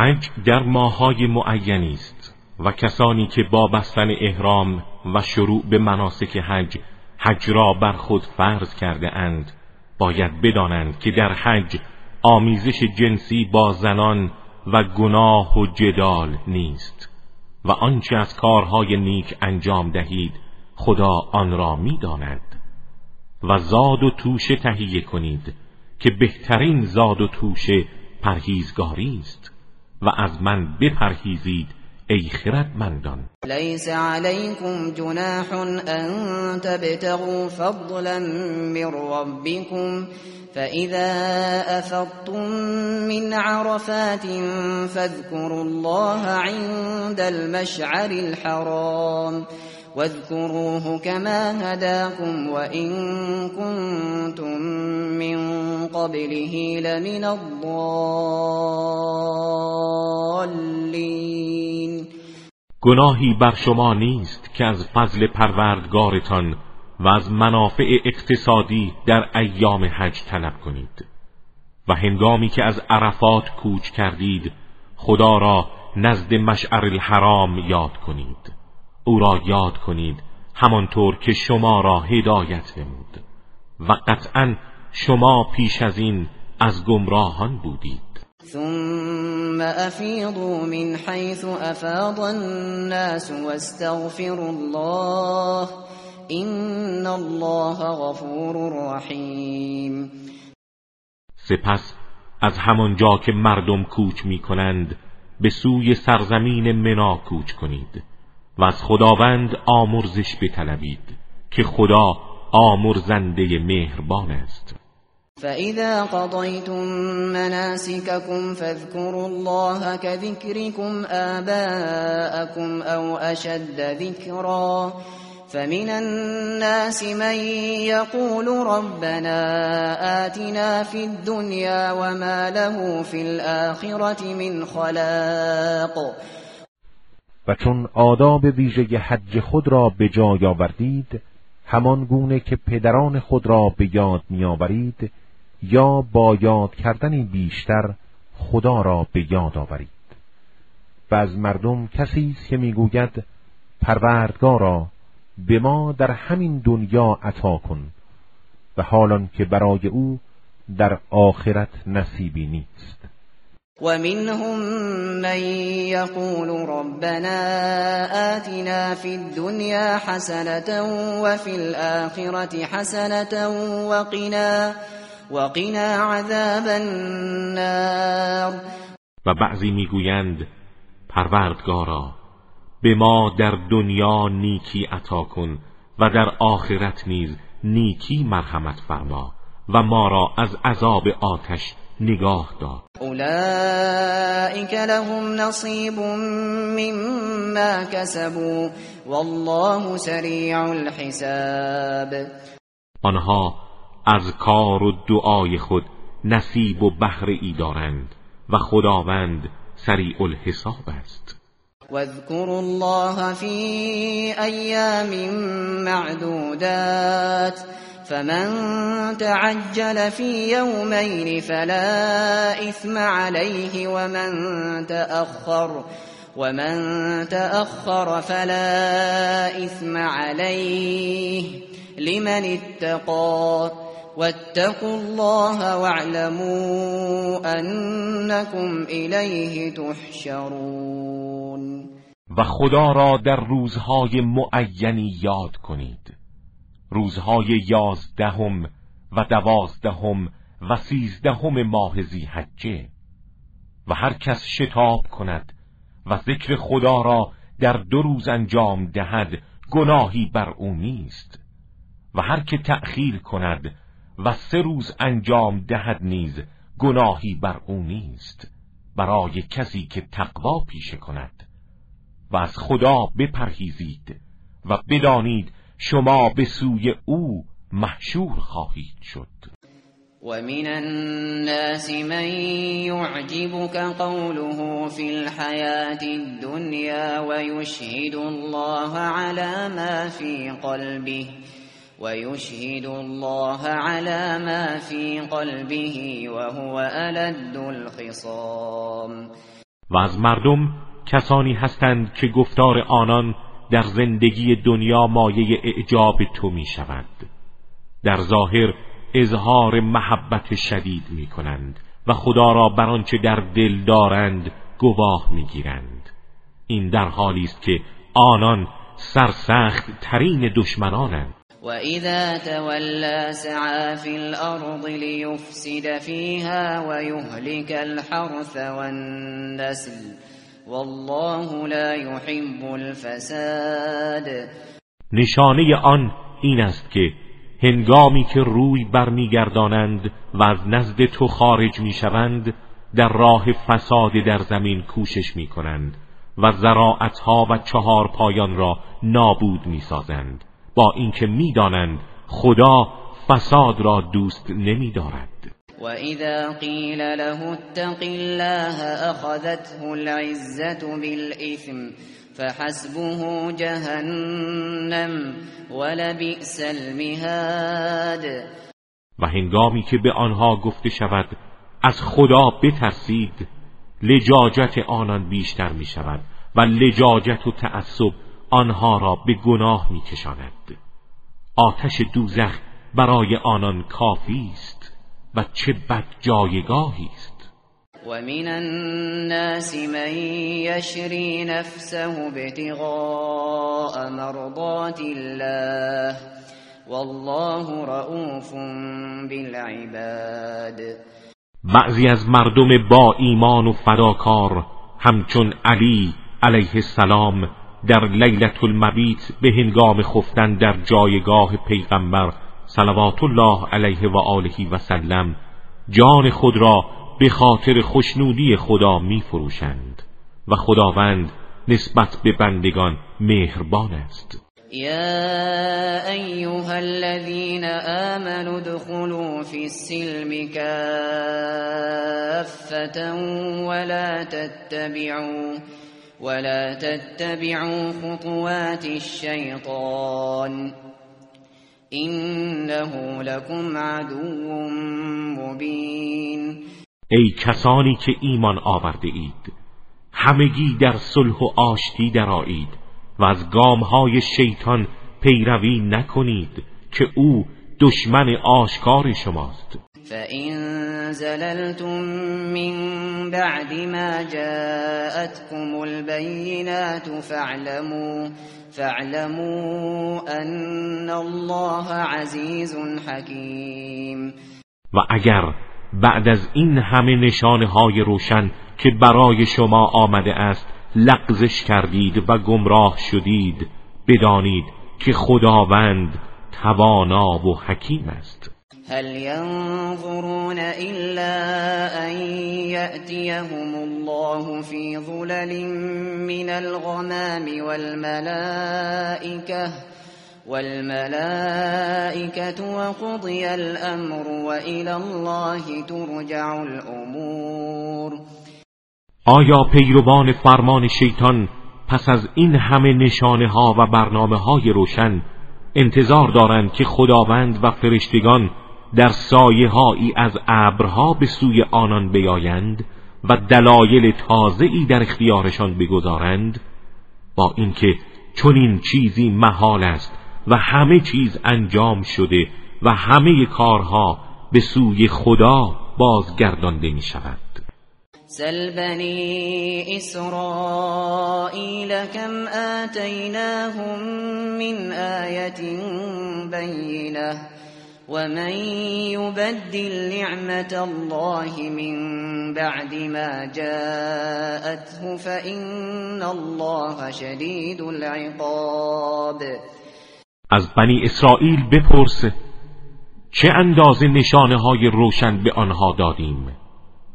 حج در ماهای معینی است و کسانی که با بستن احرام و شروع به مناسک حج حج را بر خود فرض کرده اند باید بدانند که در حج آمیزش جنسی با زنان و گناه و جدال نیست و آنچه از کارهای نیک انجام دهید خدا آن را می‌داند. و زاد و توشه تهیه کنید که بهترین زاد و توشه پرهیزگاری است. و از من بپرهیزید ای خردمندان. لیس علیکم جناح أن تبتغوا فضلا من ربکم فإذا أفضتم من عرفات فاذكروا الله عند المشعر الحرام. واذكروه كما هداكم وإن كنتم من قبله لمن الضالين. گناهی بر شما نیست که از فضل پروردگارتان و از منافع اقتصادی در ایام حج طلب کنید و هنگامی که از عرفات کوچ کردید خدا را نزد مشعر الحرام یاد کنید. او را یاد کنید همانطور که شما را هدایت نمود. و قطعا شما پیش از این از گمراهان بودید. ثم افیضوا من حیث افاض الناس واستغفروا الله این الله غفور رحیم سپس از همانجا که مردم کوچ می کنند به سوی سرزمین منا کوچ کنید. و از خداوند آمرزش بطلبید که خدا آمرزنده مهربان است. فإذا قضيتم مناسككم فاذكروا الله كذكركم آباءكم أو أشد ذكرا فمن الناس من يقول ربنا آتنا في الدنيا وما له في الآخرة من خلاق چون آداب ویژه حج خود را به جای آوردید همان گونه که پدران خود را به یاد میآورید یا با یاد کردنی بیشتر خدا را به یاد آورید. و از مردم کسی است که می‌گوید پروردگارا به ما در همین دنیا عطا کن و حالان که برای او در آخرت نصیبی نیست. ومنهم من يقول ربنا آتنا في الدنيا حسنة وفي الآخرة حسنة وقنا وقنا عذاب النار. و بعضی می‌گویند پروردگارا به ما در دنیا نیکی عطا کن و در آخرت نیز نیکی مرحمت فرما و ما را از عذاب آتش نگاه دار. اولئک لهم نصیب مما کسبوا والله سریع الحساب. آنها از کار و دعای خود نصیب و بهره ای دارند و خداوند سریع الحساب است. واذكروا الله في ايام معدودات. فمن تعجل في يومين فلا إثم عليه ومن تأخر ومن تأخر فلا إثم عليه. لمن اتقى واتقوا الله واعلموا أنكم إليه تحشرون. و خدا را در روزهای معینی یاد کنید. روزهای یازدهم و دوازدهم و سیزدهم ماه زیحجه و هر کس شتاب کند و ذکر خدا را در دو روز انجام دهد گناهی بر او نیست. و هر که تأخیر کند و سه روز انجام دهد نیز گناهی بر او نیست. برای کسی که تقوا پیشه کند. و از خدا بپرهیزید و بدانید شما به سوی او محشور خواهید شد. ومن الناس من يعجبك قوله في الحياة الدنيا ويشهد الله على ما في قلبه ويشهد الله على ما في قلبه وهو ألد الخصام. و از مردم کسانی هستند که گفتار آنان در زندگی دنیا مایه اعجاب تو می شود در ظاهر اظهار محبت شدید می کنند و خدا را بر آنچه در دل دارند گواه می گیرند این در حالی است که آنان سرسخت ترین دشمنانند. و اذا تولى سعى في الارض ليفسد فيها ويهلك الحرث والنسل والله لا يحب الفساد. نشانه آن این است که هنگامی که روی برمیگردانند و از نزد تو خارج می‌شوند در راه فساد در زمین کوشش می‌کنند و زراعتها و چهار پایان را نابود می‌سازند. با اینکه می‌دانند خدا فساد را دوست نمیدارد. وإذا قيل له اتق الله أخذته العزة بالإثم فحسبه جهنم ولبئس المهاد و هنگامی که به آنها گفته شود از خدا بترسید لجاجت آنان بیشتر می شود و لجاجت و تعصب آنها را به گناه می کشاند آتش دوزخ برای آنان کافی است. و چه بد جایگاهی است. و من الناس من یشری نفسه ابتغاء مرضات الله والله رؤوف بالعباد. بعضی از مردم با ایمان و فداکار همچون علی علیه السلام در لیلت المبیت به هنگام خفتن در جایگاه پیغمبر صلوات الله علیه و آله و سلم جان خود را به خاطر خوشنودی خدا می فروشند و خداوند نسبت به بندگان مهربان است. يا أيها الذين آمنوا ادخلوا في السلم كافة ولا تتبعوا ولا تتبعوا خطوات الشيطان إنه لكم عدو مبين. ای کسانی که ایمان آورده اید همگی در صلح و آشتی درآیید و از گامهای شیطان پیروی نکنید که او دشمن آشکار شماست. فَإِن زَلَلْتُم مِّن بَعْدِ مَا جَاءَتْكُمُ الْبَيِّنَاتُ فَاعْلَمُوا فَاعْلَمُوا أَنَّ اللَّهَ عَزِيزٌ حَكِيمٌ. و اگر بعد از این همه نشانه های روشن که برای شما آمده است لغزش کردید و گمراه شدید بدانید که خداوند توانا و حکیم است. هل ينظرون إلا أن يأتيهم الله في ظلل من الغمام والملائكة والملائكة وقضي الأمر وإلى الله ترجع الأمور. آیا پیروان فرمان شیطان پس از این همه نشانه ها و برنامه های روشن انتظار دارند که خداوند و فرشتگان در سایه هایی از ابرها به سوی آنان بیایند و دلایل تازه ای در اختیارشان بگذارند با اینکه چنین چیزی محال است و همه چیز انجام شده و همه کارها به سوی خدا بازگردانده می شود سل بنی اسرائیل کم آتیناهم من آیت بینه. ومن يبدل نعمت الله من بعد ما جاءته فإن الله شدید العقاب از بنی اسرائیل بپرس چه اندازه نشانه های روشن به آنها دادیم؟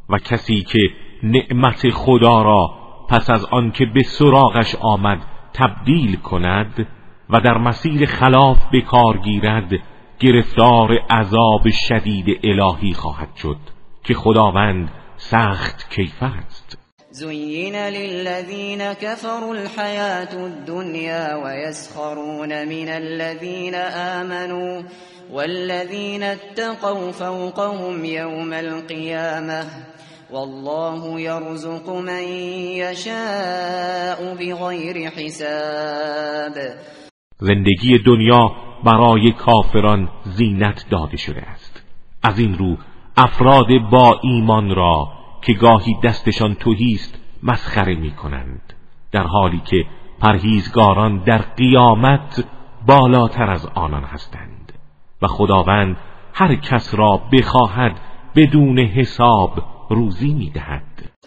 و کسی که نعمت خدا را پس از آنکه به سراغش آمد تبدیل کند و در مسیر خلاف به کار گیرد گرفتار عذاب شدید الهی خواهد شد که خداوند سخت کیفر است. زين للذين كفروا الحياة الدنيا ويسخرون من الذين آمنوا والذين اتقوا فوقهم يوم القيامة والله يرزق من يشاء بغير حساب زندگی دنیا برای کافران زینت داده شده است. از این رو افراد با ایمان را که گاهی دستشان توهیست مسخره می کنند. در حالی که پرهیزگاران در قیامت بالاتر از آنان هستند. و خداوند هر کس را بخواهد بدون حساب روزی می دهد.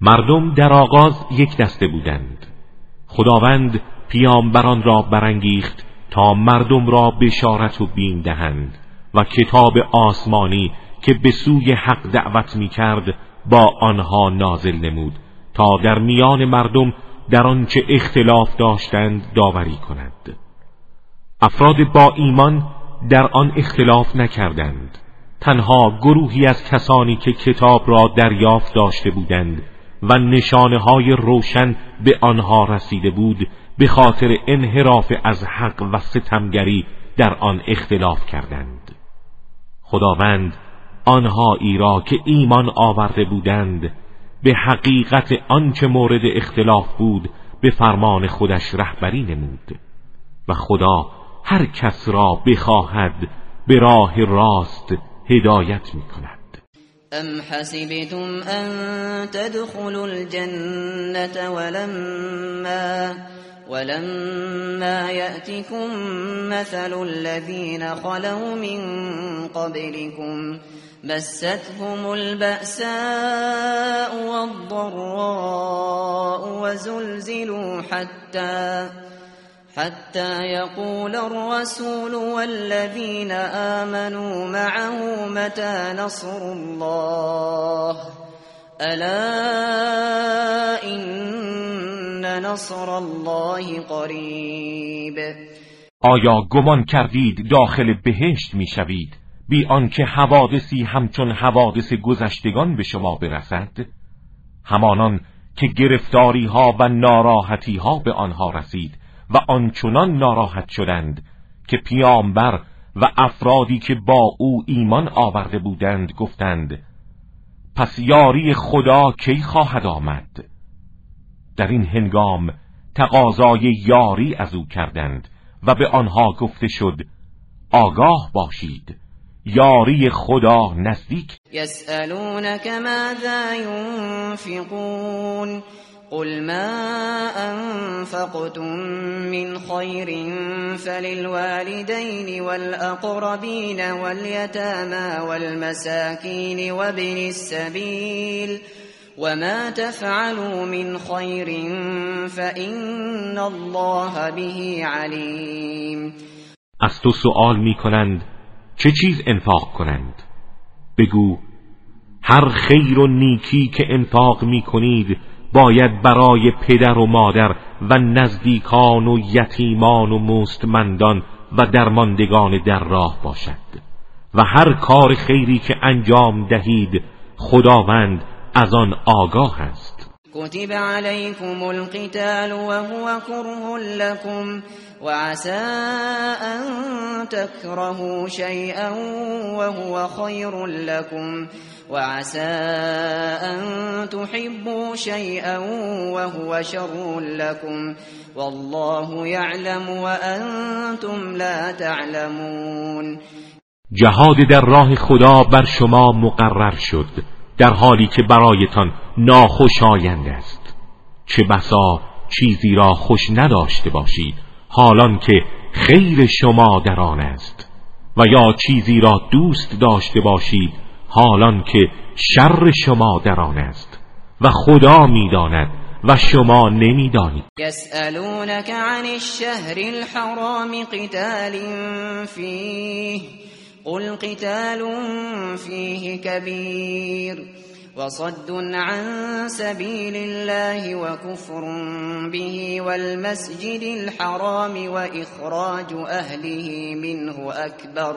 مردم در آغاز یک دسته بودند. خداوند پیامبران را برانگیخت تا مردم را بشارت و بین دهند و کتاب آسمانی که به سوی حق دعوت می کرد با آنها نازل نمود تا در میان مردم در آنچه اختلاف داشتند داوری کند. افراد با ایمان در آن اختلاف نکردند. تنها گروهی از کسانی که کتاب را دریافت داشته بودند و نشانه های روشن به آنها رسیده بود به خاطر انحراف از حق و ستمگری در آن اختلاف کردند. خداوند آنهایی را که ایمان آورده بودند به حقیقت آنچه مورد اختلاف بود به فرمان خودش رهبری نمود. و خدا هر کس را بخواهد به راه راست هدایت می کند ام حسبتم ان تدخلوا الجنة ولما ولما يأتكم مثل الذين خلوا من قبلكم مستهم البأساء والضراء وزلزلوا حتى حتى يقول الرسول والذين آمنوا معه متى نصر الله؟ ألا إن نصر الله قریب آیا گمان کردید داخل بهشت می‌شوید؟ بی آنکه حوادثی همچون حوادث گذشتگان به شما برسد؟ همانان که گرفتاری ها و ناراحتی ها به آنها رسید و آنچنان ناراحت شدند که پیامبر و افرادی که با او ایمان آورده بودند گفتند پس یاری خدا کی خواهد آمد؟ در این هنگام تقاضای یاری از او کردند و به آنها گفته شد آگاه باشید یاری خدا نزدیک. یسألونک ماذا ينفقون قل ما أنفقتم من خير فللوالدين والأقربين واليتامى والمساكين وابن السبيل وما تفعلوا من خير فإن الله به عليم از تو سؤال می کنند چه چیز انفاق کنند؟ بگو هر خیر و نیکی که انفاق می کنید باید برای پدر و مادر و نزدیکان و یتیمان و مستمندان و درماندگان در راه باشد. و هر کار خیری که انجام دهید خداوند از آن آگاه است. كتب عليكم القتال وهو كره لكم وعسى أن تكرهوا شيئا وهو خير لكم وعسى أن تحبوا شيئا وهو شر لكم والله يعلم وأنتم لا تعلمون. جهاد در راه خدا بر شما مقرر شد در حالی که برایتان ناخوشایند است. چه بسا چیزی را خوش نداشته باشید حالان که خیر شما در آن است. و یا چیزی را دوست داشته باشید حالان که شر شما در آن است و خدا می‌داند و شما نمی‌دانید. یسألونک عن الشهر الحرام قتال فیه قل قتال فيه كبير وصد عن سبيل الله وكفر به والمسجد الحرام وإخراج أهله منه أكبر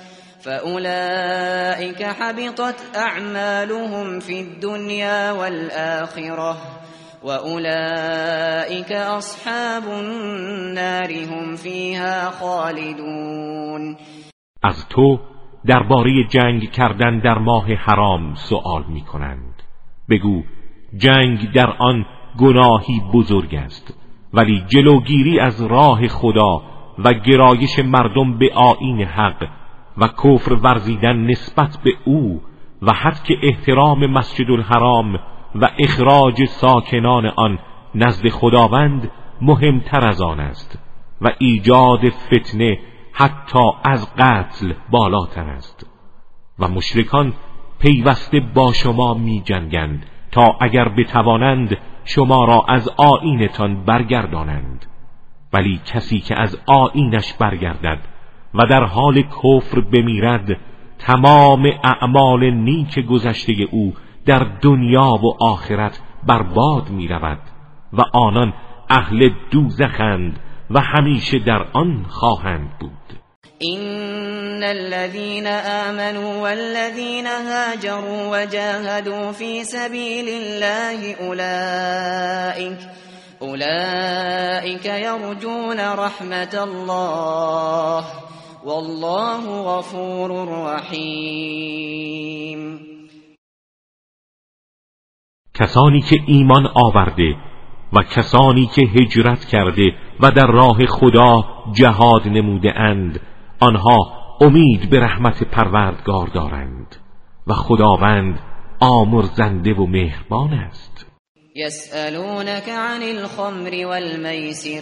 حبطت أعمالهم في الدنيا والآخرة وأولئك أصحاب النار هم فيها خالدون از تو درباره جنگ کردن در ماه حرام سوال می کنند بگو جنگ در آن گناهی بزرگ است ولی جلوگیری از راه خدا و گرایش مردم به آین حق و کفر ورزیدن نسبت به او و که احترام مسجد الحرام و اخراج ساکنان آن نزد خداوند مهمتر از آن است و ایجاد فتنه حتی از قتل بالاتر است. و مشرکان پیوسته با شما می جنگند تا اگر بتوانند شما را از آینتان برگردانند. ولی کسی که از آینش برگردد و در حال کفر بمیرد تمام اعمال نیک گذشته او در دنیا و آخرت برباد می رود و آنان اهل دوزخند و همیشه در آن خواهند بود. إن الذين آمنوا والذين هاجروا وجاهدوا في سبيل الله أولئك أولئك يرجون رحمة الله. والله غفور رحیم. کسانی که ایمان آورده و کسانی که هجرت کرده و در راه خدا جهاد نموده اند آنها امید به رحمت پروردگار دارند و خداوند آمرزنده و مهربان است. یسألونك عن الخمر والمیسر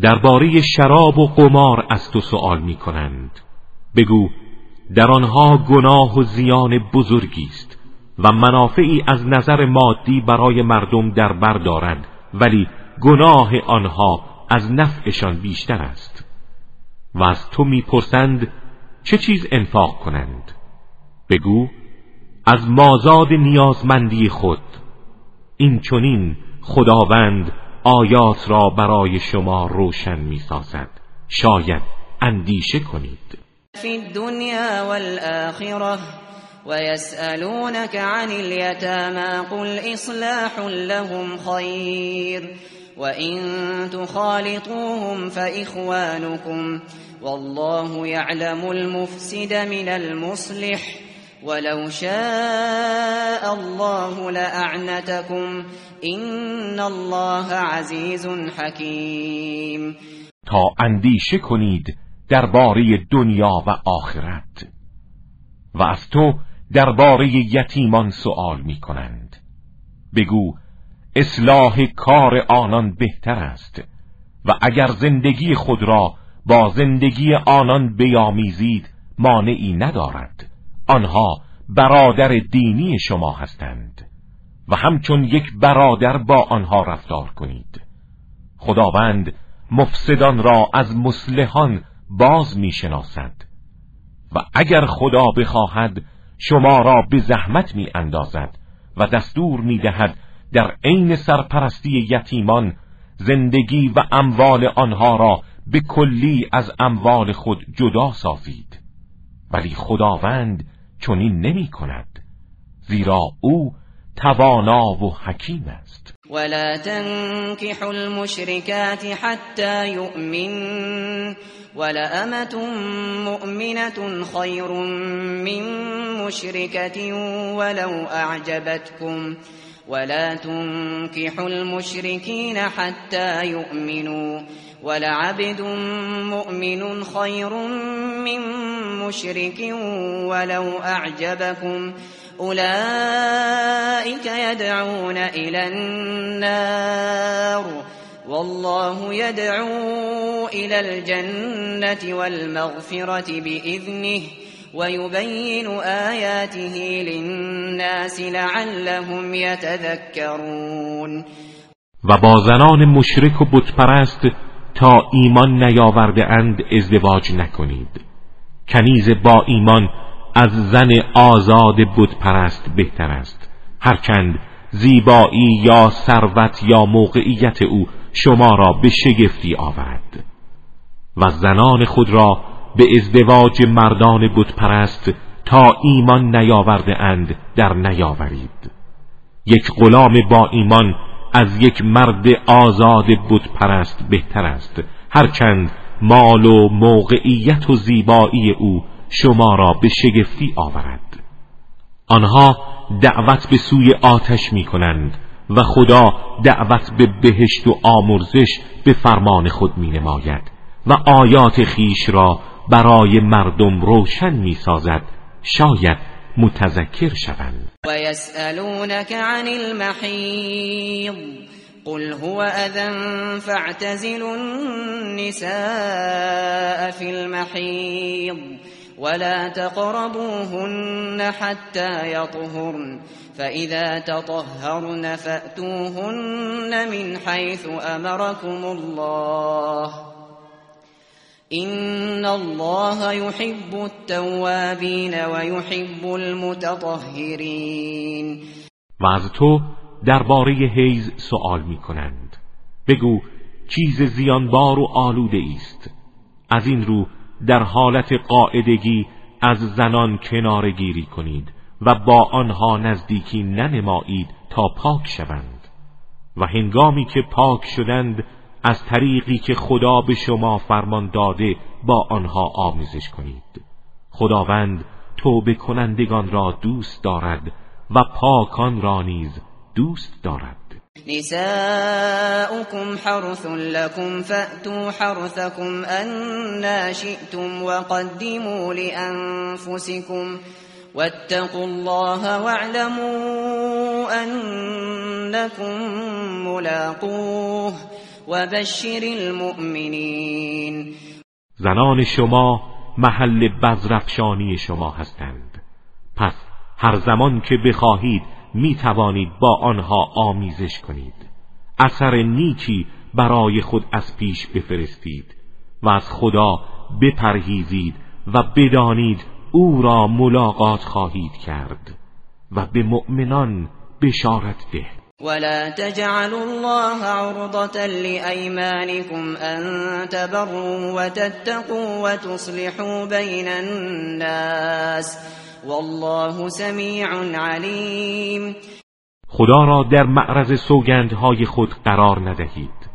درباره شراب و قمار از تو سوال می کنند بگو در آنها گناه و زیان بزرگی است و منافعی از نظر مادی برای مردم در بر دارند ولی گناه آنها از نفعشان بیشتر است. و از تو می‌پرسند چه چیز انفاق کنند؟ بگو از مازاد نیازمندی خود. این چونین خداوند آیات را برای شما روشن می‌سازد. شاید اندیشه کنید. فی الدنیا والآخرة ويسألونك عن اليتامى قل إصلاح لهم خير وإن تخالطوهم فإخوانكم والله يعلم المفسد من المصلح ولو شاء الله لأعنتكم این الله عزیز حکیم تا اندیشه کنید درباره دنیا و آخرت و از تو درباره یتیمان سوال می کنند بگو اصلاح کار آنان بهتر است و اگر زندگی خود را با زندگی آنان بیامیزید مانعی ندارد. آنها برادر دینی شما هستند و همچون یک برادر با آنها رفتار کنید. خداوند مفسدان را از مسلحان باز می‌شناسد و اگر خدا بخواهد شما را به زحمت می اندازد و دستور می دهد در عین سرپرستی یتیمان زندگی و اموال آنها را به کلی از اموال خود جدا سازید. ولی خداوند چنین نمی کند. زیرا او توانا و حکیم است. ولا تنكحوا المشركات حتى يؤمن ولأمة مؤمنة خير من مشركة ولو أعجبتكم. ولا تنكحوا المشركين حتى يؤمنوا ولعبد مؤمن خير من مشرك ولو أعجبكم أولئك يدعون إلى النار والله يدعو إلى الجنة والمغفرة بإذنه ويبين آياته للناس لعلهم يتذكرون و با زنان مشرک و بتپرست تا ایمان نیاورده اند ازدواج نکنید. کنیز با ایمان از زن آزاد پرست بهتر است. هرچند زیبایی یا ثروت یا موقعیت او شما را به شگفتی آورد. و زنان خود را به ازدواج مردان پرست تا ایمان نیاورده اند در نیاورید. یک غلام با ایمان از یک مرد آزاد پرست بهتر است. هرچند مال و موقعیت و زیبایی او شما را به شگفتی آورد. آنها دعوت به سوی آتش می کنند و خدا دعوت به بهشت و آمرزش به فرمان خود می نماید و آیات خیش را برای مردم روشن می سازد. شاید متذکر شوند و یسألونک عن المحیض قل هو اذن فاعتزلوا النساء في المحيض ولا تقربوهن حتى يطهرن فإذا تطهرن فأتوهن من حيث أمركم الله. إن الله يحب التوابين ويحب المتطهرين. و از تو درباره حیز سوال می کنند. بگو چیز زیانبار و آلوده است از این رو در حالت قاعدگی از زنان کنار گیری کنید و با آنها نزدیکی ننمایید تا پاک شوند. و هنگامی که پاک شدند از طریقی که خدا به شما فرمان داده با آنها آمیزش کنید. خداوند توبه کنندگان را دوست دارد و پاکان را نیز دوست دارد. نساؤكم حرث لكم فأتوا حرثكم أنا شئتم وقدموا لأنفسكم واتقوا الله واعلموا أنكم ملاقوه. وبشر المؤمنين زنان شما محل بزرفشانی شما هستند. پس هر زمان که بخواهید می توانید با آنها آمیزش کنید. اثر نیکی برای خود از پیش بفرستید و از خدا بپرهیزید و بدانید او را ملاقات خواهید کرد و به مؤمنان بشارت ده. ولا تجعلوا الله عرضة لأيمانكم أن تبروا وتتقوا وتصلحوا بين الناس والله سمیع علیم خدا را در معرض سوگندهای خود قرار ندهید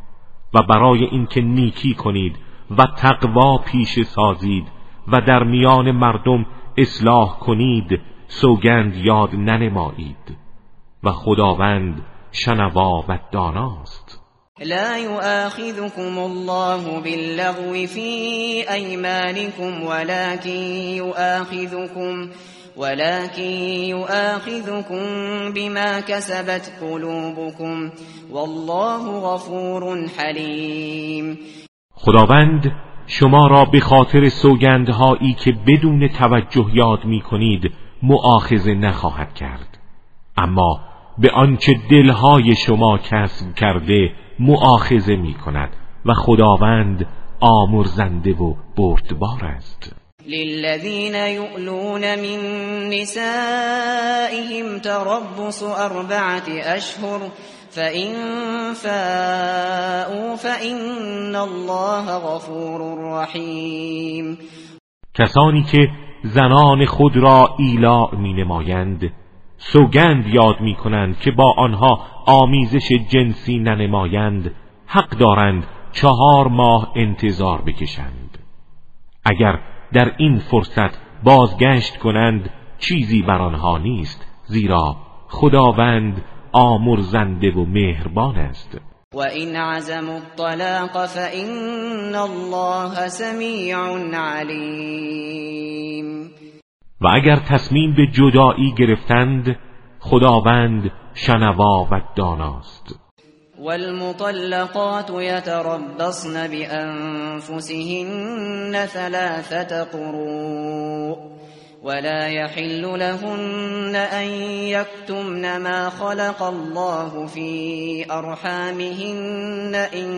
و برای اینکه نیکی کنید و تقوا پیش سازید و در میان مردم اصلاح کنید سوگند یاد ننمایید و خداوند شنوا و داناست لا يؤاخذكم الله باللغو في أيمانكم ولكن يؤاخذكم ولكن يؤاخذكم بما كسبت قلوبكم. والله غفور حلیم خداوند شما را به خاطر سوگندهایی که بدون توجه یاد می کنید مؤاخذه نخواهد کرد. اما به آنچه دلهای شما کسب کرده مؤاخذه می کند و خداوند آمرزنده و بردبار است. للذين يؤلون من نسائهم تربص أربعة أشهر فإن فاءوا فإن الله غفور رحیم. کسانی که زنان خود را ایلاع می نمایند سوگند یاد می کنند که با آنها آمیزش جنسی ننمایند حق دارند چهار ماه انتظار بکشند. اگر در این فرصت بازگشت کنند چیزی بر آنها نیست زیرا خداوند آمرزنده و مهربان است. و این عزم الطلاق فإن الله سمیع علیم و اگر تصمیم به جدایی گرفتند خداوند شنوا و داناست. والمطلقات يتربصن بأنفسهن ثلاثة قروء ولا يحل لهن أن يكتمن ما خلق الله في أرحامهن إن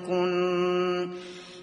كن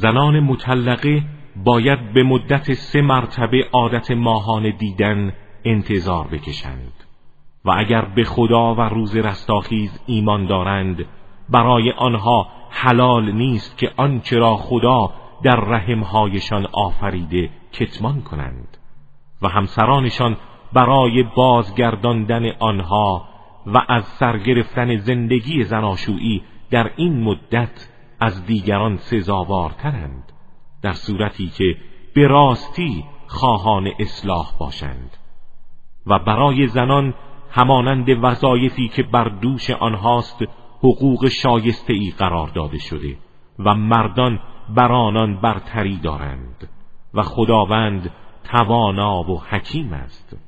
زنان مطلقه باید به مدت سه مرتبه عادت ماهانه دیدن انتظار بکشند. و اگر به خدا و روز رستاخیز ایمان دارند برای آنها حلال نیست که آنچه را خدا در رحمهایشان آفریده کتمان کنند. و همسرانشان برای بازگرداندن آنها و از سرگرفتن زندگی زناشویی در این مدت از دیگران سزاوارترند در صورتی که به راستی خواهان اصلاح باشند و برای زنان همانند وظایفی که بر دوش آنهاست حقوق شایسته ای قرار داده شده و مردان بر آنان برتری دارند و خداوند توانا و حکیم است.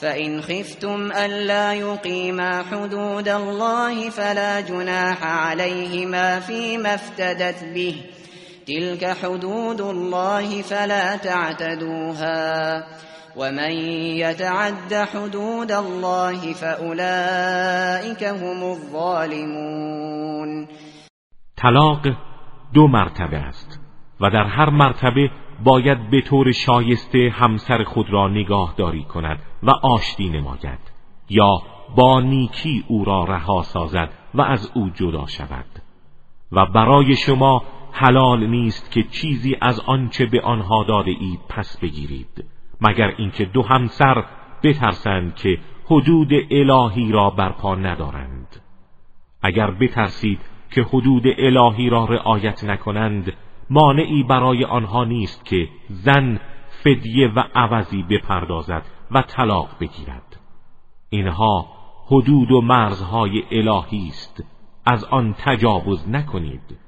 فإن خفتم ألا يقيما حدود الله فلا جناح عليهما فيما افتدت به. تلك حدود الله فلا تعتدوها. ومن يتعد حدود الله فأولئك هم الظالمون. طلاق دو مرتبه است و در هر مرتبه باید به طور شایسته همسر خود را نگاهداری کند و آشتی نماید یا با نیکی او را رها سازد و از او جدا شود. و برای شما حلال نیست که چیزی از آنچه به آنها داده اید پس بگیرید مگر اینکه دو همسر بترسند که حدود الهی را برپا ندارند. اگر بترسید که حدود الهی را رعایت نکنند مانعی برای آنها نیست که زن فدیه و عوضی بپردازد و طلاق بگیرد. اینها حدود و مرزهای الهی است. از آن تجاوز نکنید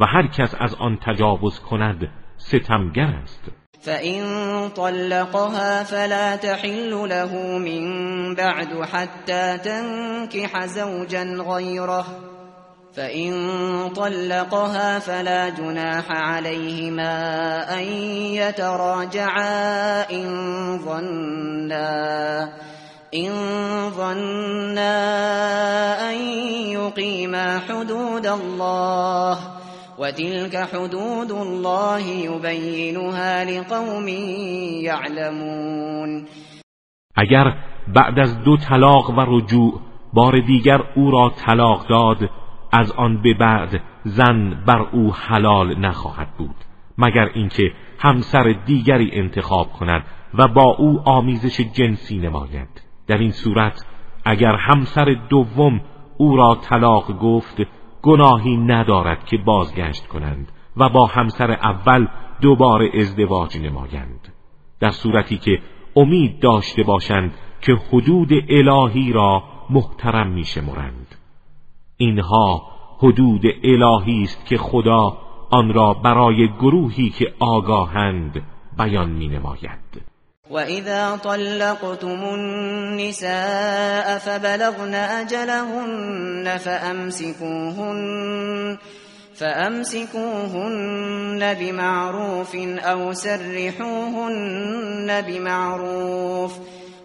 و هر کس از آن تجاوز کند ستمگر است. فإن طلقها فلا تحل له من بعد حتى تنكح زوجا غيره. فإن طلقها فلا جناح عليهما أن يتراجعا إن ظنا إن ظنا أن يقيما حدود الله وتلك حدود الله يبينها لقوم يعلمون. اگر بعد از دو طلاق و رجوع بار دیگر او را طلاق داد از آن به بعد زن بر او حلال نخواهد بود مگر اینکه همسر دیگری انتخاب کند و با او آمیزش جنسی نماید. در این صورت اگر همسر دوم او را طلاق گفت گناهی ندارد که بازگشت کنند و با همسر اول دوباره ازدواج نمایند. در صورتی که امید داشته باشند که حدود الهی را محترم میشمرند. اینها حدود الهی است که خدا آن را برای گروهی که آگاهند بیان می نماید و اذا طلقتم النساء فبلغن اجلهن فامسكوهن فامسكوهن بمعروف او سرحوهن بمعروف.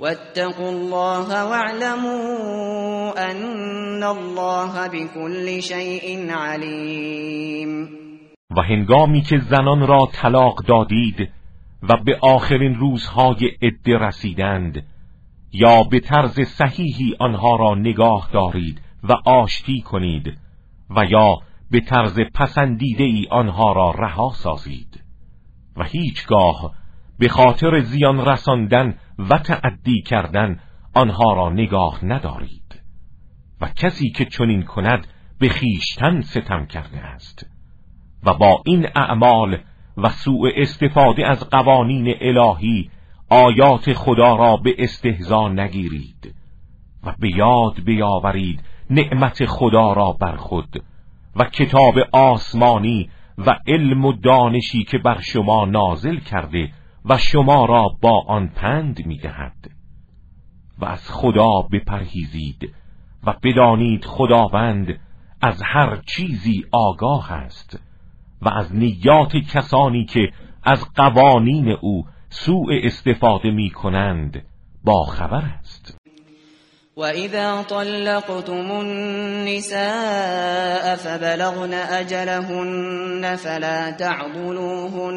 واتقوا الله واعلموا ان الله بكل شيء علیم و هنگامی که زنان را طلاق دادید و به آخرین روزهای عده رسیدند یا به طرز صحیحی آنها را نگاه دارید و آشتی کنید و یا به طرز پسندیده ای آنها را رها سازید. و هیچگاه به خاطر زیان رساندن و تعدی کردن آنها را نگاه ندارید. و کسی که چنین کند به خیشتن ستم کرده است. و با این اعمال و سوء استفاده از قوانین الهی آیات خدا را به استهزا نگیرید و به یاد بیاورید نعمت خدا را بر خود و کتاب آسمانی و علم و دانشی که بر شما نازل کرده و شما را با آن پند می‌دهد. و از خدا بپرهیزید و بدانید خداوند از هر چیزی آگاه است و از نیات کسانی که از قوانین او سوء استفاده می کنند با خبر است. و اذا طلقتم النساء فبلغن اجلهن فلا تعضلوهن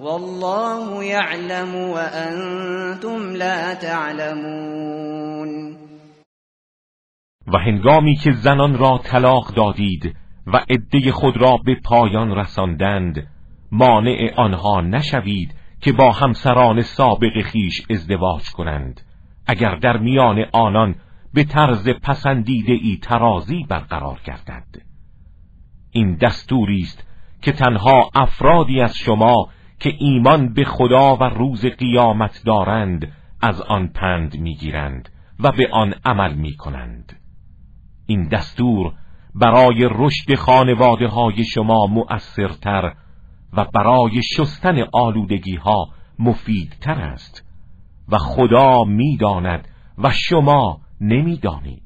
والله يعلم وأنتم لا تعلمون. و هنگامی که زنان را طلاق دادید و عده خود را به پایان رساندند مانع آنها نشوید که با همسران سابق خیش ازدواج کنند. اگر در میان آنان به طرز پسندیده ای ترازی برقرار گردد. این دستوری است که تنها افرادی از شما که ایمان به خدا و روز قیامت دارند از آن پند می‌گیرند و به آن عمل می‌کنند. این دستور برای رشد خانواده های شما مؤثرتر و برای شستن آلودگی ها مفیدتر است و خدا می‌داند و شما نمی‌دانید.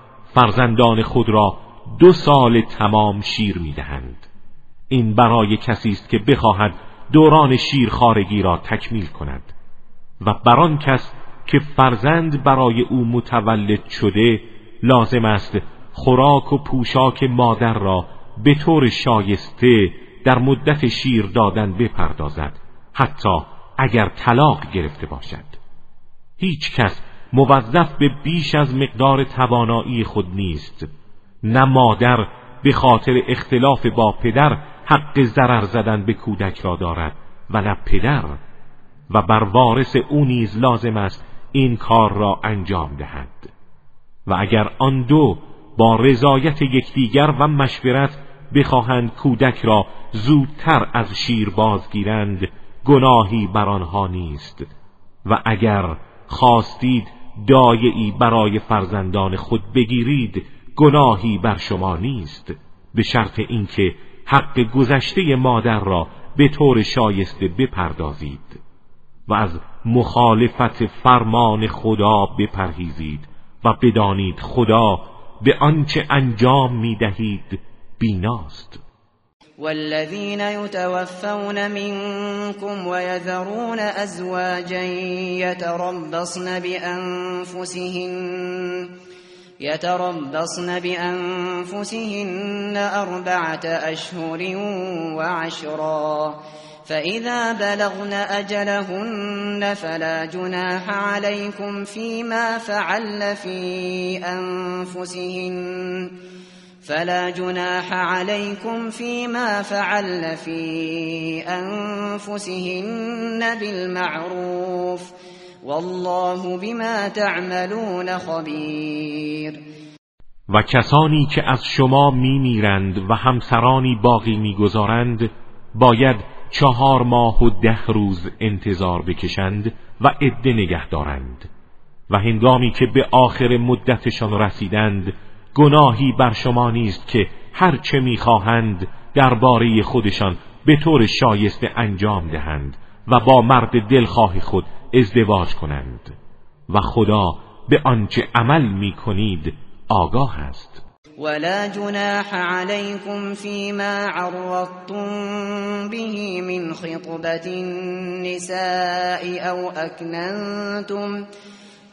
فرزندان خود را دو سال تمام شیر می‌دهند. این برای کسی است که بخواهد دوران شیرخارگی را تکمیل کند و بران کس که فرزند برای او متولد شده لازم است خوراک و پوشاک مادر را به طور شایسته در مدت شیر دادن بپردازد حتی اگر طلاق گرفته باشد. هیچ کس موظف به بیش از مقدار توانایی خود نیست نه مادر به خاطر اختلاف با پدر حق ضرر زدن به کودک را دارد و نه پدر و بر وارث او نیز لازم است این کار را انجام دهد. و اگر آن دو با رضایت یکدیگر و مشورت بخواهند کودک را زودتر از شیر بازگیرند گناهی بر آنها نیست. و اگر خواستید دایعی برای فرزندان خود بگیرید گناهی بر شما نیست. به شرط اینکه حق گذشته مادر را به طور شایسته بپردازید و از مخالفت فرمان خدا بپرهیزید و بدانید خدا به آنچه انجام می‌دهید بیناست. والذين يتوفون منكم ويذرون أزواجا يتربصن بأنفسهن يتربصن بأنفسهن أربعة أشهر وعشرا. فإذا بلغن أجلهن فلا جناح عليكم فيما فعل في أنفسهن. فلا جناح عليكم فيما فعل في أنفسهن بالمعروف والله بما تعملون خبیر و کسانی که از شما میمیرند و همسرانی باقی می‌گذارند باید چهار ماه و ده روز انتظار بکشند و عده نگه دارند. و هنگامی که به آخر مدتشان رسیدند گناهی بر شما نیست که هر چه می‌خواهند درباره خودشان به طور شایسته انجام دهند و با مرد دلخواه خود ازدواج کنند و خدا به آنچه عمل می‌کنید آگاه است. ولا جناح عليكم فيما عرضتم به من خطبة النساء أو أكننتم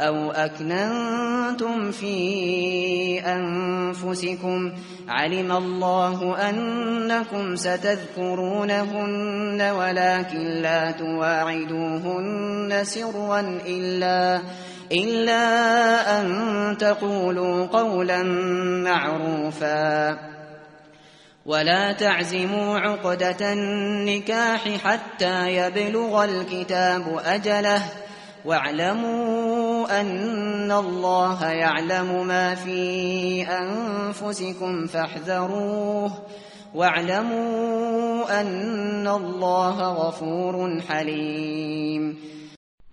أو أكننتم في أنفسكم علم الله أنكم ستذكرونهن ولكن لا تواعدوهن سرا إلا إلا أن تقولوا قولا معروفا. ولا تعزموا عقدة النكاح حتى يبلغ الكتاب أجله. واعلموا أن الله يعلم ما في أنفسكم فاحذروه. واعلموا أن الله غفور حليم.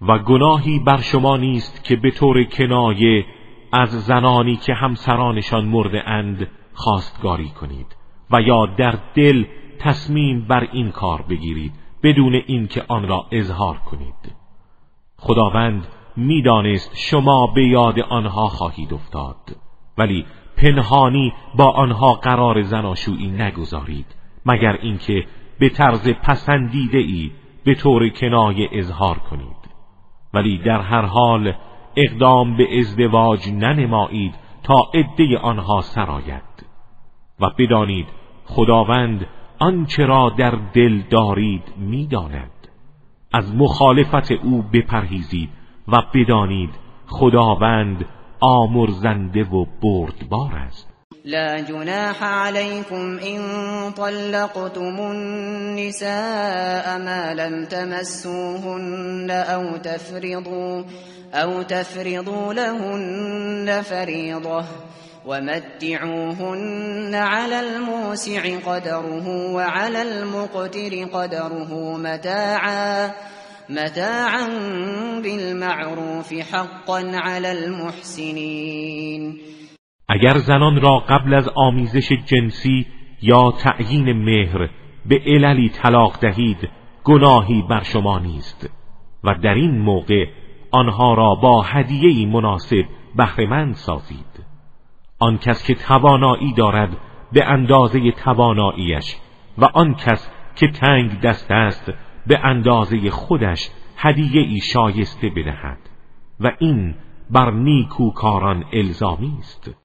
و گناهی بر شما نیست که به طور کنایه از زنانی که همسرانشان مرده اند خواستگاری کنید و یا در دل تصمیم بر این کار بگیرید بدون اینکه آن را اظهار کنید. خداوند می‌دانست شما به یاد آنها خواهید افتاد ولی پنهانی با آنها قرار زناشویی نگذارید مگر اینکه به طرز پسندیده ای به طور کنایه اظهار کنید. ولی در هر حال اقدام به ازدواج ننمایید تا عده آنها سراید و بدانید خداوند آنچه را در دل دارید می‌داند. از مخالفت او بپرهیزید و بدانید خداوند آمرزنده و بردبار است. لا جناح عليكم إن طلقتم النساء ما لم تمسوهن أو تفرضوا, أو تفرضوا لهن فريضة ومتعوهن على الموسع قدره وعلى المقتر قدره متاعا متاعا بالمعروف حقا على المحسنين. اگر زنان را قبل از آمیزش جنسی یا تعیین مهر به عللی طلاق دهید گناهی بر شما نیست. و در این موقع آنها را با هدیه‌ای مناسب بهرهمند سازید. آن کس که توانایی دارد به اندازه تواناییش و آن کس که تنگ دست است به اندازه خودش هدیه ای شایسته بدهد و این بر نیکوکاران الزامی است.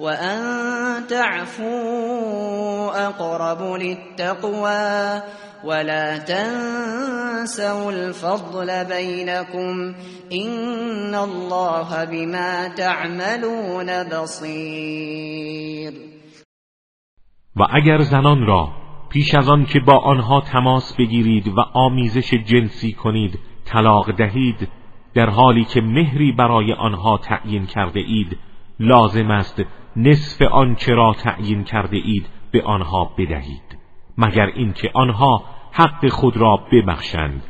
وأن تعفوا أقرب للتقوى ولا تنسوا الفضل بينكم إن الله بما تعملون بصير. و اگر زنان را پیش از آن که با آنها تماس بگیرید و آمیزش جنسی کنید طلاق دهید در حالی که مهری برای آنها تعیین کرده اید لازم است نصف آنچه را تعیین کرده اید به آنها بدهید. مگر اینکه آنها حق خود را ببخشند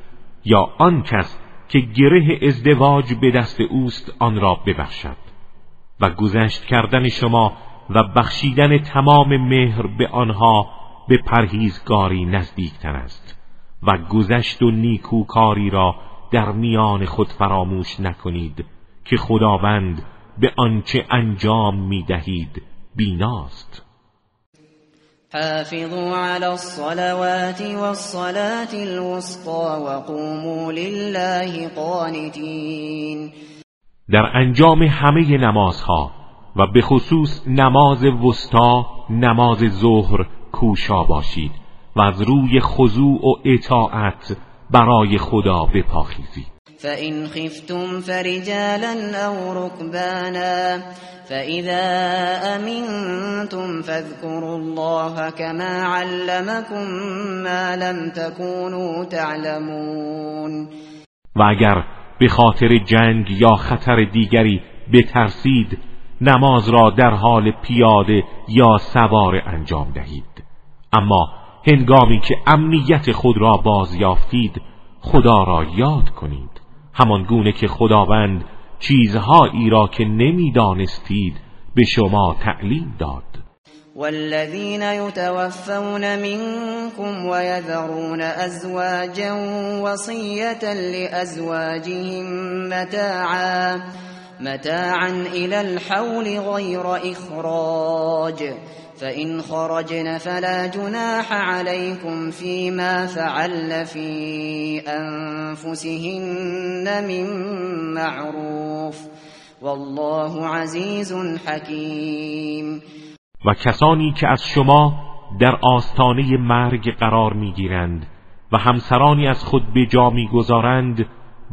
یا آن کس که گره ازدواج به دست اوست آن را ببخشد. و گذشت کردن شما و بخشیدن تمام مهر به آنها به پرهیزگاری نزدیکتر است. و گذشت و نیکوکاری را در میان خود فراموش نکنید که خداوند به آنچه انجام می‌دهید بیناست. حافظوا على الصلوات والصلاة الوسطى وقوموا لله قانتين. در انجام همه نمازها و به خصوص نماز وسطا نماز ظهر کوشا باشید و از روی خضوع و اطاعت برای خدا بپاخیزید. فإن خفتم فرجالا أو ركبانا فإذا أمنتم فاذكروا الله كما علمكم ما لم تكونوا تعلمون. و اگر به خاطر جنگ یا خطر دیگری بترسید نماز را در حال پیاده یا سوار انجام دهید. اما هنگامی که امنیت خود را بازیافتید خدا را یاد کنید. همان گونه که خداوند چیزهایی را که نمی‌دانستید به شما تعلیم داد. والذین یتوفون منکم ويذرون ازواجا وصیتا لازواجهم متاعا متاعا الى الحول غیر اخراج. فإن خرجن فلا جناح عليكم فيما فعل في أنفسهن من معروف. والله عزیز حکیم و کسانی که از شما در آستانه مرگ قرار می‌گیرند و همسرانی از خود به جا می‌گذارند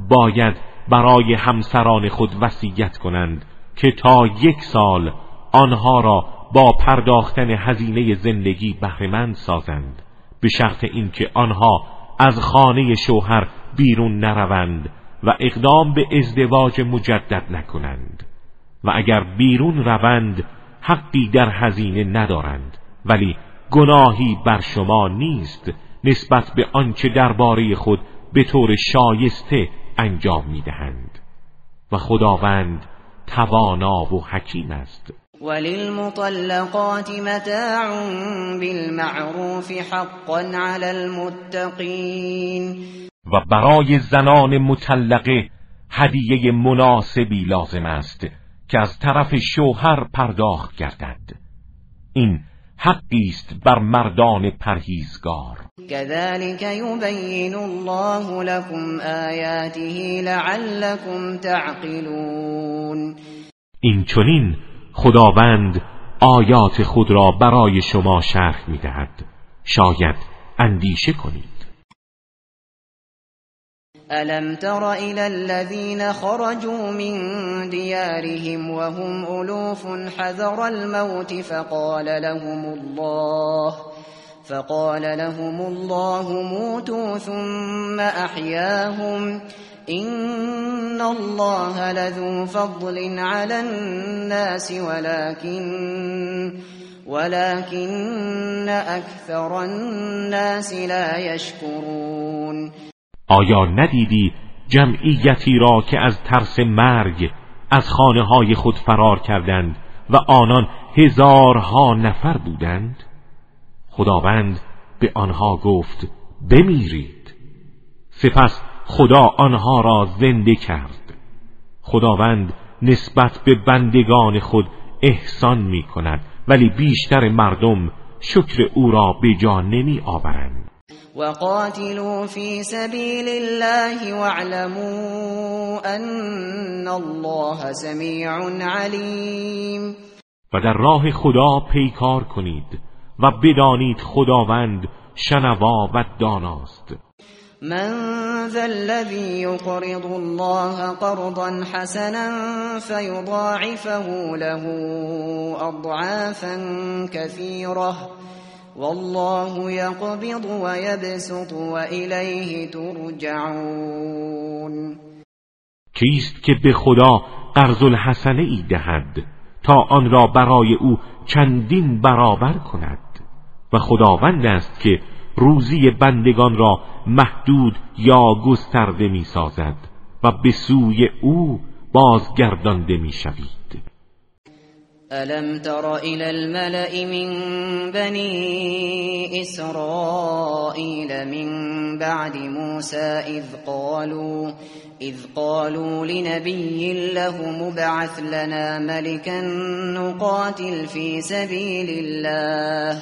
باید برای همسران خود وصیت کنند که تا یک سال آنها را با پرداختن هزینه زندگی بهرهمند سازند به شرط اینکه آنها از خانه شوهر بیرون نروند و اقدام به ازدواج مجدد نکنند. و اگر بیرون روند حقی در هزینه ندارند. ولی گناهی بر شما نیست نسبت به آنچه درباره خود به طور شایسته انجام می‌دهند. و خداوند توانا و حکیم است. وللمطلقات متاع بالمعروف حقا على المتقین و برای زنان مطلقه هدیه مناسبی لازم است که از طرف شوهر پرداخت گردد. این حقی است بر مردان پرهیزگار. كذلك يبين الله لكم آیاته لعلكم تعقلون. این چنین خداوند آیات خود را برای شما شرح می دهد شاید اندیشه کنید. ألم تر إلى الذين خرجوا من ديارهم وهم ألوف حذر الموت فقال لهم الله فقال لهم الله موتوا ثم أحياهم. إن الله لذو فضل على الناس ولكن ولكن أكثر الناس لا يشكرون. آیا ندیدی جمعیتی را که از ترس مرگ از خانه های خود فرار کردند و آنان هزارها نفر بودند؟ خداوند به آنها گفت بمیرید. سپس خدا آنها را زنده کرد. خداوند نسبت به بندگان خود احسان می کند ولی بیشتر مردم شکر او را به جا نمی آورند. وقاتلوا في سبيل الله واعلموا ان الله سميع عليم و در راه خدا پیکار کنید و بدانید خداوند شنوا و داناست. من ذا الذي يقرض الله قرضا حسنا فيضاعفه له اضعافا كثيره والله يقبض ويبسط وإليه ترجعون. کیست که به خدا قرض الحسنه ای دهد تا آن را برای او چندین برابر کند؟ و خداوند است که روزی بندگان را محدود یا گسترده می سازد و به سوی او بازگردانده می شوید ألم تر إلى الملأ من بني إسرائيل من بعد موسى إذ قالوا إذ قالوا لنبي له مبعث لنا ملكا نقاتل في سبيل الله.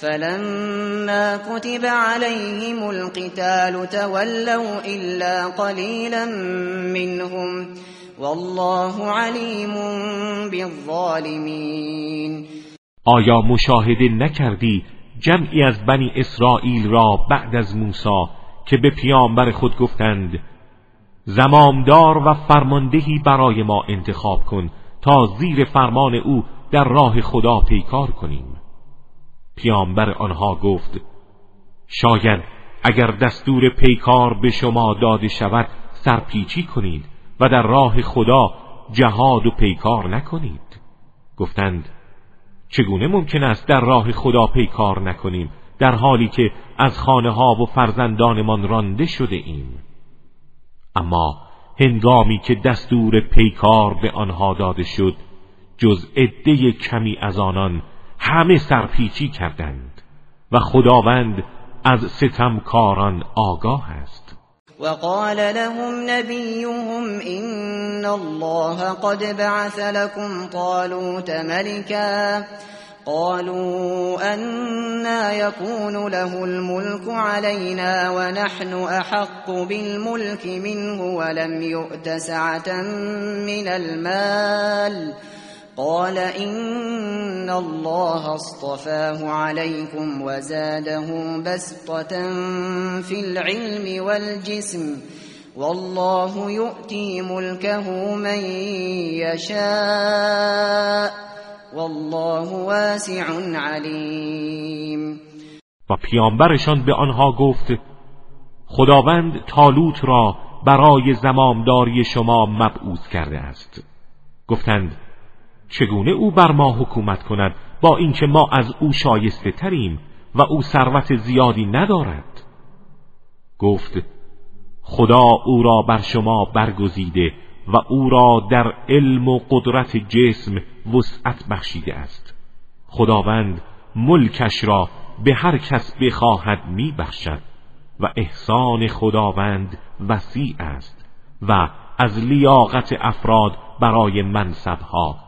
فلما كتب عليهم القتال تولوا إلا قليلا منهم والله عليم بالظالمين. آیا مشاهده نکردی جمعی از بنی اسرائیل را بعد از موسی که به پیامبر خود گفتند زمامدار و فرماندهی برای ما انتخاب کن تا زیر فرمان او در راه خدا پیکار کنیم؟ پیامبر آنها گفت شاید اگر دستور پیکار به شما داده شود سرپیچی کنید و در راه خدا جهاد و پیکار نکنید. گفتند چگونه ممکن است در راه خدا پیکار نکنیم در حالی که از خانه ها و فرزندانمان رانده شده ایم؟ اما هنگامی که دستور پیکار به آنها داده شد جز عده کمی از آنان همه سرپیچی کردند و خداوند از ستمکاران آگاه است. وقال لهم نبيهم إن الله قد بعث لكم طالوت ملكا قالوا أنا يكون له الملك علينا ونحن أحق بالملك منه ولم يؤت سعة من المال قال إن الله اصطفاه عليكم وزاده بسطة في العلم والجسم والله يؤتي ملكه من يشاء والله واسع علیم و پیامبرشان به آنها گفت خداوند تالوت را برای زمامداری شما مبعوث کرده است. گفتند چگونه او بر ما حکومت کند با اینکه ما از او شایسته تریم و او ثروت زیادی ندارد؟ گفت خدا او را بر شما برگزیده و او را در علم و قدرت جسم وسعت بخشیده است. خداوند ملکش را به هر کس بخواهد می بخشد و احسان خداوند وسیع است و از لیاقت افراد برای منصبها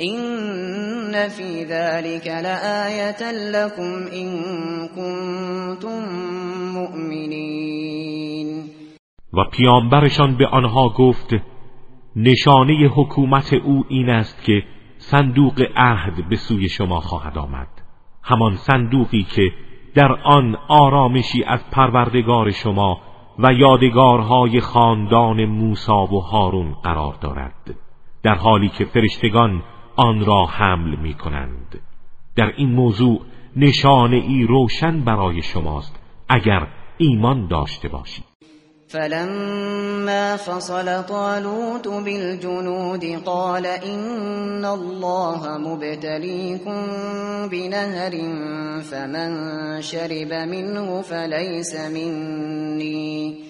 إن في ذلك لآية لكم إن كنتم مؤمنين. و پیامبرشان به آنها گفت نشانه حکومت او این است که صندوق عهد به سوی شما خواهد آمد. همان صندوقی که در آن آرامشی از پروردگار شما و یادگارهای خاندان موسی و هارون قرار دارد. در حالی که فرشتگان آن را حمل می کنند در این موضوع نشانه ای روشن برای شماست اگر ایمان داشته باشید. فلما فصل طالوت بالجنود قال إن الله مبتليكم بنهر فمن شرب منه فليس مني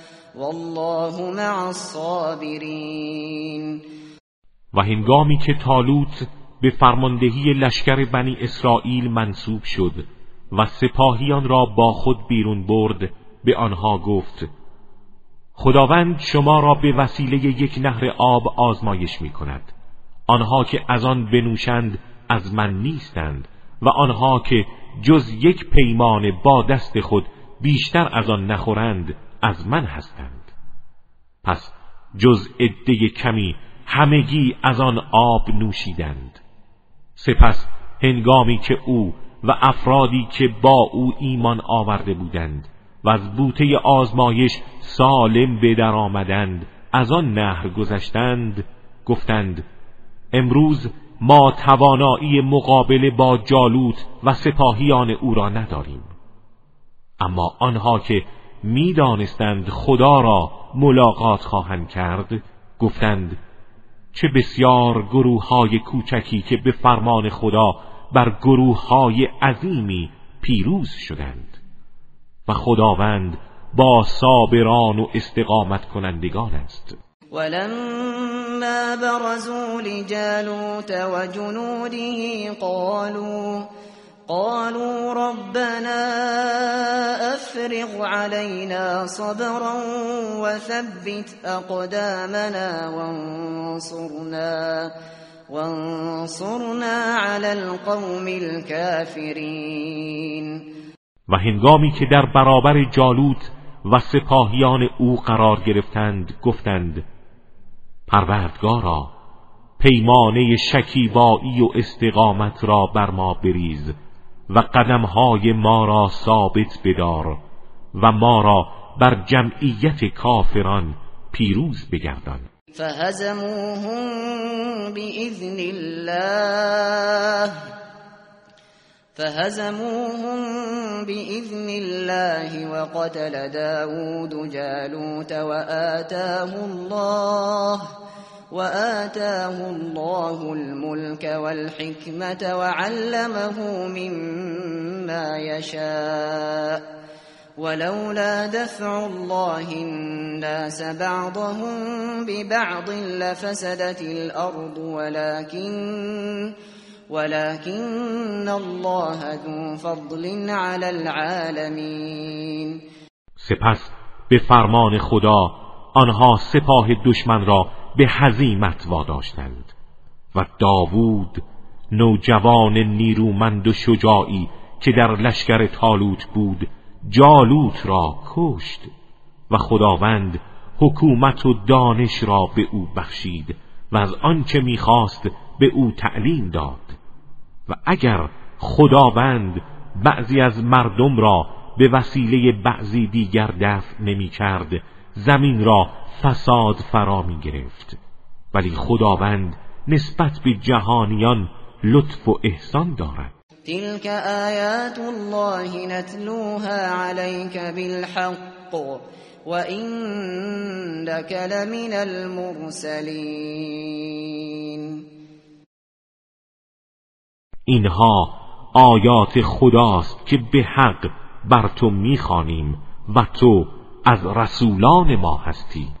والله مع الصابرین و هنگامی که تالوت به فرماندهی لشکر بنی اسرائیل منصوب شد و سپاهیان را با خود بیرون برد به آنها گفت خداوند شما را به وسیله یک نهر آب آزمایش می کند آنها که از آن بنوشند از من نیستند و آنها که جز یک پیمان با دست خود بیشتر از آن نخورند از من هستند. پس جز عده کمی همگی از آن آب نوشیدند. سپس هنگامی که او و افرادی که با او ایمان آورده بودند و از بوته آزمایش سالم به در آمدند از آن نهر گذشتند گفتند امروز ما توانایی مقابله با جالوت و سپاهیان او را نداریم. اما آنها که می‌دانستند خدا را ملاقات خواهند کرد؟ گفتند چه بسیار گروه های کوچکی که به فرمان خدا بر گروه های عظیمی پیروز شدند و خداوند با صابران و استقامت کنندگان است. ولما برزوا لجالوت وجنوده قالوا قالوا ربنا افرغ علينا صبرا وثبت اقدامنا وانصرنا وانصرنا على القوم الكافرين. و هنگامی که در برابر جالوت و سپاهیان او قرار گرفتند گفتند پروردگارا پیمانه شکیبایی و استقامت را بر ما بریز. و قدمهای ما را ثابت بدار و ما را بر جمعیت کافران پیروز بگردان. فهزموهم بإذن الله. فهزموهم بإذن الله وقتل داود جالوت وآتاه الله. وآتاه الله الملك والحكمة وعلمه مما يشاء ولولا دفع الله الناس بعضهم ببعض لفسدت الأرض ولكن ولكن الله ذو فضل على العالمين. سپس به فرمان خدا آنها سپاه دشمن را به حزیمت واداشتند و داوود نوجوان نیرومند و شجاعی که در لشکر تالوت بود جالوت را کشت و خداوند حکومت و دانش را به او بخشید و از آنچه می‌خواست به او تعلیم داد. و اگر خداوند بعضی از مردم را به وسیله بعضی دیگر دفع نمی کرد زمین را فساد فرا می گرفت. ولی خداوند نسبت به جهانیان لطف و احسان دارد. تلك آیات الله نتلوها عليك بالحق وإنك لمن المرسلین اینها آیات خداست که به حق بر تو می‌خوانیم و تو از رسولان ما هستی.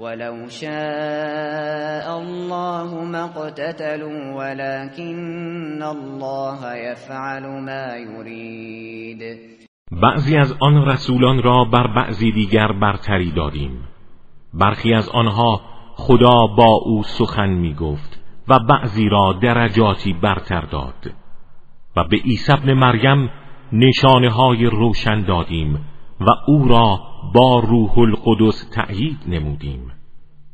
ولو شاء الله ما اقتتلوا ولكن الله يفعل ما يريد. بعضی از آن رسولان را بر بعضی دیگر برتری دادیم. برخی از آنها خدا با او سخن می گفت و بعضی را درجاتی برتر داد. و به عیسی ابن مریم نشانه های روشن دادیم و او را با روح القدس تأیید نمودیم.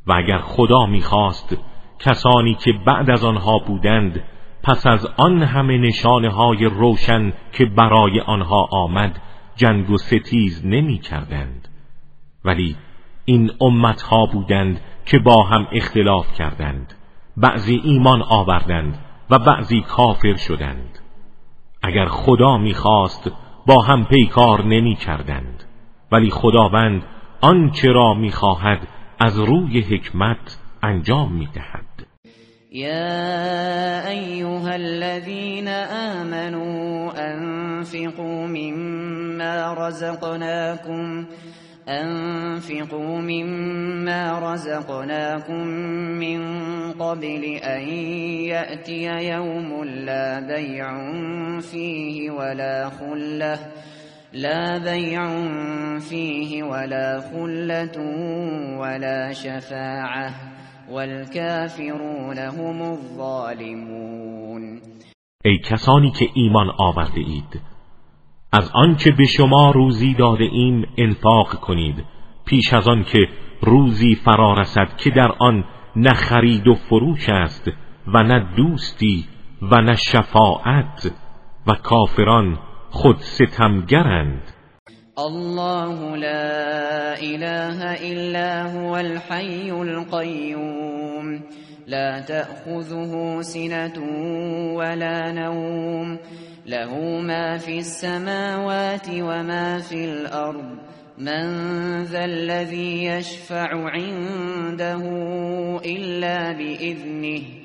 و اگر خدا می‌خواست کسانی که بعد از آنها بودند پس از آن همه نشانه های روشن که برای آنها آمد جنگ و ستیز نمی کردند ولی این امتها بودند که با هم اختلاف کردند. بعضی ایمان آوردند و بعضی کافر شدند. اگر خدا می‌خواست با هم پیکار نمی کردند ولی خداوند آنچه را می‌خواهد از روی حکمت انجام می‌دهد. یا ایها الذين آمنوا انفقوا مما رزقناكم أنفقوا مما رزقناكم من قبل أن يأتي يوم لا بيع فيه ولا خلة. لا بيع فيه ولا خلة ولا شفاعة والكافرون هم الظالمون. ای کسانی که ایمان آورده اید از آنچه به شما روزی داده ایم انفاق کنید پیش از آن که روزی فرا رسد که در آن نه خرید و فروش است و نه دوستی و نه شفاعت و کافران خود ستمگرند. الله لا إله إلا هو الحي القيوم. لا تأخذه سنة ولا نوم. له ما في السماوات وما في الأرض. من ذا الذي يشفع عنده إلا بإذنه.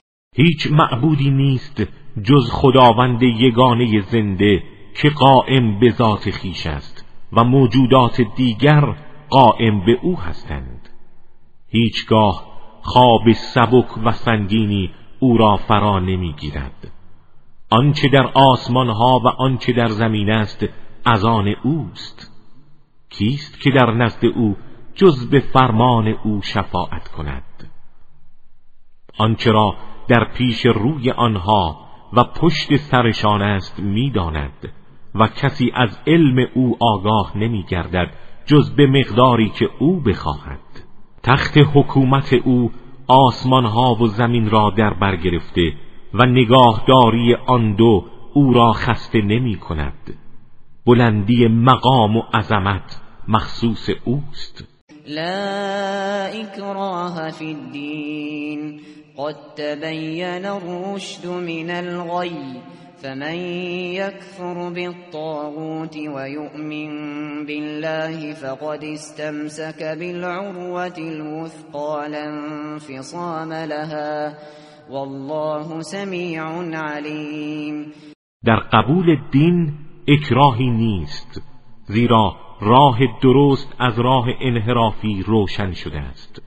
هیچ معبودی نیست جز خداوند یگانه زنده که قائم به ذات خیش است و موجودات دیگر قائم به او هستند. هیچگاه خواب سبک و سنگینی او را فرا نمی‌گیرد. آنچه در آسمان ها و آنچه در زمین است از آن اوست. کیست که در نزد او جز به فرمان او شفاعت کند؟ آنچه را در پیش روی آنها و پشت سرشان است می‌داند و کسی از علم او آگاه نمی گردد جز به مقداری که او بخواهد. تخت حکومت او آسمان ها و زمین را در بر گرفته و نگاهداری آن دو او را خسته نمی کند بلندی مقام و عظمت مخصوص اوست. لا اکراه فی الدین. قد تبین الرشد من الغی فمن يكفر بالطاغوت ويؤمن بالله فقد استمسك بالعروة الوثقى لا انفصام لها والله سمیع علیم در قبول دین اکراهی نیست زیرا راه درست از راه انحرافی روشن شده است.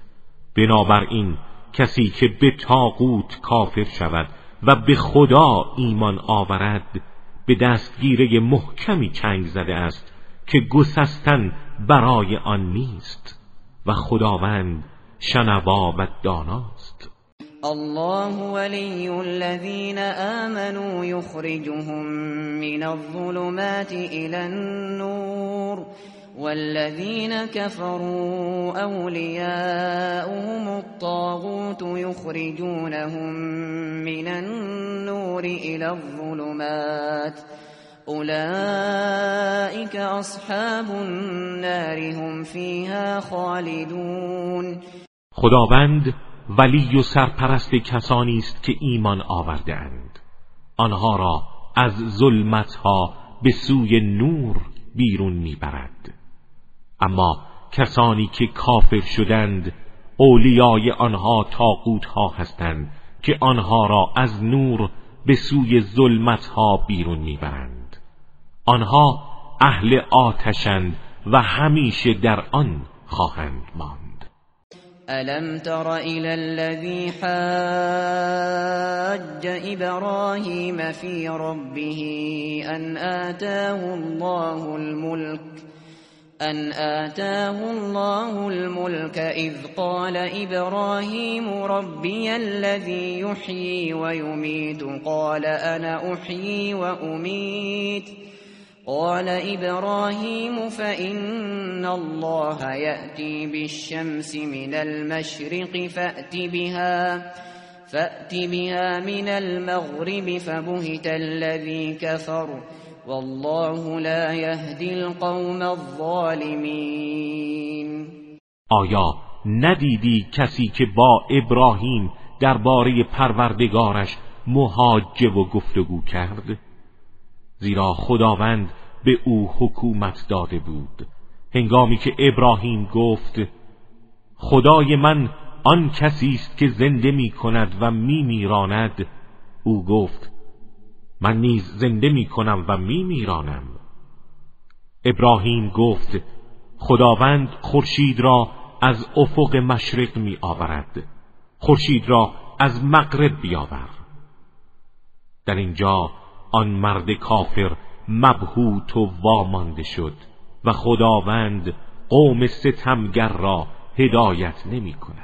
بنابراین کسی که به تاقوت کافر شود و به خدا ایمان آورد به دستگیره محکمی چنگ زده است که گسستن برای آن نیست و خداوند شنوا و داناست. الله ولي الذين آمنوا يخرجهم من الظلمات إلى النور. والذين كفروا أولياؤهم الطاغوت يخرجونهم من النور إلى الظلمات. أولئك اصحاب النار هم فیها خالدون. خداوند ولی و سرپرست کسانی است که ایمان آورده اند. آنها را از ظلمتها به سوی نور بیرون می‌برد. اما کسانی که کافر شدند اولیای آنها تاقوت ها هستند که آنها را از نور به سوی ظلمت ها بیرون می‌برند. آنها اهل آتشند و همیشه در آن خواهند ماند. الم تر الى الذي حاج ابراهیم فی ربه ان آتاه الله الملك أن آتاه الله الملك إذ قال إبراهيم ربي الذي يحيي ويميت قال أنا أحيي وأميت قال إبراهيم فإن الله يأتي بالشمس من المشرق فأت بها فأت بها من المغرب فبهت الذي كفر والله لا يهدي القوم الظالمين. آیا ندیدی کسی که با ابراهیم درباره پروردگارش محاجه و گفتگو کرد؟ زیرا خداوند به او حکومت داده بود. هنگامی که ابراهیم گفت خدای من آن کسی است که زنده می کند و می میراند او گفت من نیز زنده می کنم و می میرانم ابراهیم گفت خداوند خورشید را از افق مشرق می آورد خورشید را از مغرب بیاور. در اینجا آن مرد کافر مبهوت و وامانده شد و خداوند قوم ستمگر را هدایت نمی کند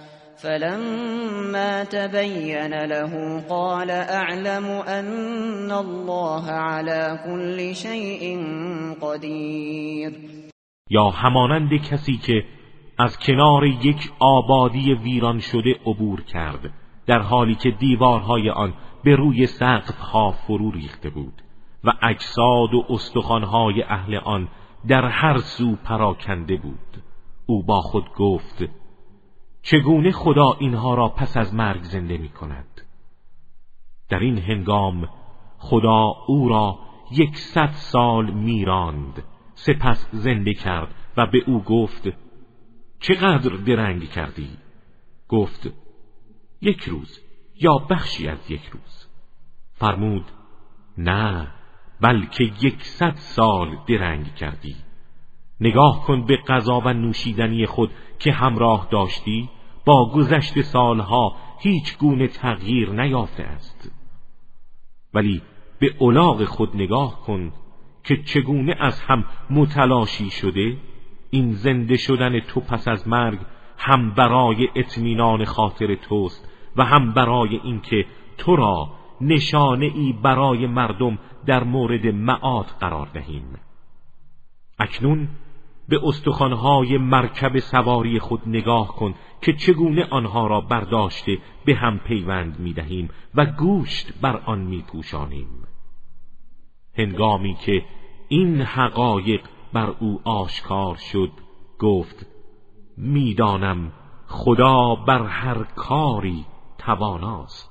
فلما تبين له قال اعلم ان الله على كل شيء قدیر یا همانند کسی که از کنار یک آبادی ویران شده عبور کرد در حالی که دیوارهای آن به روی سقفها فرو ریخته بود و اجساد و استخوانهای اهل آن در هر سو پراکنده بود. او با خود گفت چگونه خدا اینها را پس از مرگ زنده می کند در این هنگام خدا او را یکصد سال میراند سپس زنده کرد و به او گفت چقدر درنگ کردی؟ گفت یک روز یا بخشی از یک روز. فرمود نه بلکه یکصد سال درنگ کردی. نگاه کن به غذا و نوشیدنی خود که همراه داشتی. با گذشت سالها هیچ گونه تغییر نیافته است. ولی به اولاغ خود نگاه کن که چگونه از هم متلاشی شده. این زنده شدن تو پس از مرگ هم برای اطمینان خاطر توست و هم برای اینکه تو را نشانه ای برای مردم در مورد معاد قرار دهیم. اکنون به استخوانهای مرکب سواری خود نگاه کن که چگونه آنها را برداشته به هم پیوند می‌دهیم و گوشت بر آن میپوشانیم. هنگامی که این حقایق بر او آشکار شد گفت می‌دانم خدا بر هر کاری تواناست.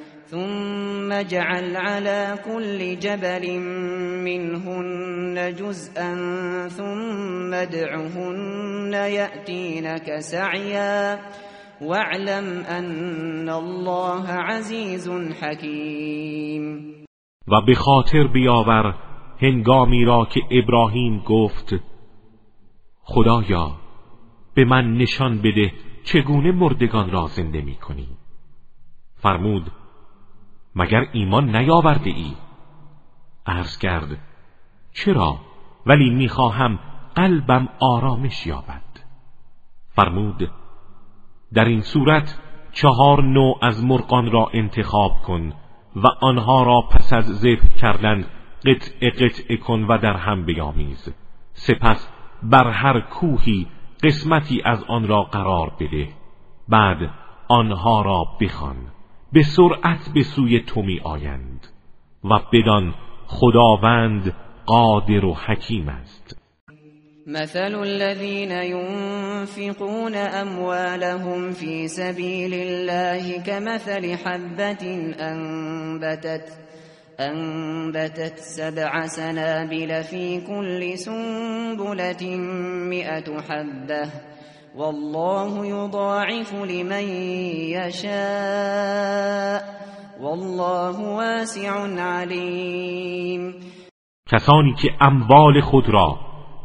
ثم اجعل على كل جبل منهن جزءا ثم ادعهن يأتينك سعيا. واعلم ان الله عزیز حکیم و به خاطر بیاور هنگامی را که ابراهیم گفت خدایا به من نشان بده چگونه مردگان را زنده می کنی فرمود مگر ایمان نیاورده ای؟ عرض کرد چرا؟ ولی می‌خواهم قلبم آرامش یابد. فرمود در این صورت چهار نوع از مرغان را انتخاب کن و آنها را پس از ذبح کردن قطع قطع کن و در هم بیامیز. سپس بر هر کوهی قسمتی از آن را قرار بده. بعد آنها را بخوان. به سرعت به سوی تو می آیند و بدان خداوند قادر و حکیم است. مثل الذين ينفقون أموالهم في سبيل الله كمثل حبة أنبتت أنبتت سبع سنابل في كل سنبلة مئة حبة. والله يضاعف لمن يشاء. والله واسع عليم. کسانی که اموال خود را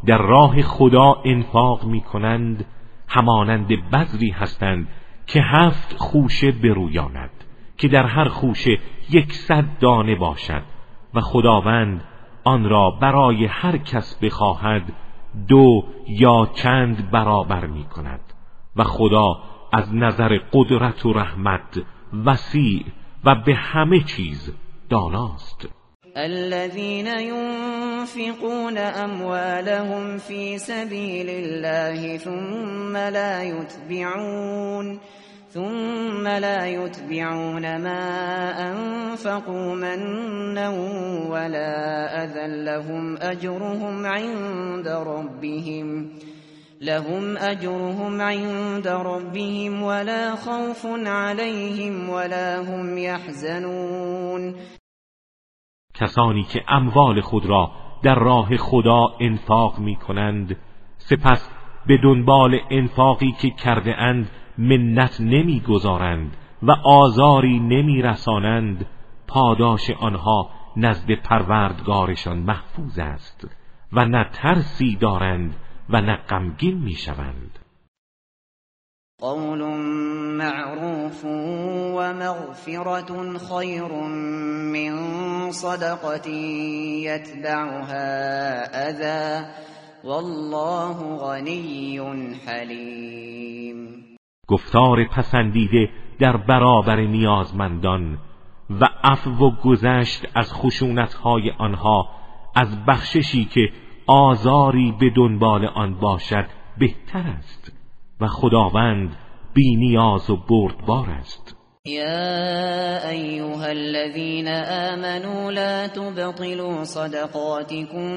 در راه خدا انفاق می کنند همانند بذری هستند که هفت خوشه برویاند که در هر خوشه یکصد دانه باشد و خداوند آن را برای هر کس بخواهد دو یا چند برابر می کند. و خدا از نظر قدرت و رحمت وسیع و به همه چیز داناست. الذين ينفقون أموالهم في سبيل الله ثم لا يتبعون ثم لا يتبعون ما أنفقوا منا ولا أذى لهم أجرهم عند ربهم. لهم أجرهم عند ربهم ولا خوف عليهم ولا هم يحزنون. کسانی که اموال خود را در راه خدا انفاق می کنند سپس به دنبال انفاقی که کرده اند منت نمی گذارند و آزاری نمی رسانند پاداش آنها نزد پروردگارشان محفوظ است و نه ترسی دارند و نه غمگین می شوند قول معروف ومغفرة خير من صدقة يتبعها أذى والله غنی حلیم. گفتار پسندیده در برابر نیازمندان و عفو و گذشت از خشونتهای آنها از بخششی که آزاری به دنبال آن باشد بهتر است و خداوند بی نیاز و بردبار است. یا ایها الذين آمنوا لا تبطلوا صدقاتكم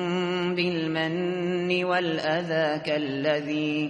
بالمن والأذى كالذي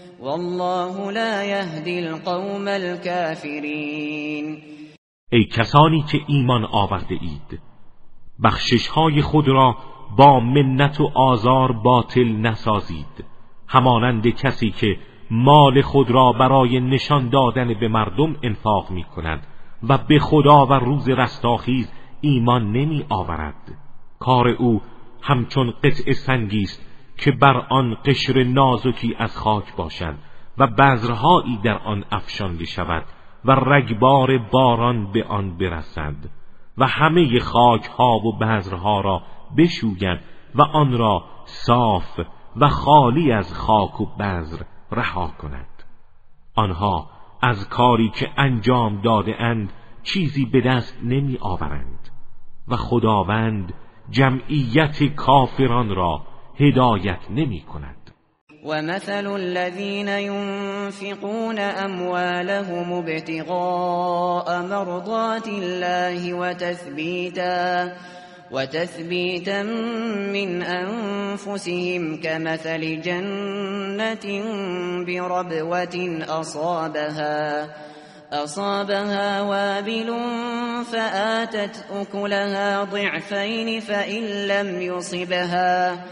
والله لا يهدي القوم الكافرين. ای کسانی که ایمان آورده اید بخشش های خود را با منت و آزار باطل نسازید. همانند کسی که مال خود را برای نشان دادن به مردم انفاق می کند و به خدا و روز رستاخیز ایمان نمی آورد کار او همچون قطع سنگی است که بر آن قشر نازکی از خاک باشد و بذرهایی در آن افشانده شود و رگبار باران به آن برسد و همه خاک ها و بذرها را بشوید و آن را صاف و خالی از خاک و بذر رها کند. آنها از کاری که انجام داده اند چیزی به دست نمی آورند و خداوند جمعیت کافران را هدایت نمی کند. ومثل الذين ينفقون أموالهم ابتغاء مرضات الله وتثبيتا وتثبيتا من أنفسهم كمثل جنة بربوة أصابها أصابها وابل فآتت أكلها ضعفين فإن لم يصبها.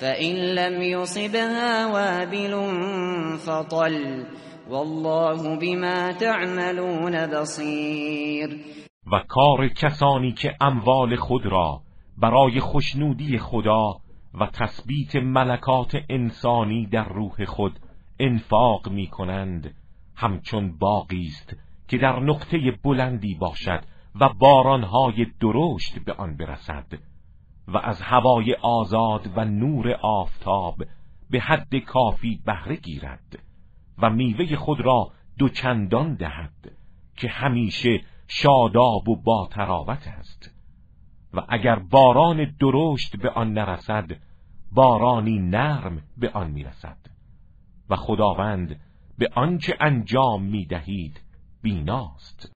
فإن لم يصبها وابل فطل والله بما تعملون بصیر و کار کسانی که اموال خود را برای خوشنودی خدا و تثبیت ملکات انسانی در روح خود انفاق می کنند همچون باقی است که در نقطه بلندی باشد و بارانهای درشت به آن برسد. و از هوای آزاد و نور آفتاب به حد کافی بهره گیرد و میوه خود را دوچندان دهد که همیشه شاداب و با تراوت است. و اگر باران درشت به آن نرسد بارانی نرم به آن می‌رسد. و خداوند به آنچه انجام می‌دهید بیناست.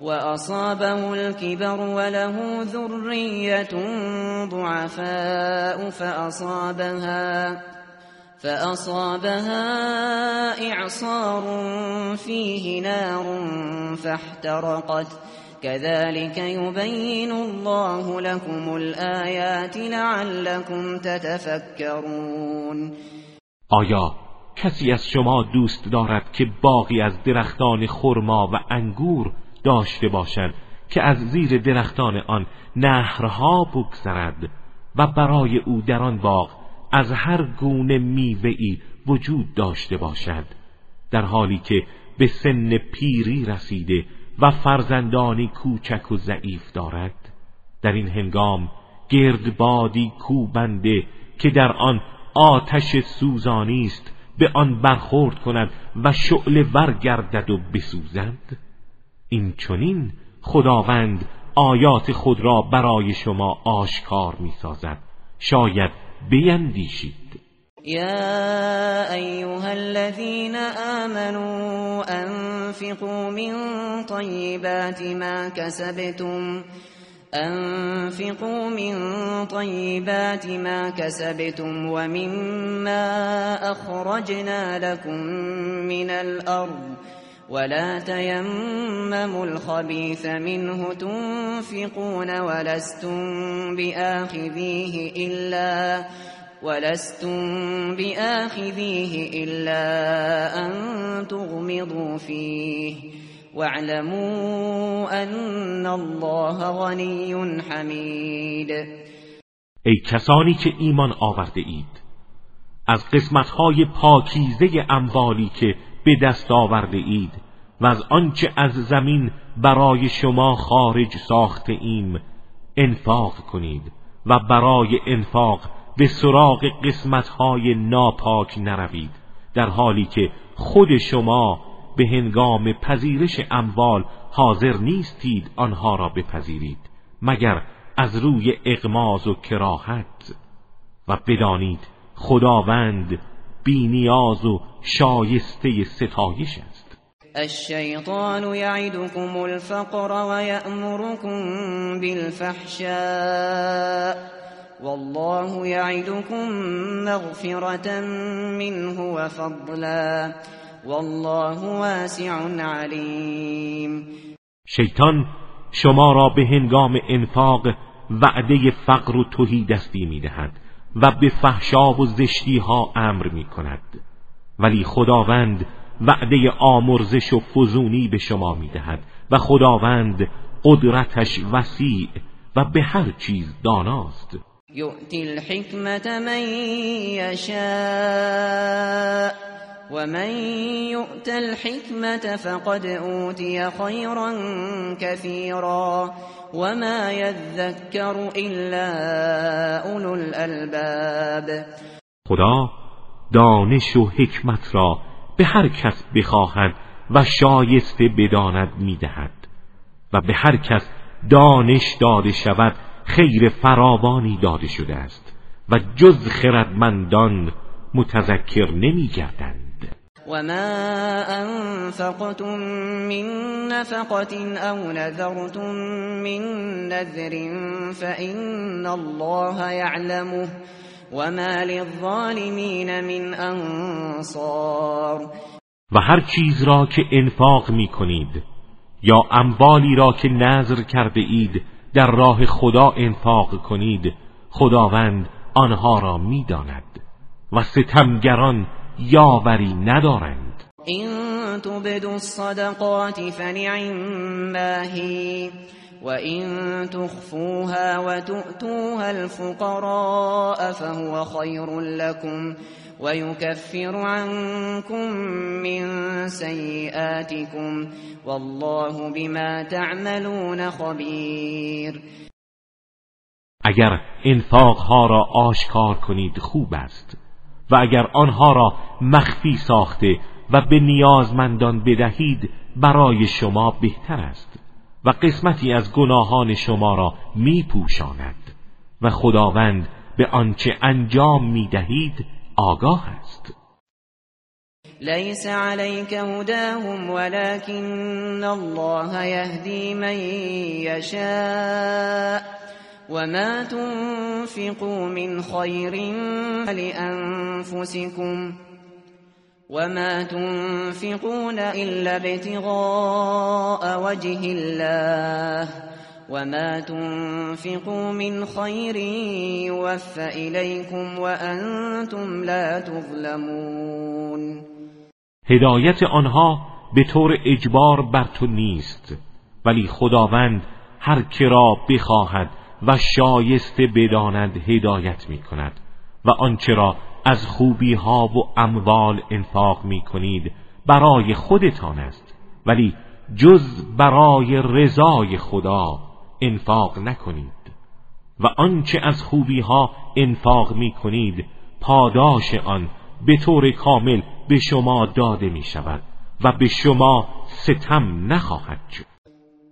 وأصابه الكبر وله ذرية ضعفاء فأصابها فأصابها إعصار فيه نار فاحترقت. كذلك يبين الله لكم الآيات لعلكم تتفكرون. آیا کسی از شما دوست دارد که باقی از درختان خرما و انگور داشته باشد که از زیر درختان آن نهرها بگذرد و برای او در آن باغ از هر گونه میوه‌ای وجود داشته باشد در حالی که به سن پیری رسیده و فرزندانی کوچک و ضعیف دارد. در این هنگام گردبادی کوبنده که در آن آتش سوزانی است به آن برخورد کند و شعله ورگردد و بسوزد. این چونین خداوند آیات خود را برای شما آشکار می سازد شاید بیندیشید. یا ایها الذين آمنوا انفقوا من طیبات ما كسبتم انفقوا من طيبات ما كسبتم ومما اخرجنا لكم من الارض. ولا تيمموا الخبيث منه تنفقون ولستم بآخذيه إلا ولستم بآخذيه إلا أن تغمضوا فيه. واعلموا أن الله غني حمید ای کسانی که ایمان آورده اید از قسمتهای پاکیزه اموالی که به دست آورده اید و از آنچه از زمین برای شما خارج ساخته ایم انفاق کنید و برای انفاق به سراغ قسمتهای ناپاک نروید در حالی که خود شما به هنگام پذیرش اموال حاضر نیستید آنها را بپذیرید مگر از روی اغماز و کراهت. و بدانید خداوند بینیاز و شایسته ستایش است. الشیطان یعدکم الفقر و یأمرکم بالفحشاء والله یعدکم مغفرة منه و فضلا والله واسع علیم. شیطان شما را به هنگام انفاق وعده فقر و توهی دستی می‌دهد. و به فحشا و زشتی ها امر می کند ولی خداوند وعده آمرزش و فزونی به شما می‌دهد و خداوند قدرتش وسیع و به هر چیز داناست. یؤتی الحکمت من یشاء. ومن يؤت الحكمة فقد أوتي خيرا كثيرا وما يذكر إلا أولو الألباب خدا دانش و حکمت را به هر کس بخواهد و شایسته بداند می‌دهد و به هر کس دانش داده شود خیر فراوانی داده شده است و جز خردمندان متذکر نمیگردند. وما أنفقتم من نفقة أو نذرتم من نذر فإن الله يعلمه وما للظالمين من انصار و هر چیز را که انفاق می کنید یا اموالی را که نظر کرده اید در راه خدا انفاق کنید خداوند آنها را می‌داند. و ستمگران یاوری ندارند. این تبدو الصدقات فنعم هی و این تخفوها و تؤتوها الفقراء فهو خیر لكم ويكفر عنكم من سيئاتكم والله بما تعملون خبیر. اگر انفاقها را آشکار کنید خوب است. و اگر آنها را مخفی ساخته و به نیازمندان بدهید برای شما بهتر است و قسمتی از گناهان شما را میپوشاند و خداوند به آنچه انجام می‌دهید آگاه است. لیس علیک هداهم ولكن الله یهدی من یشاء وما تنفقوا من خير لأنفسكم وما تنفقون إلا ابتغاء وجه الله وما تنفقوا من خير يوفى إليكم وأنتم لا تظلمون هدایت آنها به طور اجبار بر تو نیست ولی خداوند هر کرا بخواهد و شایسته بداند هدایت می کند و آنچه را از خوبی ها و اموال انفاق می کنید برای خودتان است ولی جز برای رضای خدا انفاق نکنید. و آنچه از خوبی ها انفاق می کنید پاداش آن به طور کامل به شما داده می شود و به شما ستم نخواهد شد.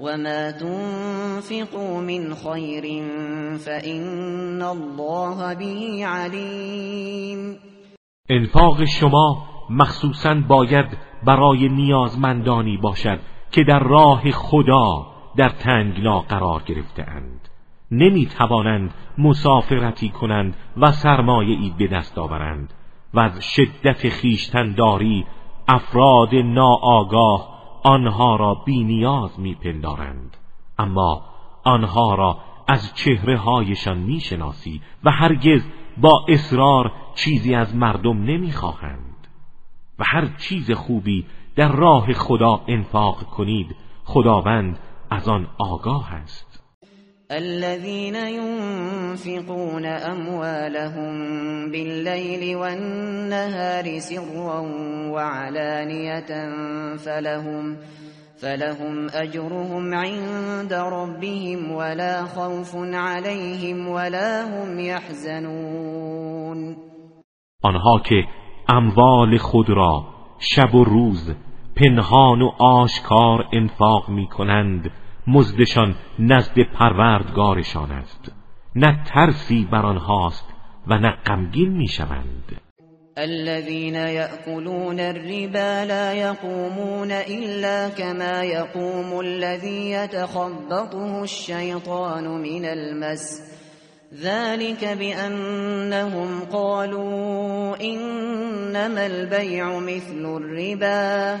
وما تنفقوا من خير فإن الله به علیم انفاق شما مخصوصا باید برای نیازمندانی باشد که در راه خدا در تنگنا قرار گرفته اند نمی توانند مسافرتی کنند و سرمایه ای به دست آورند و از شدت خیشتنداری افراد ناآگاه آنها را بی نیاز میپندارند. اما آنها را از چهره هایشان می‌شناسی و هرگز با اصرار چیزی از مردم نمی‌خواهند. و هر چیز خوبی در راه خدا انفاق کنید خداوند از آن آگاه است. الذين ينفقون أموالهم بالليل والنهار سرا وعلانية فلهم فلهم أجرهم عند ربهم ولا خوف عليهم ولا هم يحزنون. آنها که اموال خود را شب و روز پنهان و آشکار انفاق می کنند مزدشان نزد پروردگارشان است. نه ترسی بر آنهاست و نه غمگین می‌شوند. الذين يأكلون الربا لا يقومون إلا كما يقوم الذي يتخبطه الشيطان من المس. ذلك بأنهم قالوا إنما البيع مثل الربا.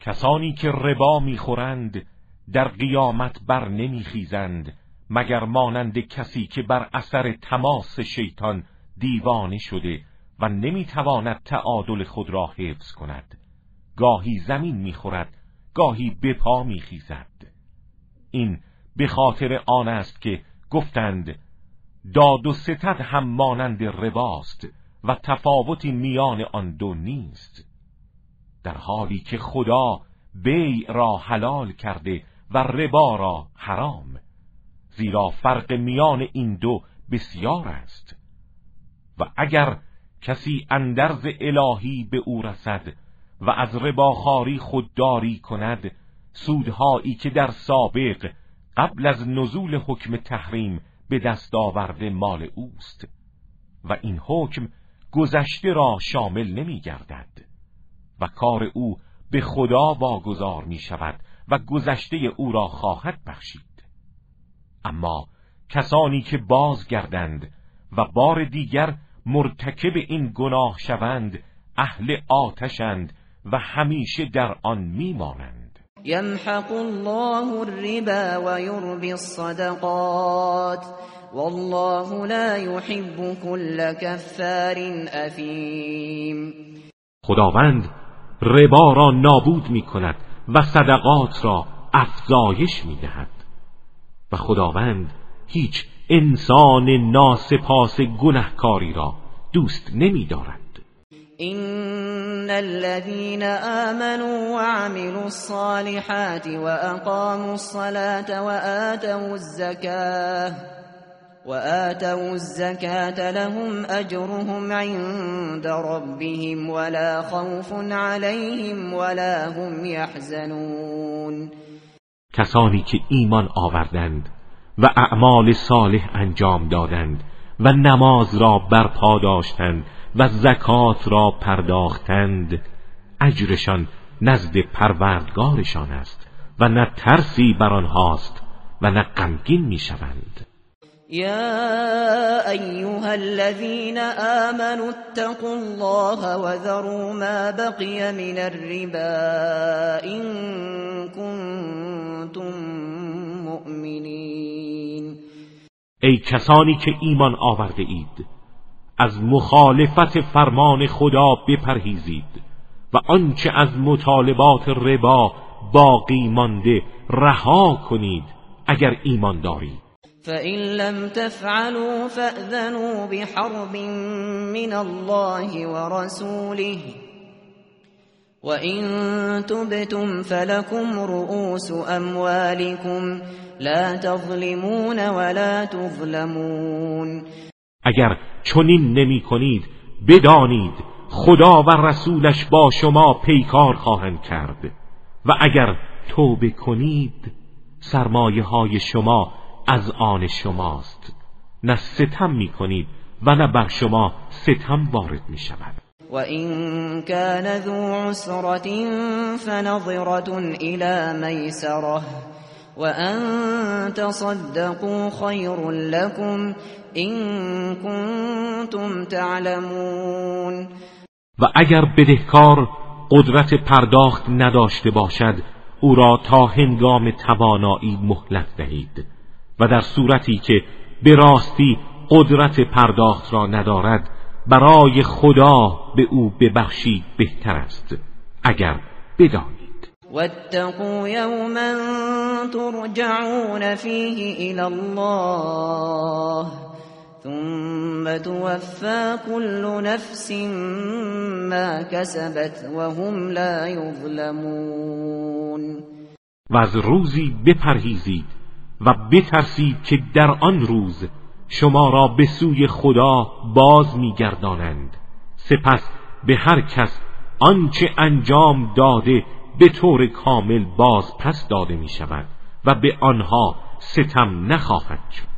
کسانی که ربا می‌خورند در قیامت بر نمیخیزند مگر مانند کسی که بر اثر تماس شیطان دیوانه شده و نمی‌تواند تعادل خود را حفظ کند. گاهی زمین می‌خورد گاهی به پا میخیزد. این به خاطر آن است که گفتند داد و ستد هم مانند رباست و تفاوتی میان آن دو نیست. در حالی که خدا بیع را حلال کرده و ربا را حرام. زیرا فرق میان این دو بسیار است. و اگر کسی اندرز الهی به او رسد و از رباخاری خودداری کند سودهایی که در سابق قبل از نزول حکم تحریم به دست آورده مال اوست. و این حکم گذشته را شامل نمی گردد و کار او به خدا واگذار می شود و گذشته او را خواهد بخشید. اما کسانی که بازگردند و بار دیگر مرتکب این گناه شوند اهل آتشند و همیشه در آن میمانند. یمحق الله الربا و یربی الصدقات والله لا يحب كل كفار اثیم خداوند ربا را نابود می کند و صدقات را افزایش می دهد و خداوند هیچ انسان ناسپاس گنهکاری را دوست نمی دارد ان الذين آمنوا وعملوا الصالحات واقاموا الصلاة وآتوا الزكاة وآتوا الزكاة لهم أجرهم عند ربهم ولا خوف عليهم ولا هم يحزنون. کسانی که ایمان آوردند و اعمال صالح انجام دادند و نماز را برپا داشتند و زکات را پرداختند اجرشان نزد پروردگارشان است و نه ترسی بر آنهاست و نه غمگین می‌شوند. يا أيها الذين آمنوا اتقوا الله وذروا ما بقي من الربا إن كنتم مؤمنين. ای کسانی که ایمان آورده اید از مخالفت فرمان خدا بپرهیزید و آنچه از مطالبات ربا باقی مانده رها کنید اگر ایمان دارید. فَإِن لَّمْ تَفْعَلُوا فَأْذَنُوا بِحَرْبٍ مِّنَ اللَّهِ وَرَسُولِهِ وَإِن تُبْتُمْ فَلَكُمْ رُءُوسُ أَمْوَالِكُمْ لَا تَظْلِمُونَ وَلَا تُظْلَمُونَ اگر چنین نمی کنید بدانید خدا و رسولش با شما پیکار خواهند کرد. و اگر توبه کنید سرمایه های شما از آن شماست. نه ستم می کنید و نه بر شما ستم وارد می شود و این کان ذو عسرت فنظرت الى میسره و ان تصدقوا خیر لكم این کنتم تعلمون. و اگر بدهکار قدرت پرداخت نداشته باشد او را تا هنگام توانایی مهلت دهید. و در صورتی که به راستی قدرت پرداخت را ندارد برای خدا به او ببخشید بهتر است اگر بدانید. واتقوا یوما ترجعون فیه الى الله ثم توفا كل نفس ما كسبت وهم لا یظلمون. و از روزی بپرهیزید و بترسید که در آن روز شما را به سوی خدا باز میگردانند. سپس به هر کس آنچه انجام داده به طور کامل باز پس داده می شود و به آنها ستم نخواهد شد.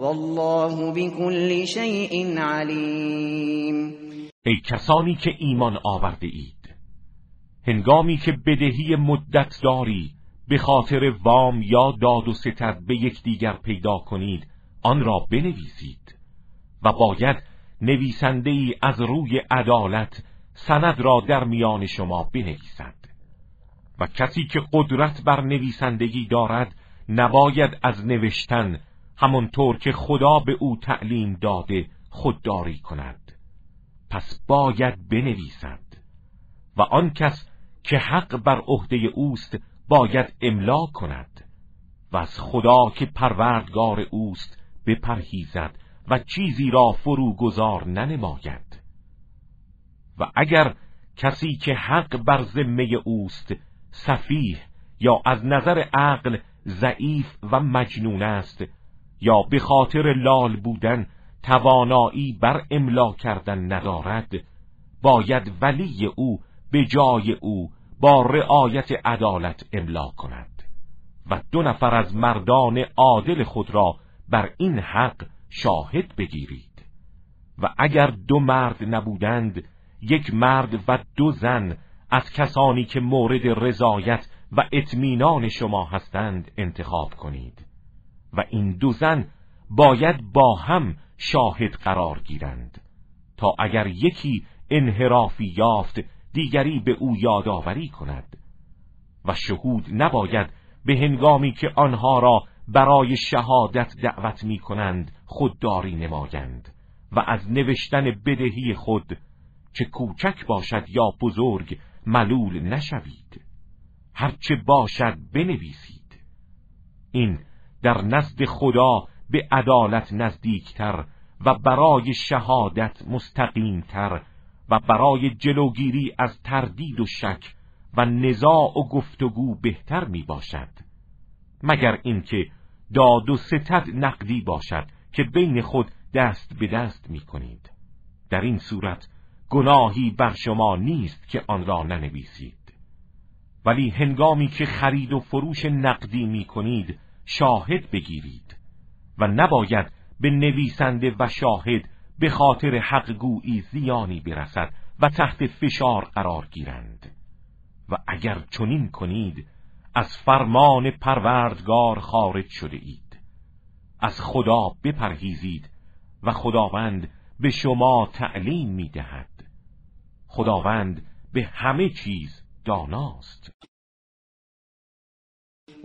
والله بكل شيء علیم ای کسانی که ایمان آورده اید هنگامی که بدهی مدت داری به خاطر وام یا داد و ستد به یکدیگر پیدا کنید آن را بنویسید. و باید نویسنده ای از روی عدالت سند را در میان شما بنویسد. و کسی که قدرت بر نویسندگی دارد نباید از نوشتن همانطور که خدا به او تعلیم داده خودداری کند. پس باید بنویسد. و آن کس که حق بر عهده اوست باید املا کند و از خدا که پروردگار اوست بپرهیزد و چیزی را فروگذار ننماید. و اگر کسی که حق بر ذمه اوست سفیه یا از نظر عقل ضعیف و مجنون است یا به خاطر لال بودن توانایی بر املا کردن ندارد باید ولی او به جای او با رعایت عدالت املا کند. و دو نفر از مردان عادل خود را بر این حق شاهد بگیرید. و اگر دو مرد نبودند یک مرد و دو زن از کسانی که مورد رضایت و اطمینان شما هستند انتخاب کنید. و این دو زن باید با هم شاهد قرار گیرند تا اگر یکی انحرافی یافت دیگری به او یادآوری کند و شهود نباید به هنگامی که آنها را برای شهادت دعوت می کنند خودداری نمایند و از نوشتن بدهی خود چه کوچک باشد یا بزرگ ملول نشوید. هرچه باشد بنویسید. این در نزد خدا به عدالت نزدیکتر و برای شهادت مستقیمتر و برای جلوگیری از تردید و شک و نزاع و گفتگو بهتر می باشد مگر اینکه داد و ستد نقدی باشد که بین خود دست به دست می کنید در این صورت گناهی بر شما نیست که آن را ننویسید. ولی هنگامی که خرید و فروش نقدی می کنید شاهد بگیرید و نباید به نویسنده و شاهد به خاطر حق گویی زیانی برسد و تحت فشار قرار گیرند. و اگر چنین کنید از فرمان پروردگار خارج شده اید. از خدا بپرهیزید و خداوند به شما تعلیم می دهد خداوند به همه چیز داناست.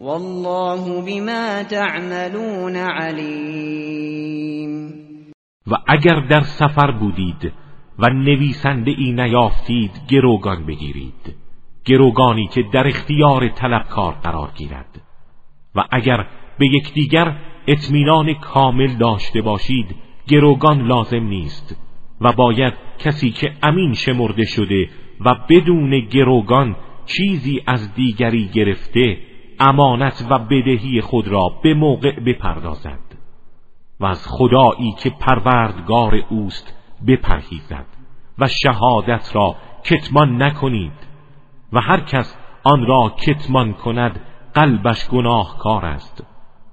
والله بما تعملون علیم و اگر در سفر بودید و نویسنده ای نیافتید گروگان بگیرید. گروگانی که در اختیار طلبکار قرار گیرد. و اگر به یکدیگر اطمینان کامل داشته باشید گروگان لازم نیست. و باید کسی که امین شمرده شده و بدون گروگان چیزی از دیگری گرفته امانت و بدهی خود را به موقع بپردازد و از خدایی که پروردگار اوست بپرهیزد و شهادت را کتمان نکنید و هر کس آن را کتمان کند قلبش گناهکار است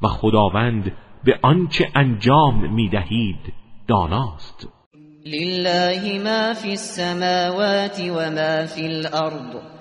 و خداوند به آنچه انجام می‌دهید داناست. لله ما فی السماوات و ما فی الارض.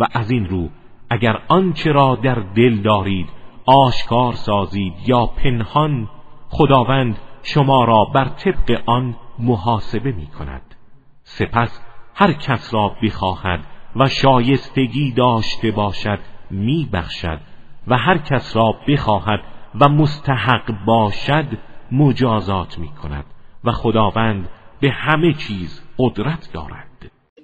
و از این رو اگر آنچه را در دل دارید آشکار سازید یا پنهان خداوند شما را بر طبق آن محاسبه می کند سپس هر کس را بخواهد و شایستگی داشته باشد می بخشد و هر کس را بخواهد و مستحق باشد مجازات می کند و خداوند به همه چیز قدرت دارد.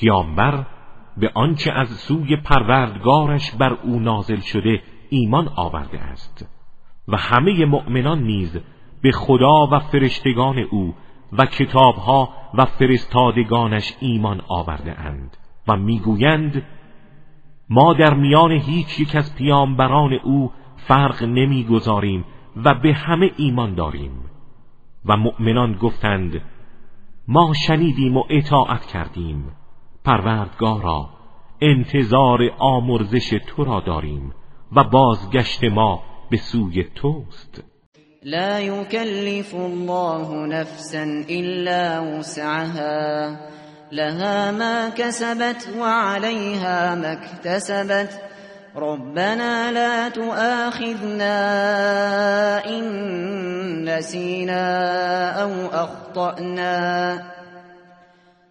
پیامبر به آنچه از سوی پروردگارش بر او نازل شده ایمان آورده است و همه مؤمنان نیز به خدا و فرشتگان او و کتابها و فرستادگانش ایمان آورده اند و می‌گویند ما در میان هیچ یک از پیامبران او فرق نمی‌گذاریم و به همه ایمان داریم. و مؤمنان گفتند ما شنیدیم و اطاعت کردیم. پروردگارا انتظار آمرزش تو را داریم و بازگشت ما به سوی توست. لا يكلف الله نفسا الا وسعها لها ما كسبت وعليها ما اكتسبت ربنا لا تؤاخذنا إن نسينا أو أخطأنا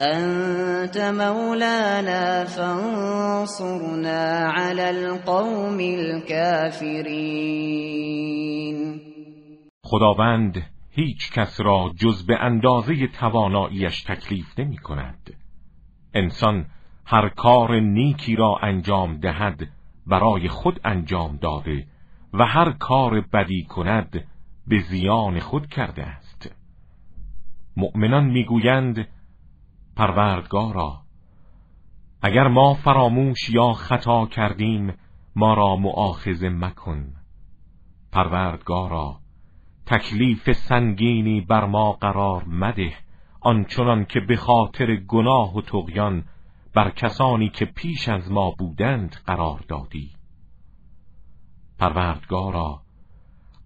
انت مولانا فانصرنا على القوم الكافرین خداوند هیچ کس را جز به اندازه تواناییش تکلیف نمی کند. انسان هر کار نیکی را انجام دهد برای خود انجام داده و هر کار بدی کند به زیان خود کرده است. مؤمنان می‌گویند پروردگارا اگر ما فراموش یا خطا کردیم ما را مؤاخذه مکن. پروردگارا تکلیف سنگینی بر ما قرار مده آنچنان که به خاطر گناه و تقیان بر کسانی که پیش از ما بودند قرار دادی. پروردگارا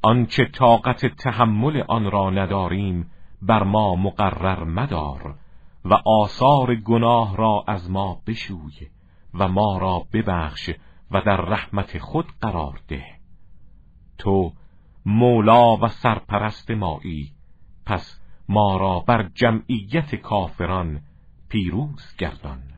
آنچه طاقت تحمل آن را نداریم بر ما مقرر مدار. و آثار گناه را از ما بشوی و ما را ببخش و در رحمت خود قرار ده. تو مولا و سرپرست مایی پس ما را بر جمعیت کافران پیروز گردان.